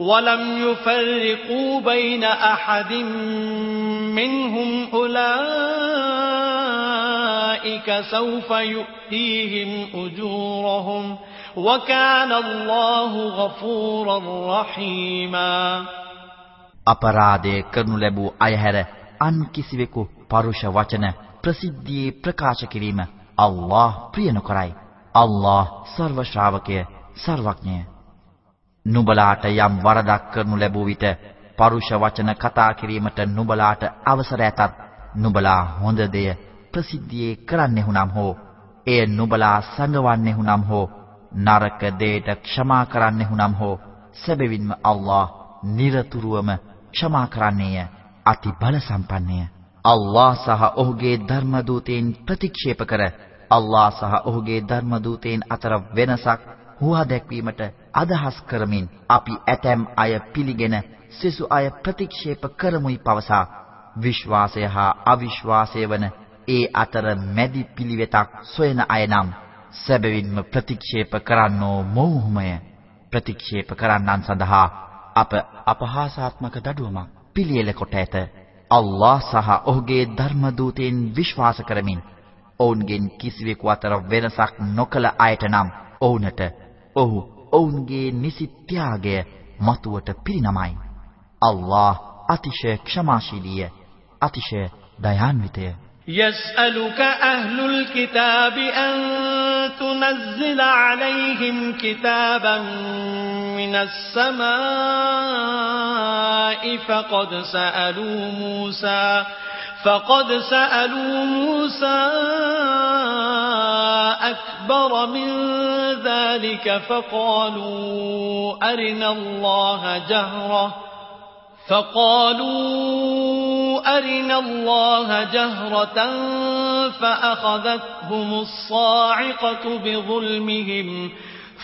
ولم يفرقوا بين أحد منهم أولئك سوف يؤتيهم أجورهم وكان الله غفورا رحيما අපරාධය කරනු ලැබූ අය හැර අන් කිසිවෙකු පරුෂ වචන ප්‍රසිද්ධියේ ප්‍රකාශ කිරීම අල්ලාහ් ප්‍රිය නොකරයි. අල්ලාහ් සර්ව ශ්‍රාවකය සර්වඥය. නුඹලාට යම් වරදක් කරනු ලැබුව විට පරුෂ වචන කතා කිරීමට නුඹලාට අවසර ඇතත් නුඹලා හොඳ දෙය ප්‍රසිද්ධියේ කරන්නෙහුනම් හෝ එය නුඹලා සංගවන්නෙහුනම් හෝ නරක දෙයට ක්ෂමා කරන්නෙහුනම් හෝ සැබවින්ම අල්ලාහ් নিরතුරුවම ක්ෂමා කරන්නේය අති බල සම්පන්නය. අල්ලාහ් සහ ඔහුගේ ධර්ම දූතයන් ප්‍රතික්ෂේප කර අල්ලාහ් සහ ඔහුගේ ධර්ම දූතයන් අතර වෙනසක් හුවා දැක්වීමට අදහස් කරමින් අපි ඇතැම් අය පිළිගෙන සිසු අය ප්‍රතික්ෂේප කරමුයි පවසා විශ්වාසය හා අවිශ්වාසය වන ඒ අතර මැදි පිළිවෙතක් සොයන අය නම් සැබවින්ම ප්‍රතික්ෂේප කරන්නෝ මොවුහුමය ප්‍රතික්ෂේප කරන්නන් සඳහා අප අපහාසාත්මක දඩුවමක් පිළියෙල කොට ඇත. අල්ලාහ් සහ ඔහුගේ ධර්ම දූතයන් විශ්වාස කරමින් ඔවුන්ගෙන් කිසිවෙකු අතර වෙනසක් නොකළ අයට නම් ඔවුන්ට ඔහු ඔවුන්ගේ නිසි ත්‍යාගය මතුවට පිරිනමයි. අල්ලාහ් අතිශය ක්ෂමාශීලීය, අතිශය දයාන්විතය. يسألك أهل الكتاب أن تنزل عليهم كتابا من السماء فقد سألوا موسى فقد سألوا موسى أكبر من ذلك فقالوا أرنا الله جهرة فقالوا أرنا الله جهرة فأخذتهم الصاعقة بظلمهم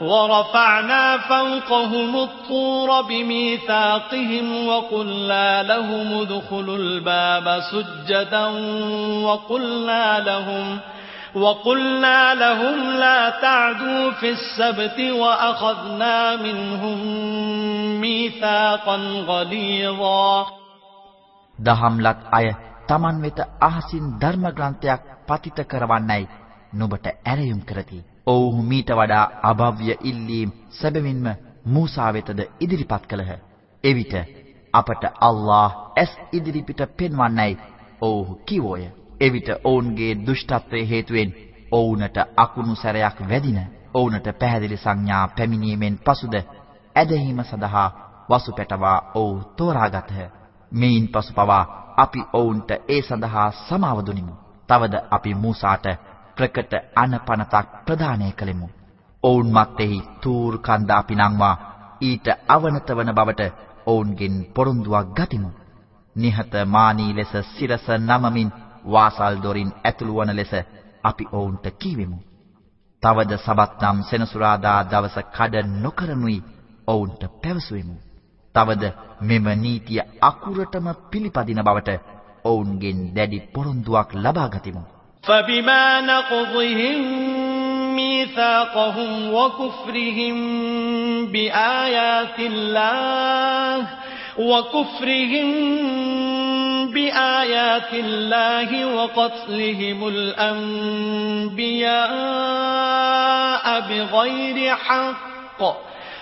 ورفعنا فوقهم الطور بميثاقهم وقلنا لهم ادخلوا الباب سجدا وقلنا لهم وقلنا لهم لا تعدوا في السبت وأخذنا منهم ميثاقا غليظا දහම්ලත් අය තමන් වෙත අහසින් ධර්ම ග්‍රන්ථයක් පතිත කරවන්නයි නුඹට ඇරයුම් කරති. ඔව්හු මීට වඩා අභව්‍ය ඉල්ලීම් සැබවින්ම මූසා වෙතද ඉදිරිපත් කළහ. එවිට අපට අල්ලාහ් ඇස් ඉදිරිපිට පෙන්වන්නයි ඔව්හු කිවෝය. එවිට ඔවුන්ගේ දුෂ්ටත්වයේ හේතුවෙන් ඔවුන්ට අකුණු සැරයක් වැදින ඔවුන්ට පැහැදිලි සංඥා පැමිණීමෙන් පසුද ඇදහිීම සඳහා වසුපැටවා ඔව් තෝරාගත්හ. මේන් පසු පවා අපි ඔවුන්ට ඒ සඳහා සමාව දුනිමු. තවද අපි මූසාට ප්‍රකට අනපනතක් ප්‍රදානය කළෙමු. ඔවුන් මැත්තේහි තූර් කන්ද අපි නංවා ඊට අවනත වන බවට ඔවුන්ගෙන් පොරොන්දුවක් ගතිමු. නිහතමානී ලෙස සිරස නමමින් වාසල් දොරින් ඇතුළු වන ලෙස අපි ඔවුන්ට කීවෙමු. තවද සබත් නම් සෙනසුරාදා දවස කඩ නොකරනුයි ඔවුන්ට පැවසුවෙමු. තවද මෙම නීතිය අකුරටම පිළිපදින බවට ඔවුන්ගෙන් දැඩි පොරොන්දුවක් ලබා ගතිමු. فبما نقضهم ميثاقهم وكفرهم بآيات الله وكفرهم بآيات الله وقتلهم الأنبياء بغير حق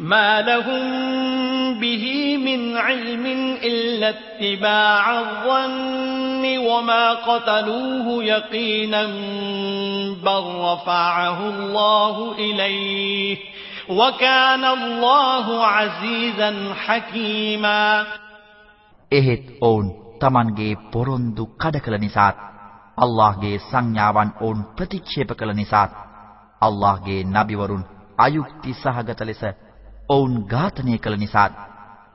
ما لهم به من علم إلا اتباع الظن وما قتلوه يقينا بل رفعه الله إليه وكان الله عزيزا حكيما එහෙත් ඔවුන් Tamanගේ පොරොන්දු කඩ කළ නිසාත් අල්ලාහ්ගේ සංඥාවන් ඔවුන් ප්‍රතික්ෂේප කළ නිසාත් අල්ලාහ්ගේ නබිවරුන් අයුක්ති සහගත ලෙස ඔවුන් ඝාතනය කළ නිසා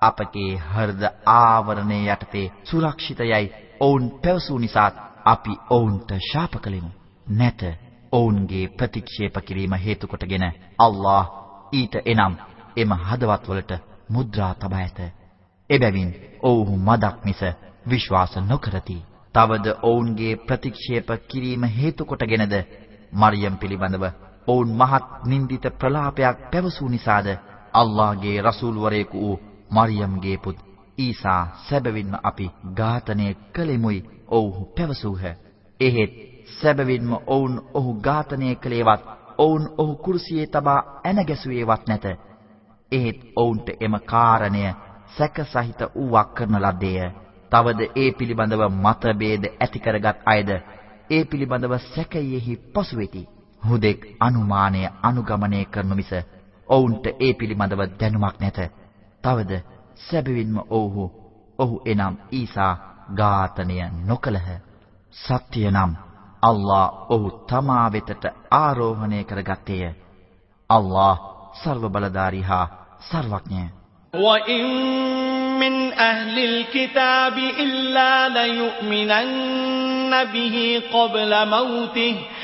අපගේ හෘද ආවරණය යටතේ සුරක්ෂිතයයි ඔවුන් පැවසූ නිසා අපි ඔවුන්ට ශාප කළෙමු. නැත ඔවුන්ගේ ප්‍රතික්ෂේප කිරීම හේතු කොටගෙන අල්ලාහ් ඊට එනම් එම හදවත් වලට මුද්‍රා තබා ඇත. එබැවින් ඔවුහු මදක් මිස විශ්වාස නොකරති. තවද ඔවුන්ගේ ප්‍රතික්ෂේප කිරීම හේතු කොටගෙනද මරියම් පිළිබඳව ඔවුන් මහත් නින්දිත ප්‍රලාපයක් පැවසූ නිසාද අල්ලාහගේ රසූල් වරයෙකු වූ මරියම්ගේ පුත් ඊසා සැබවින්ම අපි ඝාතනය කළෙමුයි ඔව්හු පැවසූහ. එහෙත් සැබවින්ම ඔවුන් ඔහු ඝාතනය කළේවත් ඔවුන් ඔහු කුරුසියේ තබා ඇන ගැසුවේවත් නැත. එහෙත් ඔවුන්ට එම කාරණය සැකසහිත වූවක් කරන ලද්දේය. තවද ඒ පිළිබඳව මතභේද ඇති කරගත් අයද ඒ පිළිබඳව සැකයෙහි පසු වෙති. හුදෙක් අනුමානය අනුගමනය කරනු මිස ඔවුන්ට ඒ පිළිබඳව දැනුමක් නැත. තවද සැබවින්ම ඔව්හු ඔහු එනම් ඊසා ඝාතනය නොකලහ. සත්‍ය නම් අල්ලා ඔහු තමා වෙතට ආරෝහණය කරගත්තේය. අල්ලා සර්ව බලධාරී හා සර්වඥය. وَإِن مِّنْ أَهْلِ الْكِتَابِ إِلَّا لَيُؤْمِنَنَّ بِهِ قَبْلَ مَوْتِهِ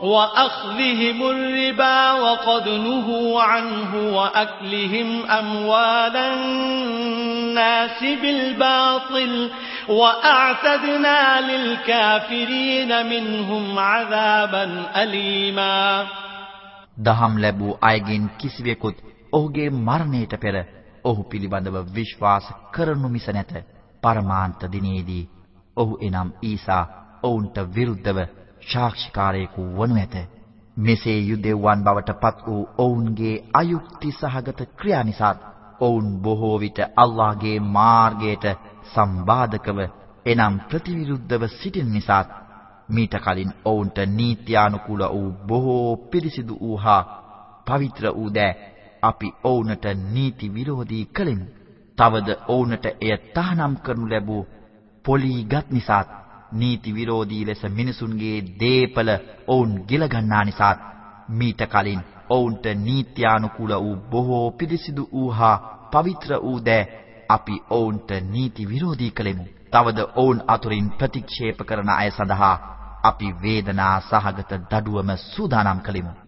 وأخذهم الربا وقد نهوا عنه وأكلهم أموال الناس بالباطل وأعتدنا للكافرين منهم عذابا أليما දහම් ලැබූ අයගෙන් කිසිවෙකුත් ඔහුගේ මරණයට පෙර ඔහු පිළිබඳව විශ්වාස කරනු මිස නැත. පරමාන්ත දිනේදී ඔහු එනම් ඊසා ඔවුන්ට විරුද්ධව සාක්ෂිකාරයෙකු වනු ඇත. මෙසේ යුදෙව්වන් බවට පත් වූ ඔවුන්ගේ අයුක්ති සහගත ක්‍රියා නිසා ඔවුන් බොහෝ විට අල්ලාහගේ මාර්ගයට සම්බාධකව එනම් ප්‍රතිවිරුද්ධව සිටින නිසා මීට කලින් ඔවුන්ට නීත්‍යානුකූල වූ බොහෝ පිරිසිදු වූ හා පවිත්‍ර වූ දෑ අපි ඔවුන්ට නීති විරෝධී කළෙමු. තවද ඔවුන්ට එය තහනම් කරනු ලැබූ පොලිගත් නිසාත් නීති විරෝධී ලෙස මිනිසුන්ගේ දීපල ඔවුන් ගිලගන්නා නිසාත් මීට කලින් ඔවුන්ට නීත්‍යානුකූල වූ බොහෝ පිරිසිදු වූහා පවිත්‍ර වූ දෑ අපි ඔවුන්ට නීති විරෝධී කළෙමු. තවද ඔවුන් අතුරින් ප්‍රතික්ෂේප කරන අය සඳහා අපි වේදනා සහගත දඩුවම සූදානම් කළෙමු.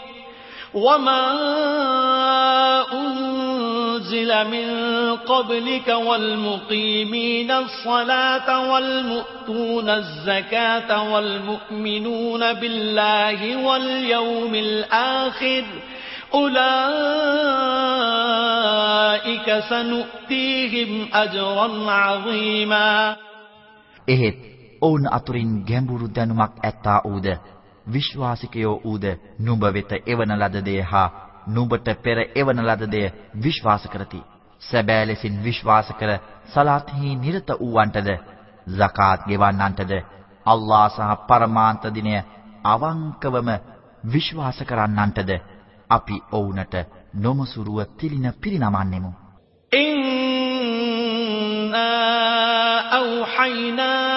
وما أنزل من قبلك والمقيمين الصلاة والمؤتون الزكاة والمؤمنون بالله واليوم الآخر أولئك سنؤتيهم أجرا عظيما එහෙත් ඔවුන් අතුරින් ගැඹුරු දැනුමක් ඇත්තා ඌද විශ්වාසිකයෝ ඌද නුඹ වෙත එවන ලද දේ හා නුඹට පෙර එවන ලද දේ විශ්වාස කරති. සැබෑ ලෙසින් විශ්වාස කර සලාත්හි නිරත වූවන්ටද zakat ගෙවන්නන්ටද අල්ලාහ සහ පරමාන්ත දිනය අවංකවම විශ්වාස කරන්නන්ටද අපි ඔවුන්ට නොමසුරුව තිලින පිරිනමන්නෙමු. إنا أوحينا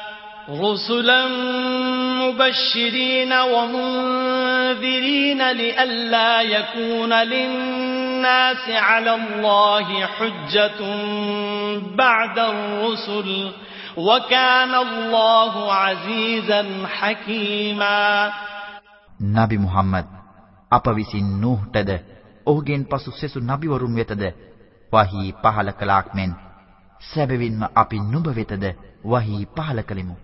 رسلا مبشرين ومنذرين لئلا يكون للناس على الله حجة بعد الرسل وكان الله عزيزا حكيما නබි මුහම්මද් අප විසින් නූහ්ටද ඔහුගෙන් පසු සෙසු නබිවරුන් වෙතද වහී පහල කළාක් මෙන් සැබවින්ම අපි නුඹ වෙතද වහී පහල කළෙමු.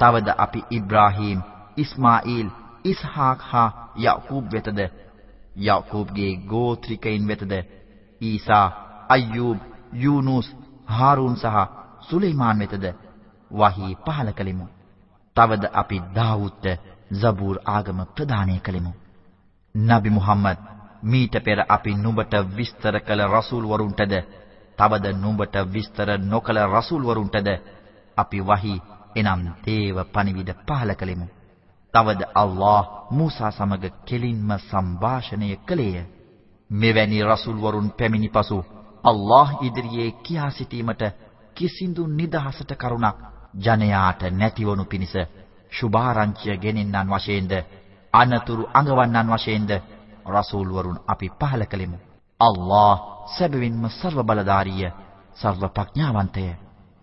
තවද අපි ඉබ්‍රාහීම්, ඉස්මායිල්, ඉස්හාක් හා යහූබ් වෙතද, යහූබ්ගේ ගෝත්‍රිකයින් වෙතද, ඊසා, අයූබ්, යූනුස්, හාරූන් සහ සුලෙයිමාන් වෙතද? වහී පහල කළෙමු. තවද අපි දාවුද්ට සබූර් ආගම ප්‍රදානය කළෙමු. නබි මුහම්මද් මීට පෙර අපි නුඹට විස්තර කළ රසූල් වරුන්ටද? තවද නුඹට විස්තර නොකළ රසූල් වරුන්ටද? අපි වහී එනම් දේව පණිවිඩ පහල කළෙමු. තවද අල්ලාහ් මූසා සමග කෙලින්ම සංభాෂණය කළේය. මෙවැනි රසූල් වරුන් පැමිණි පසු අල්ලාහ් ඉදිරියේ කියා සිටීමට කිසිඳු නිදහසට කරුණක් ජනයාට නැතිවනු පිණිස සුභාරංචිය ගෙනෙන්නන් වශයෙන්ද අනතුරු අඟවන්නන් වශයෙන්ද රසූල් වරුන් අපි පහල කළෙමු. අල්ලාහ් සැබවින්ම සර්ව බලධාරිය, සර්ව ප්‍රඥාවන්තය.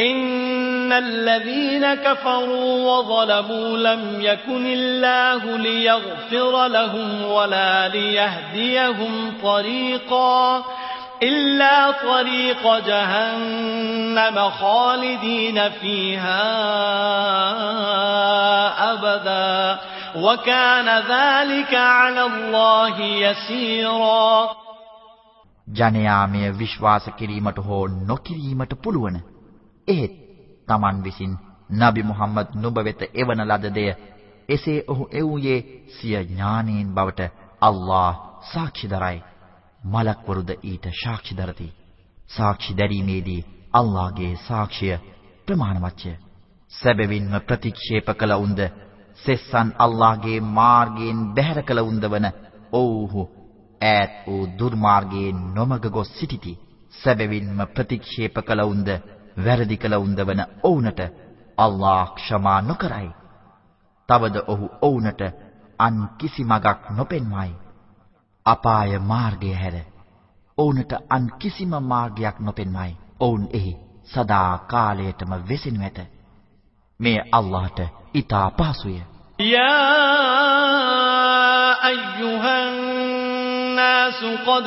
إن الذين كفروا وظلموا لم يكن الله ليغفر لهم ولا ليهديهم طريقا إلا طريق جهنم خالدين فيها أبدا وكان ذلك على الله يسيرا ජනයා මෙය විශ්වාස කිරීමට හෝ නොකිරීමට පුළුවන්. එහෙත් Taman විසින් නබි මුහම්මද් නුඹ වෙත එවන ලද දෙය එසේ ඔහු එව්වේ සිය ඥානයෙන් බවට අල්ලාහ් සාක්ෂි දරයි. මලක්වරුද ඊට සාක්ෂි දරති. සාක්ෂි දැරීමේදී අල්ලාහ්ගේ සාක්ෂිය ප්‍රමාණවත්ය. සැබවින්ම ප්‍රතික්ෂේප කළ උන්ද සෙස්සන් අල්ලාහ්ගේ මාර්ගයෙන් බැහැර කළ උන්ද වන ඔව්හු ඈත් වූ දුර්මාර්ගයේ නොමග ගොස් සිටිති. සැබවින්ම ප්‍රතික්ෂේප කළ උන්ද වැරදි කළ උන්ද වන ඔවුන්ට අල්ලාහ් ක්ෂමා නොකරයි. තවද ඔහු ඔවුන්ට අන් කිසි මගක් නොපෙන්වයි. අපාය මාර්ගය හැර ඔවුන්ට අන් කිසිම මාර්ගයක් නොපෙන්වයි. ඔවුන් එහි සදා කාලයටම වෙසෙනු ඇත. මේ අල්ලාහට ඊතා පහසුය. යා අයියුහන් الناس قد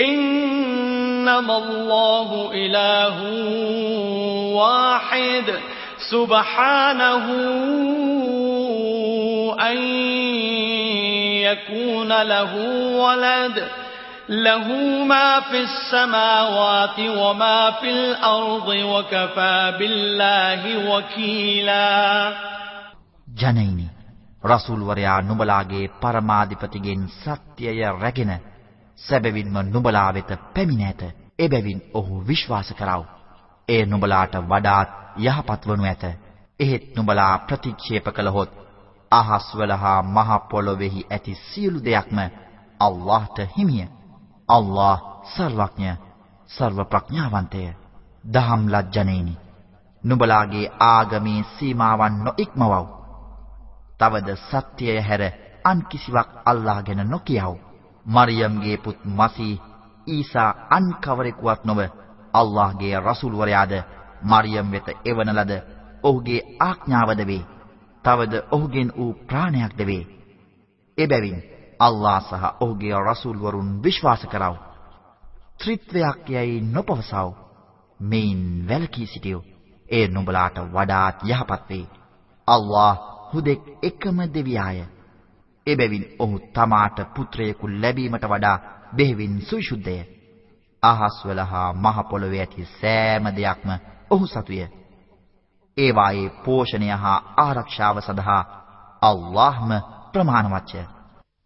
إنما الله إله واحد سبحانه أن يكون له ولد له ما في السماوات وما في الأرض وكفى بالله وكيلا ජනයිනි රසූල් වරයා නුඹලාගේ පරමාධිපතිගෙන් සත්‍යය රැගෙන සැබවින්ම නුඹලා වෙත පැමිණ ඇත. එබැවින් ඔහු විශ්වාස කරව. එය නුඹලාට වඩාත් යහපත් වනු ඇත. එහෙත් නුඹලා ප්‍රතික්ෂේප කළහොත් අහස්වල හා මහ පොළොවේහි ඇති සියලු දෙයක්ම අල්ලාහට හිමිය. අල්ලාහ් සර්වඥ, සර්ව ප්‍රඥාවන්තය. දහම් ලජ්ජනේනි. නුඹලාගේ ආගමේ සීමාවන් නොඉක්මවව්. තවද සත්‍යය හැර අන් කිසිවක් අල්ලාහ ගැන නොකියව්. මරියම්ගේ පුත් මසී ඊසා අන් කවරෙකුවත් නොව අල්ලාහ්ගේ රසූල් වරයාද මරියම් වෙත එවන ලද ඔහුගේ ආඥාවද වේ. තවද ඔහුගෙන් වූ ප්‍රාණයක්ද වේ. එබැවින් අල්ලා සහ ඔහුගේ රසූල් වරුන් විශ්වාස කරව. ත්‍රිත්වයක් යයි නොපවසව. මේන් වැළකී සිටියෝ. ඒ නුඹලාට වඩාත් යහපත් වේ. අල්ලාහ් හුදෙක් එකම දෙවියාය. එබැවින් ඔහු තමාට පුත්‍රයෙකු ලැබීමට වඩා බෙහෙවින් සුවිසුද්ධය. අහස්වල හා මහ පොළොවේ ඇති සෑම දෙයක්ම ඔහු සතුය. ඒවායේ පෝෂණය හා ආරක්ෂාව සඳහා අල්ලාහ්ම ප්‍රමාණවත්ය.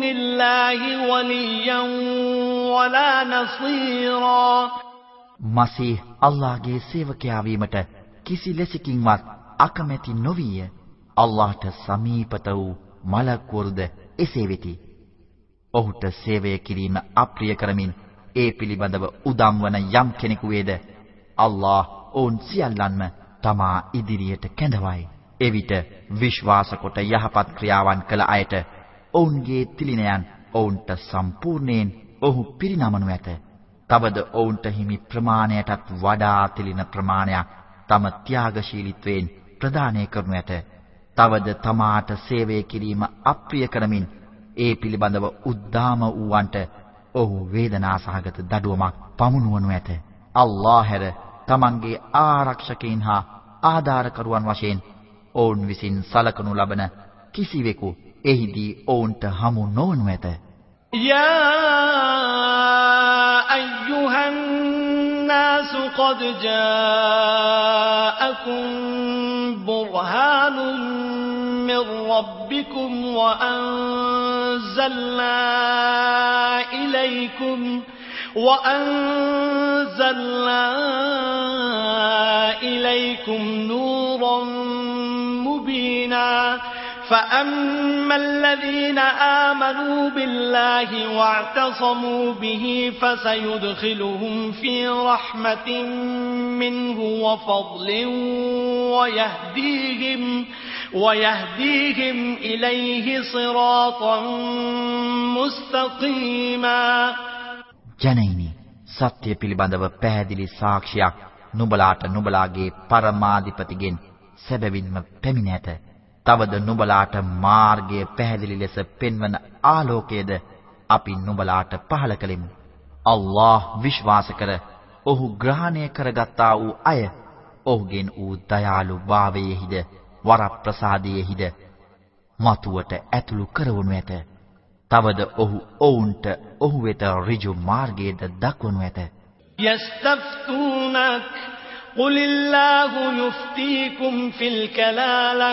من دون الله وليا ولا نصيرا මසීහ් අල්ලාහගේ සේවකයා වීමට කිසි ලෙසකින්වත් අකමැති නොවිය. අල්ලාහට සමීපත වූ මලක්වරුද එසේ වෙති. ඔහුට සේවය කිරීම අප්‍රිය කරමින් ඒ පිළිබඳව උදම් වන යම් කෙනෙකු වේද අල්ලාහ් ඔවුන් සියල්ලන්ම තමා ඉදිරියට කැඳවයි. එවිට විශ්වාස කොට යහපත් ක්‍රියාවන් කළ අයට ඔවුන්ගේ තිලිනයන් ඔවුන්ට සම්පූර්ණයෙන් ඔහු පිරිනමනු ඇත. තවද ඔවුන්ට හිමි ප්‍රමාණයටත් වඩා තිලින ප්‍රමාණයක් තම ත්‍යාගශීලීත්වයෙන් ප්‍රදානය කරනු ඇත. තවද තමාට සේවය කිරීම අප්‍රිය කරමින් ඒ පිළිබඳව උද්දාම වූවන්ට ඔහු වේදනා සහගත දඩුවමක් පමුණුවනු ඇත. අල්ලාහ හැර තමන්ගේ ආරක්ෂකයින් හා ආධාරකරුවන් වශයෙන් ඔවුන් විසින් සලකනු ලබන කිසිවෙකු එහිදී ඔවුන්ට හමු නොවනු ඇත. يا أيها الناس قد جاءكم برهان من ربكم وأنزلنا إليكم وأنزلنا إليكم نورا مبينا فأما الذين آمنوا بالله واعتصموا به فسيدخلهم في رحمة منه وفضل ويهديهم ويهديهم إليه صراطا مستقيما ජනයිනි සත්‍ය පිළිබඳව පැහැදිලි සාක්ෂියක් නුඹලාට නුඹලාගේ පරමාධිපතිගෙන් සැබවින්ම පැමිණ ඇත. තවද නුඹලාට මාර්ගය පැහැදිලි ලෙස පෙන්වන ආලෝකයේද අපි නුඹලාට පහල කළෙමු. අල්ලාහ් විශ්වාස කර ඔහු ග්‍රහණය කරගත්තා වූ අය ඔහුගෙන් වූ දයාලු භාවයේහිද වරප්‍රසාදයේහිද මතුවට ඇතුළු කරවනු ඇත. තවද ඔහු ඔවුන්ට ඔහු වෙත ඍජු මාර්ගයේද දක්වනු ඇත. يستفتونك قل الله يفتيكم في الكلالة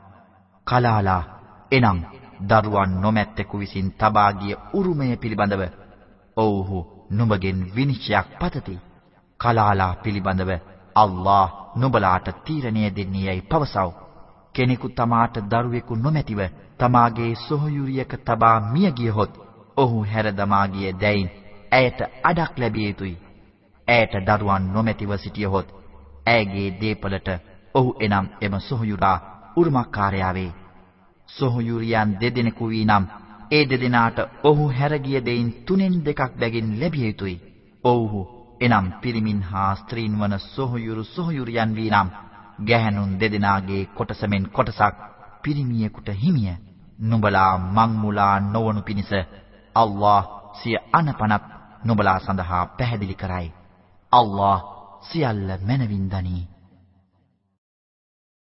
කලාලා එනම් දරුවන් නොමැත්තෙකු විසින් තබා ගිය උරුමය පිළිබඳව ඔව්හු නුඹගෙන් විනිශ්චයක් පතති. කලාලා පිළිබඳව අල්ලාහ් නුඹලාට තීරණය දෙන්නේ යයි පවසව. කෙනෙකු තමාට දරුවෙකු නොමැතිව තමාගේ සොහොයුරියක තබා මිය ගියහොත් ඔහු හැර දමා ගිය දැයින් ඇයට අඩක් ලැබිය යුතුය. ඇයට දරුවන් නොමැතිව සිටියහොත් ඇයගේ දීපලට ඔහු එනම් එම සොහොයුරා උරුමකාරයා වේ. සොහොයුරියන් දෙදෙනෙකු වී නම් ඒ දෙදෙනාට ඔහු හැරගිය දෙයින් තුනෙන් දෙකක් බැගින් ලැබිය යුතුය. ඔව්හු එනම් පිරිමින් හා ස්ත්‍රීන් වන සොහොයුරු සොහොයුරියන් වී නම් ගැහැණුන් දෙදෙනාගේ කොටසමෙන් කොටසක් පිරිමියෙකුට හිමිය. නුඹලා මංමුලා නොවනු පිණිස අල්ලාහ් සිය අනපනත් නුඹලා සඳහා පැහැදිලි කරයි. අල්ලාහ් සියල්ල මනවින් දනී.